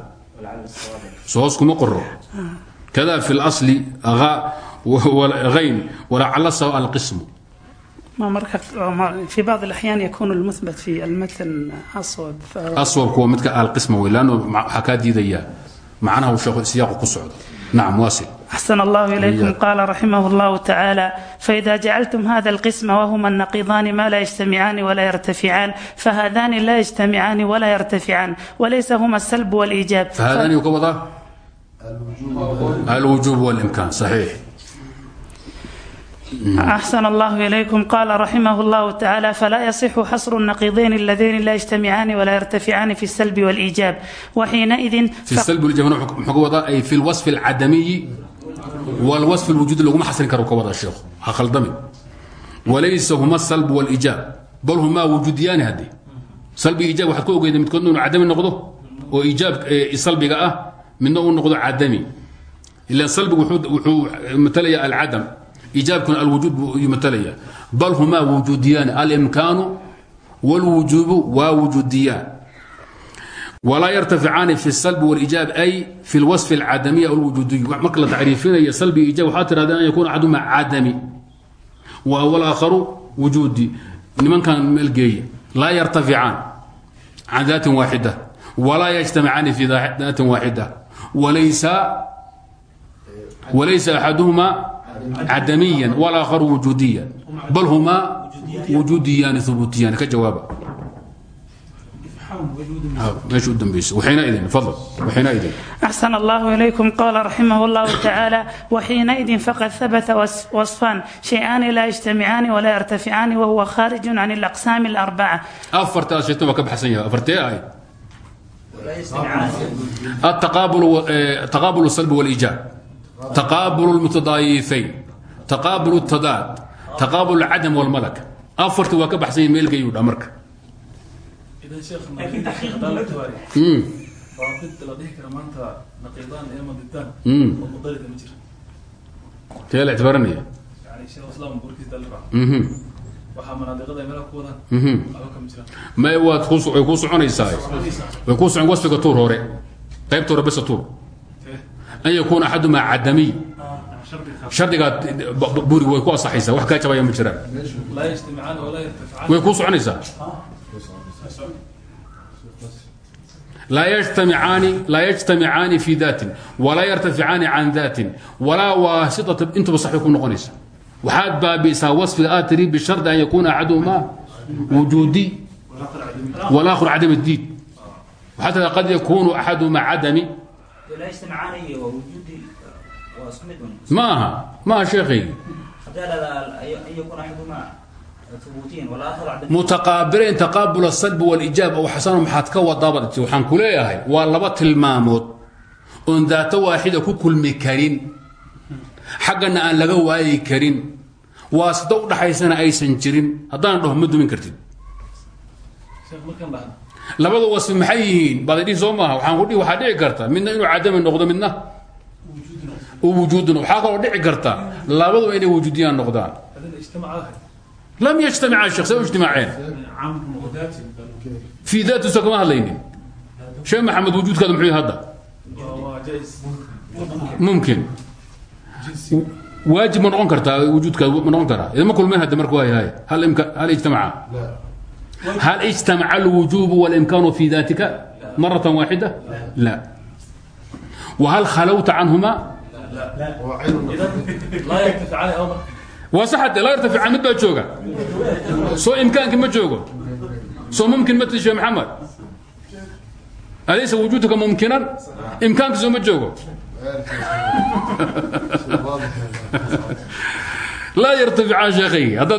soo hoos kuma qoro kada fi اlasli غا غين ولعل الصواب القسم ما مركز ما- في بعض الأحيان يكون المثبت في المتن أصوب ف... أصوب كو متك القسم وي لأنه مع- حكا ديديا معناه وشيخ سياق قصعد نعم واصل أحسن الله إليكم إياك. قال رحمه الله تعالى فإذا جعلتم هذا القسم وهما النقيضان ما لا يجتمعان ولا يرتفعان فهذان لا يجتمعان ولا يرتفعان وليس هما السلب والإيجاب فهذا يكون الوجوب والإمكان صحيح أحسن الله إليكم قال رحمه الله تعالى فلا يصح حصر النقيضين اللذين لا يجتمعان ولا يرتفعان في السلب والإيجاب وحينئذ في السلب والإيجاب محكوة أي في الوصف العدمي والوصف الوجود اللي هم حسن كرو كوضع الشيخ هخلدمي وليس هما السلب والإيجاب بل هما وجوديان هذه سلب إيجاب واحد كوكو إذا متكون عدمي النقضه وإيجاب إيه، سلبي أه من نوع النقضه عدمي ilan salbigu wuxuu wuxuu matalaya alcadam iijaabkuna alwujuud buu matalaya bal humaa wujuudiyaan alimkaanu wاlwujuubu waa wujuudiyaan walaa yartaficaani fi salbi wاliijaab ay fi اlwaصfi اlcadamiya alwujuudiy marka la tacriifinaya salbi iijab waxaa tirahdeen an yakuna axaduma cadami walaakharu wujuudi nimankan meelgeeye laa yartaficaan can daatin waaxida walaa yajtamicaani fi daatin waaxida walaysa walaysa axaduhuma cadamiyan walaakharu wujuudiyan bal humaa wujuudiyaani ubuutiyaani ka jawaaba axsan allahu ilaykum qowla raximah llahu tacaala waxiinaidin faqad habata wasfan shay-aani laa yajtamicaani walaa yartaficaani wahuwa khaarijun can alaqsaami alarbaca afartaas shaytan waa ka baxsan yahay afartee ahayd ataqaabul salbi waliijaab taqaabul mutadaayifayn taqaabul tadaad taqaabul cadam walmalaka afarti waa ka baxsanya meelka yudha marka. Hmm. Hmm. Tibaranaya may mhm. mhm. waad way kuu soconaysaa way kuu socon wasfiga tuur hore qaybta hore besa tuur an yakuuna axaduma cadamiy shardigaa burig way ku asaxaysaa wax kaa jabaya ma jiraan way ku soconaysaa laa yajtamicaani fi daatin walaa yartaficaani can daatin walaa waasitata intuba saxbi ku noqonaysa waxaad baabi'isaa waصfiga aad tiri bishardi an yakuuna axaduma wujuudiy wal akhru cadam diid waxaa tiraa qad yakuunu axaduma cadami ma aha ma aha sheekaygi mutaqaabilayn taqaabul asalbi walijaab ow xasano maxaad ka wadaabad waxaan ku leeyahay waa laba tilmaamood oon daato waaxida ku kulmi karin xaggana aan laga waayi karin waa u dhaxaysana aysan jirin haddaan dhaho ma dumin kartid labada wasfi maxay yihiin? Baad idhihi soo maaha. Waaan ku waxaa dhici karta. Midna inuu cadami noqdo midna? Wujuudun waxaa kaloo dhici karta. Labaduba inay wujuudiyaan noqdaan. Lam yajtamica shek see u ijtimaaceen. Fii daatusa kama hadlaynin. Sheekh maxamed wujuudkaada muxuu hadda? Mumkin. Waajib ma noqon kartaa wujuudkaad ma noqon karaa. Ma kulmeen hadda marka waay hay hal imka hal ijtamaca? هذا مركو هاي هاي هل امكان هل اجتمع هل اجتمع الوجوب والامكان في ذاتك مره واحده لا وهل خلوت عنهما laa yartaficaan oo marka وصحت لا يرتفع عن مدى جوجا سو امكانك ما جوجا سو ممكن مثل شيخ محمد أليس وجودك ممكنا امكانك سو ما جوجا لا يرتفع عن شيخي هذا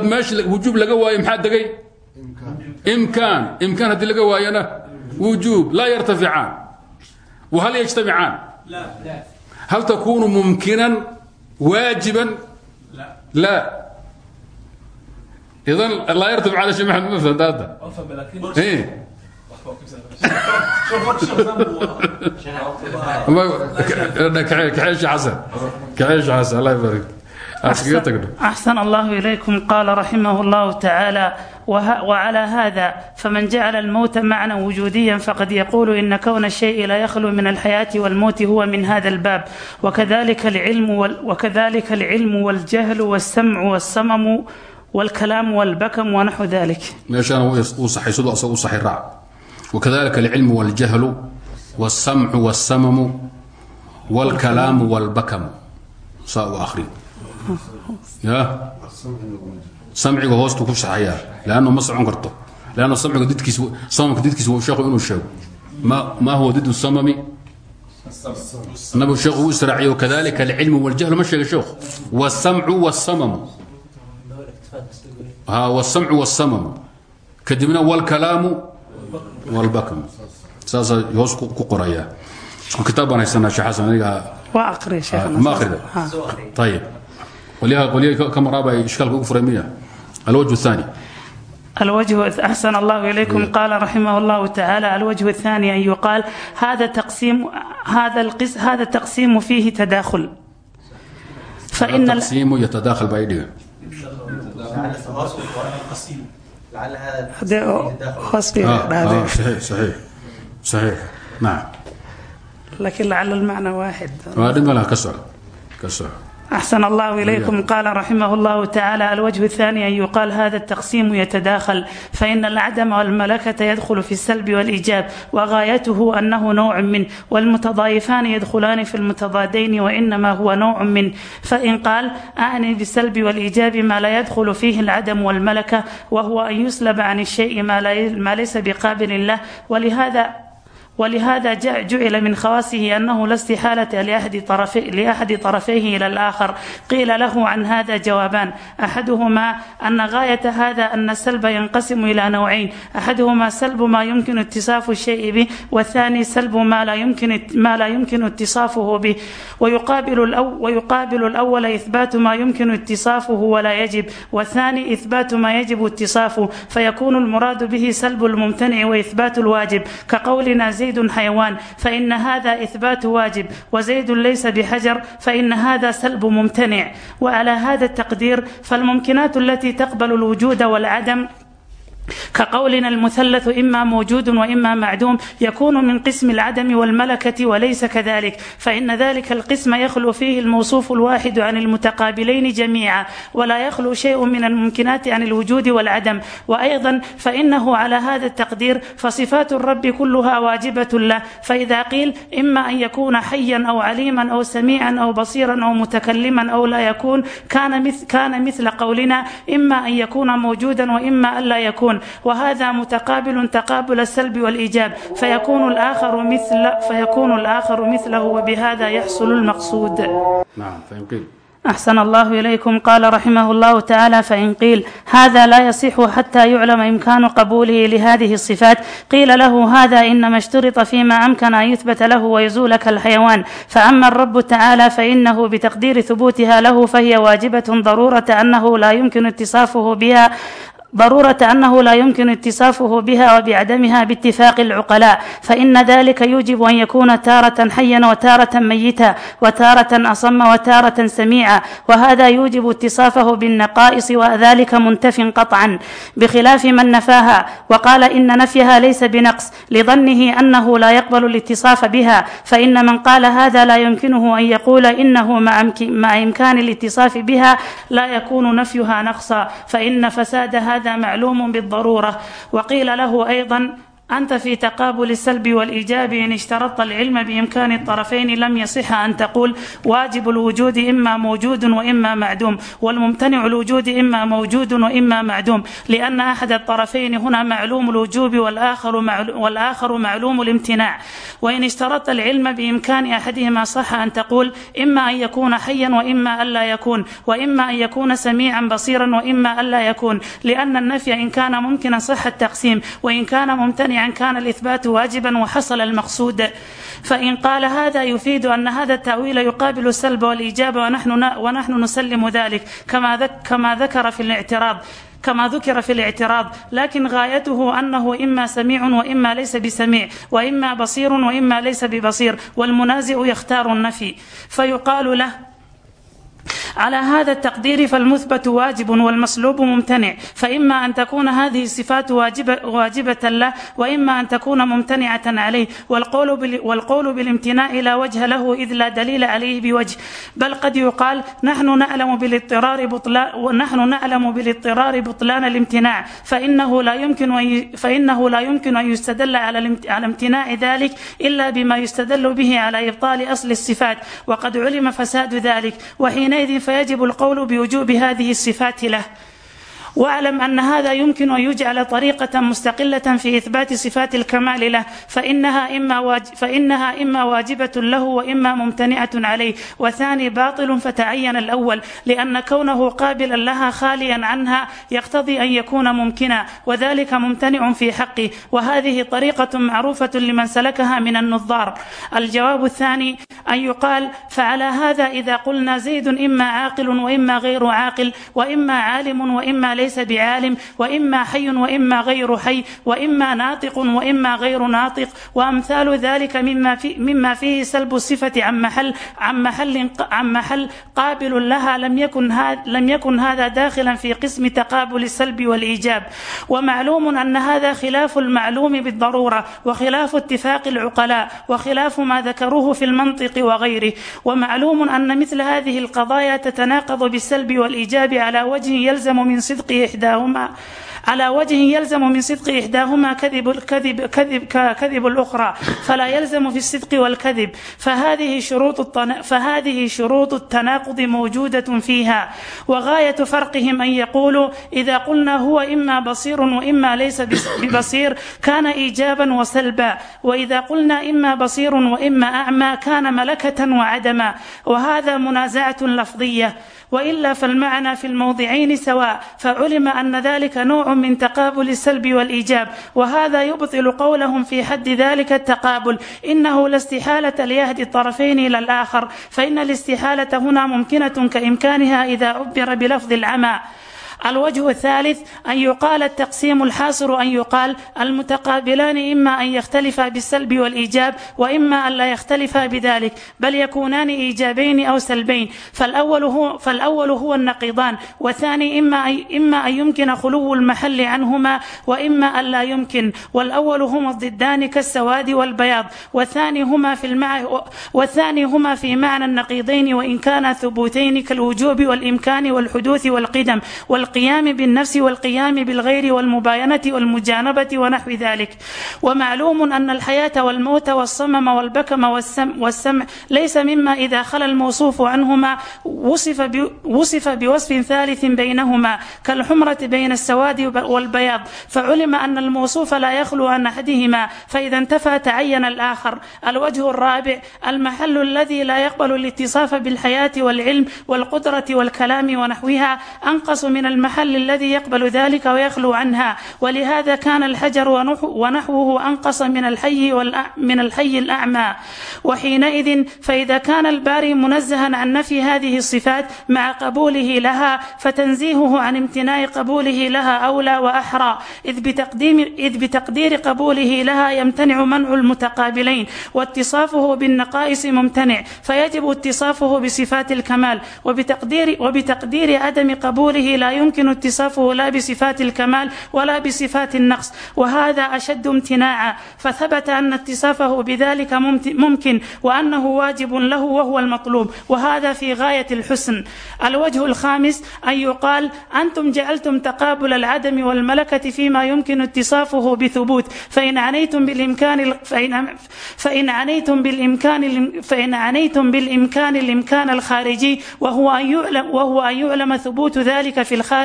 ماشي وجوب لقى واي محد دقي امكان امكان هذه لقى واي انا وجوب لا يرتفعان وهل يجتمعان لا هل تكون ممكنا واجبا لا لا اذا لا يرتفع على شيء محمد ما فهمت هذا afahme laakiin ايه waxba ku ما كعيش حسن كعيش حسن الله يبارك اسكيتك أحسن الله إليكم قال رحمه الله تعالى وه وعلى هذا فمن جعل الموت معنى وجوديا فقد يقول إن كون الشيء لا يخلو من الحياة والموت هو من هذا الباب وكذلك العلم وال وكذلك العلم والجهل والسمع والصمم والكلام والبكم ونحو ذلك ماشان وصحي سدو اصل وصحي الرع وكذلك العلم والجهل والسمع والسمم والكلام والبكم صاء اخرين يا samciga hoostu ku saxayaa lann ma socon karto. Lann samciga didkiissamamka didkiisa sheekhu inuu sheego. Ma huwa did samami nabigu sheekhu u israaciyo kadalika alcilmu waljahlu ma sheega sheekhu? Wsamcu wsamamu wsamcu wsamamu kadibna wlkalaamu wlbakmu saasaa hoos ku qoraya. Isku kitaab baan haysanaa sheekh xasan aniga ma akrida ayib qolyaha qolyahii kamaraabay ishkaalka ugu furay miya? axsan allah ilaykum qaala raximah llahu tacaala alwajhu athani an yuqaal hada taqsiimu fiihi tadaakhul laakiin lacala lmacna waaxid لعل هذا هذا تداخل. خاص فيه آه، هذا. آه، صحيح صحيح صحيح نعم لكن لعل المعنى واحد waa dhib malaha ka soco ka soco أحسن الله إليكم قال رحمه الله تعالى الوجه الثاني أن يقال هذا التقسيم يتداخل فإن العدم والملكة يدخل في السلب والإيجاب وغايته أنه نوع منه والمتضايفان يدخلان في المتضادين وإنما هو نوع منه فإن قال أعني بالسلب والإيجاب ما لا يدخل فيه العدم والملكة وهو أن يسلب عن الشيء ما, لا ما ليس بقابل له ولهذا ولهذا جاء جعل من خواصه أنه لا استحالة لأحد, طرفي لأحد طرفيه إلى الآخر قيل له عن هذا جوابان أحدهما أن غاية هذا أن السلب ينقسم إلى نوعين أحدهما سلب ما يمكن اتصاف الشيء به والثاني سلب ما لا يمكن ما لا يمكن اتصافه به ويقابل الأو ويقابل الأول إثبات ما يمكن اتصافه ولا يجب والثاني إثبات ما يجب اتصافه فيكون المراد به سلب الممتنع وإثبات الواجب كقولنا زيد حيوان فإن هذا إثبات واجب وزيد ليس بحجر فإن هذا سلب ممتنع وعلى هذا التقدير فالممكنات التي تقبل الوجود والعدم كقولنا المثلث إما موجود وإما معدوم يكون من قسم العدم والملكة وليس كذلك فإن ذلك القسم يخلو فيه الموصوف الواحد عن المتقابلين جميعا ولا يخلو شيء من الممكنات عن الوجود والعدم وأيضا فإنه على هذا التقدير فصفات الرب كلها واجبة له فإذا قيل إما أن يكون حيا أو عليما أو سميعا أو بصيرا أو متكلما أو لا يكون كان مثل, كان مثل قولنا إما أن يكون موجودا وإما أن لا يكون وهذا متقابل تقابل السلب والإيجاب فيكون الآخر مثل فيكون الآخر مثله وبهذا يحصل المقصود نعم فإن قيل أحسن الله إليكم قال رحمه الله تعالى فإن قيل هذا لا يصح حتى يعلم إمكان قبوله لهذه الصفات قيل له هذا إنما اشترط فيما أمكن أن يثبت له ويزول كالحيوان فأما الرب تعالى فإنه بتقدير ثبوتها له فهي واجبة ضرورة أنه لا يمكن اتصافه بها ضرورة أنه لا يمكن اتصافه بها وبعدمها باتفاق العقلاء فإن ذلك يوجب أن يكون تارة حيا وتارة ميتا وتارة أصم وتارة سميعا وهذا يوجب اتصافه بالنقائص وذلك منتف قطعا بخلاف من نفاها وقال إن نفيها ليس بنقص لظنه أنه لا يقبل الاتصاف بها فإن من قال هذا لا يمكنه أن يقول إنه مع إمكان الاتصاف بها لا يكون نفيها نقصا فإن فساد معلوم بالضرورة وقيل له أيضا أنت في تقابل السلب والإيجاب إن اشترطت العلم بإمكان الطرفين لم يصح أن تقول واجب الوجود إما موجود وإما معدوم والممتنع الوجود إما موجود وإما معدوم لأن أحد الطرفين هنا معلوم الوجوب والآخر معلوم, والآخر معلوم الامتناع وإن اشترطت العلم بإمكان أحدهما صح أن تقول إما أن يكون حيا وإما أن لا يكون وإما أن يكون سميعا بصيرا وإما أن لا يكون لأن النفي إن كان ممكنا صح التقسيم وإن كان ممتنعا كان الإثبات واجبا وحصل المقصود فإن قال هذا يفيد أن هذا التأويل يقابل السلب والإيجاب ونحن ن- ونحن نسلم ذلك كما ذك كما ذكر في الاعتراض كما ذكر في الاعتراض لكن غايته أنه إما سميع وإما ليس بسميع وإما بصير وإما ليس ببصير والمنازع يختار النفي فيقال له على هذا التقدير فالمثبت واجب والمسلوب ممتنع فإما أن تكون هذه الصفات واجبة, واجبة له وإما أن تكون ممتنعة عليه والقول, بال والقول بالامتناع لا وجه له إذ لا دليل عليه بوجه بل قد يقال نحن نعلم بالاضطرار بطلان ونحن نعلم بالاضطرار بطلان الامتناع فإنه لا يمكن فإنه لا يمكن أن يستدل على على امتناع ذلك إلا بما يستدل به على إبطال أصل الصفات وقد علم فساد ذلك وحينئذ فيجب القول بوجوب هذه الصفات له واعلم ان هذا يمكن ان يجعل طريقه مستقله في اثبات صفات الكمال له فانها اما واج فانها اما واجبه له واما ممتنعه عليه وثاني باطل فتعين الاول لان كونه قابلا لها خاليا عنها يقتضي ان يكون ممكنا وذلك ممتنع في حقه وهذه طريقه معروفه لمن سلكها من النظار الجواب الثاني ان يقال فعلى هذا اذا قلنا زيد اما عاقل واما غير عاقل واما عالم واما ليس وليس بعالم وإما حي وإما غير حي وإما ناطق وإما غير ناطق وأمثال ذلك مما, في مما فيه سلب الصفة عن محل عن محل عن محل قابل لها لم يكن هذا لم يكن هذا داخلا في قسم تقابل السلب والإيجاب ومعلوم أن هذا خلاف المعلوم بالضرورة وخلاف اتفاق العقلاء وخلاف ما ذكروه في المنطق وغيره ومعلوم أن مثل هذه القضايا تتناقض بالسلب والإيجاب على وجه يلزم من صدق إحداهما على وجه يلزم من صدق إحداهما كذب الكذب كذب كذب الأخرى فلا يلزم في الصدق والكذب فهذه شروط فهذه شروط التناقض موجودة فيها وغاية فرقهم أن يقولوا إذا قلنا هو إما بصير وإما ليس ببصير كان إيجابا وسلبا وإذا قلنا إما بصير وإما أعمى كان ملكة وعدما وهذا منازعة لفظية وإلا فالمعنى في الموضعين سواء فعلم أن ذلك نوع من تقابل السلب والإيجاب وهذا يبطل قولهم في حد ذلك التقابل إنه لا استحالة ليهدي الطرفين إلى الآخر فإن الاستحالة هنا ممكنة كإمكانها إذا عبر بلفظ العمى الوجه الثالث أن يقال التقسيم الحاصر أن يقال المتقابلان إما أن يختلفا بالسلب والإيجاب وإما أن لا يختلفا بذلك بل يكونان إيجابين أو سلبين فالأول هو, فالأول هو النقيضان والثاني إما أن, إما أن يمكن خلو المحل عنهما وإما أن لا يمكن والأول هما الضدان كالسواد والبياض والثاني هما في المع والثاني هما في معنى النقيضين وإن كانا ثبوتين كالوجوب والإمكان والحدوث والقدم والقيام بالنفس والقيام بالغير والمباينة والمجانبة ونحو ذلك ومعلوم أن الحياة والموت والصمم والبكم والسمع, والسمع ليس مما إذا خلا الموصوف عنهما وصف, ب وصف بوصف ثالث بينهما كالحمرة بين السواد والبياض فعلم أن الموصوف لا يخلو عن أحدهما فإذا انتفى تعين الآخر الوجه الرابع المحل الذي لا يقبل الاتصاف بالحياة والعلم والقدرة والكلام ونحوها أنقص من المحل الذي يقبل ذلك ويخلو عنها ولهذا كان الحجر ونحوه أنقص من الحي من الحي الأعمى وحينئذ فإذا كان الباري منزها عن نفي هذه الصفات مع قبوله لها فتنزيهه عن امتناع قبوله لها أولى وأحرى إذ بتقديم إذ بتقدير قبوله لها يمتنع منع المتقابلين واتصافه بالنقائص ممتنع فيجب اتصافه بصفات الكمال وبتقدير وبتقدير عدم قبوله لا يمكن اتصافه لا بصفات الكمال ولا بصفات النقص وهذا أشد امتناعا فثبت أن اتصافه بذلك ممكن وأنه واجب له وهو المطلوب وهذا في غاية الحسن الوجه الخامس أن يقال أنتم جعلتم تقابل العدم والملكة فيما يمكن اتصافه بثبوت فإن عنيتم بالإمكان فإن, فإن عنيتم بالإمكان فإن عنيتم بالإمكان الإمكان الخارجي وهو أن يعلم وهو أن يعلم ثبوت ذلك في الخارج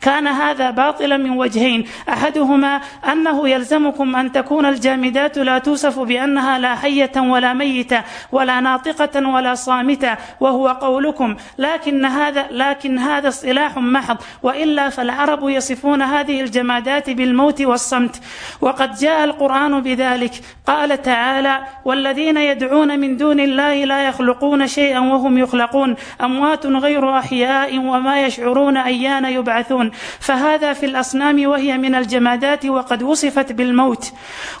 كان هذا باطلا من وجهين أحدهما أنه يلزمكم أن تكون الجامدات لا توصف بأنها لا حية ولا ميتة ولا ناطقة ولا صامتة وهو قولكم لكن هذا لكن هذا اصطلاح محض وإلا فالعرب يصفون هذه الجمادات بالموت والصمت وقد جاء القرآن بذلك قال تعالى والذين يدعون من دون الله لا يخلقون شيئا وهم يخلقون أموات غير أحياء وما يشعرون أيان يبعثون فهذا في الأصنام وهي من الجمادات وقد وصفت بالموت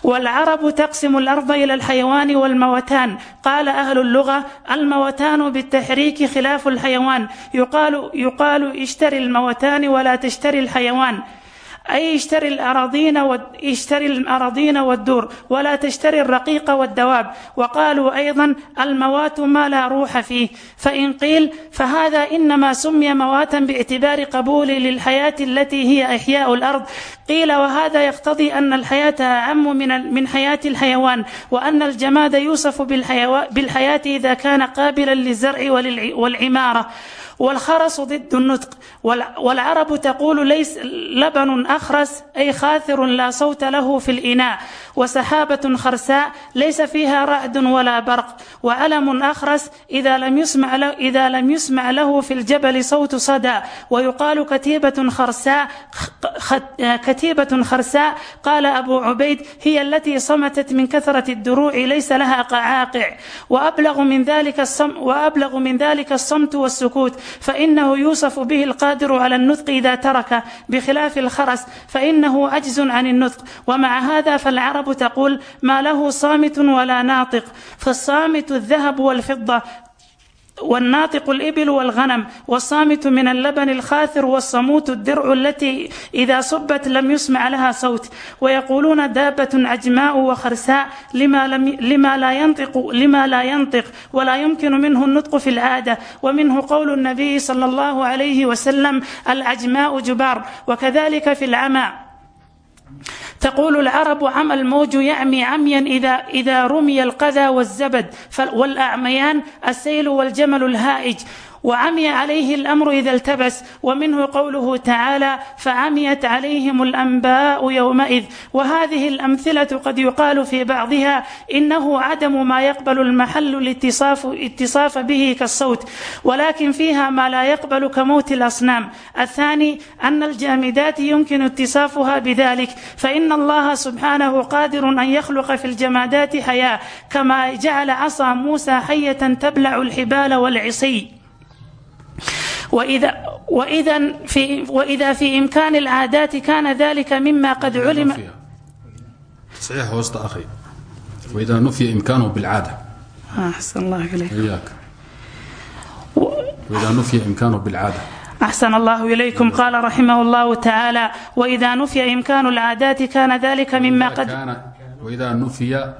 والعرب تقسم الأرض إلى الحيوان والموتان قال أهل اللغة الموتان بالتحريك خلاف الحيوان يقال يقال اشتري الموتان ولا تشتري الحيوان أي اشتري الأراضين واشتري الأراضين والدور ولا تشتري الرقيق والدواب وقالوا أيضا الموات ما لا روح فيه فإن قيل فهذا إنما سمي مواتا باعتبار قبول للحياة التي هي إحياء الأرض قيل وهذا يقتضي أن الحياة أعم من من حياة الحيوان وأن الجماد يوصف بالحياة إذا كان قابلا للزرع والعمارة والخرس ضد النطق والعرب تقول ليس لبن أخرس أي خاثر لا صوت له في الإناء وسحابة خرساء ليس فيها رعد ولا برق وعلم أخرس إذا لم يسمع له, إذا لم يسمع له في الجبل صوت صدى ويقال كتيبة خرساء كتيبة خرساء قال أبو عبيد هي التي صمتت من كثرة الدروع ليس لها قعاقع وأبلغ من ذلك الصم وأبلغ من ذلك الصمت والسكوت فإنه يوصف به القادر على النطق إذا ترك بخلاف الخرس فإنه عجز عن النطق ومع هذا فالعرب تقول ما له صامت ولا ناطق فالصامت الذهب والفضة والناطق الإبل والغنم والصامت من اللبن الخاثر والصموت الدرع التي إذا صبت لم يسمع لها صوت ويقولون دابة عجماء وخرساء لما, لم لما لا ينطق لما لا ينطق ولا يمكن منه النطق في العادة ومنه قول النبي صلى الله عليه وسلم العجماء جبار وكذلك في العمى تقول العرب عمى الموج يعمي عميا إذا, إذا رمي القذى والزبد والأعميان السيل والجمل الهائج وعمي عليه الأمر إذا التبس ومنه قوله تعالى فعميت عليهم الأنباء يومئذ وهذه الأمثلة قد يقال في بعضها إنه عدم ما يقبل المحل الاتصاف اتصاف به كالصوت ولكن فيها ما لا يقبل كموت الأصنام الثاني أن الجامدات يمكن اتصافها بذلك فإن الله سبحانه قادر أن يخلق في الجمادات حياة كما جعل عصا موسى حية تبلع الحبال والعصي وإذا وإذا في وإذا في إمكان العادات كان ذلك مما قد علم فيها. صحيح وسط أخي وإذا نفي إمكانه بالعادة أحسن الله إليك إياك وإذا نفي إمكانه بالعادة أحسن الله إليكم قال رحمه الله تعالى وإذا نفي إمكان العادات كان ذلك مما قد كان وإذا نفي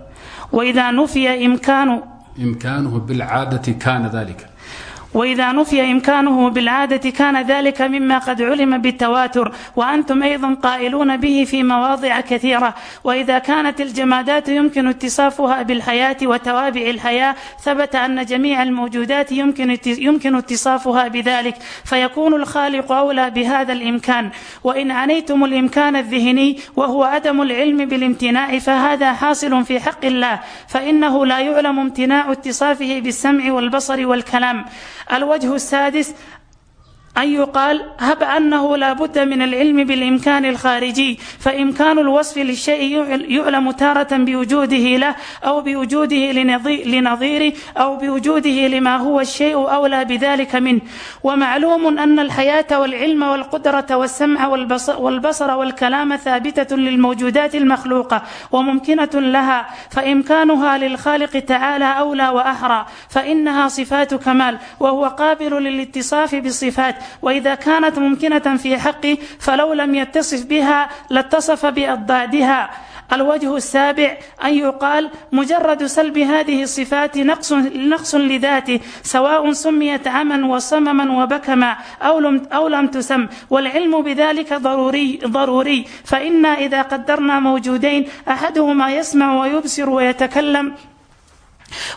وإذا نفي إمكان إمكانه بالعادة كان ذلك وإذا نفي إمكانه بالعادة كان ذلك مما قد علم بالتواتر وأنتم أيضا قائلون به في مواضع كثيرة وإذا كانت الجمادات يمكن اتصافها بالحياة وتوابع الحياة ثبت أن جميع الموجودات يمكن يمكن اتصافها بذلك فيكون الخالق أولى بهذا الإمكان وإن عنيتم الإمكان الذهني وهو عدم العلم بالامتناع فهذا حاصل في حق الله فإنه لا يعلم امتناع اتصافه بالسمع والبصر والكلام alwajhu saadis أن يقال هب أنه لا بد من العلم بالإمكان الخارجي فإمكان الوصف للشيء يعلم تارة بوجوده له أو بوجوده لنظي- لنظيره أو بوجوده لما هو الشيء أولى بذلك منه ومعلوم أن الحياة والعلم والقدرة والسمع والبص- والبصر والكلام ثابتة للموجودات المخلوقة وممكنة لها فإمكانها للخالق تعالى أولى وأحرى فإنها صفات كمال وهو قابل للاتصاف بالصفات وإذا كانت ممكنة في حقه فلو لم يتصف بها لاتصف بأضدادها الوجه السابع أن يقال مجرد سلب هذه الصفات نقص, نقص لذاته سواء سميت عما وصمما وبكما أو لم, أو لم تسم والعلم بذلك ضروري, ضروري فإنا إذا قدرنا موجودين أحدهما يسمع ويبصر ويتكلم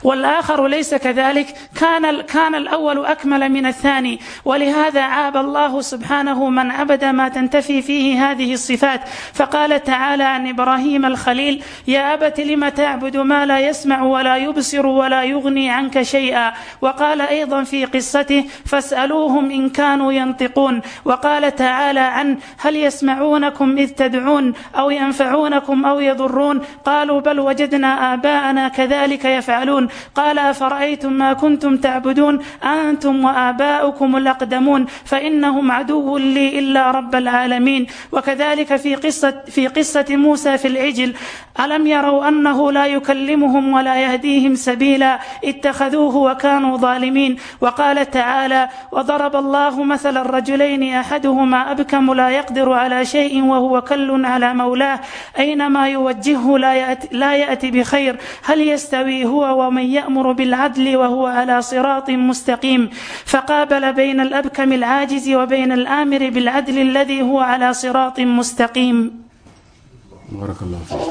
والآخر ليس كذلك كان كان الأول أكمل من الثاني ولهذا عاب الله سبحانه من عبد ما تنتفي فيه هذه الصفات فقال تعالى عن إبراهيم الخليل يا أبت لم تعبد ما لا يسمع ولا يبصر ولا يغني عنك شيئا وقال أيضا في قصته فاسألوهم إن كانوا ينطقون وقال تعالى عن هل يسمعونكم إذ تدعون أو ينفعونكم أو يضرون قالوا بل وجدنا آباءنا كذلك يفعلون تعملون قال أفرأيتم ما كنتم تعبدون أنتم وآباؤكم الأقدمون فإنهم عدو لي إلا رب العالمين وكذلك في قصة, في قصة موسى في العجل ألم يروا أنه لا يكلمهم ولا يهديهم سبيلا اتخذوه وكانوا ظالمين وقال تعالى وضرب الله مثل الرجلين أحدهما أبكم لا يقدر على شيء وهو كل على مولاه أينما يوجهه لا يأتي, لا يأتي بخير هل يستوي هو هو ومن يأمر بالعدل وهو على صراط مستقيم فقابل بين الأبكم العاجز وبين الآمر بالعدل الذي هو على صراط مستقيم بارك الله فيك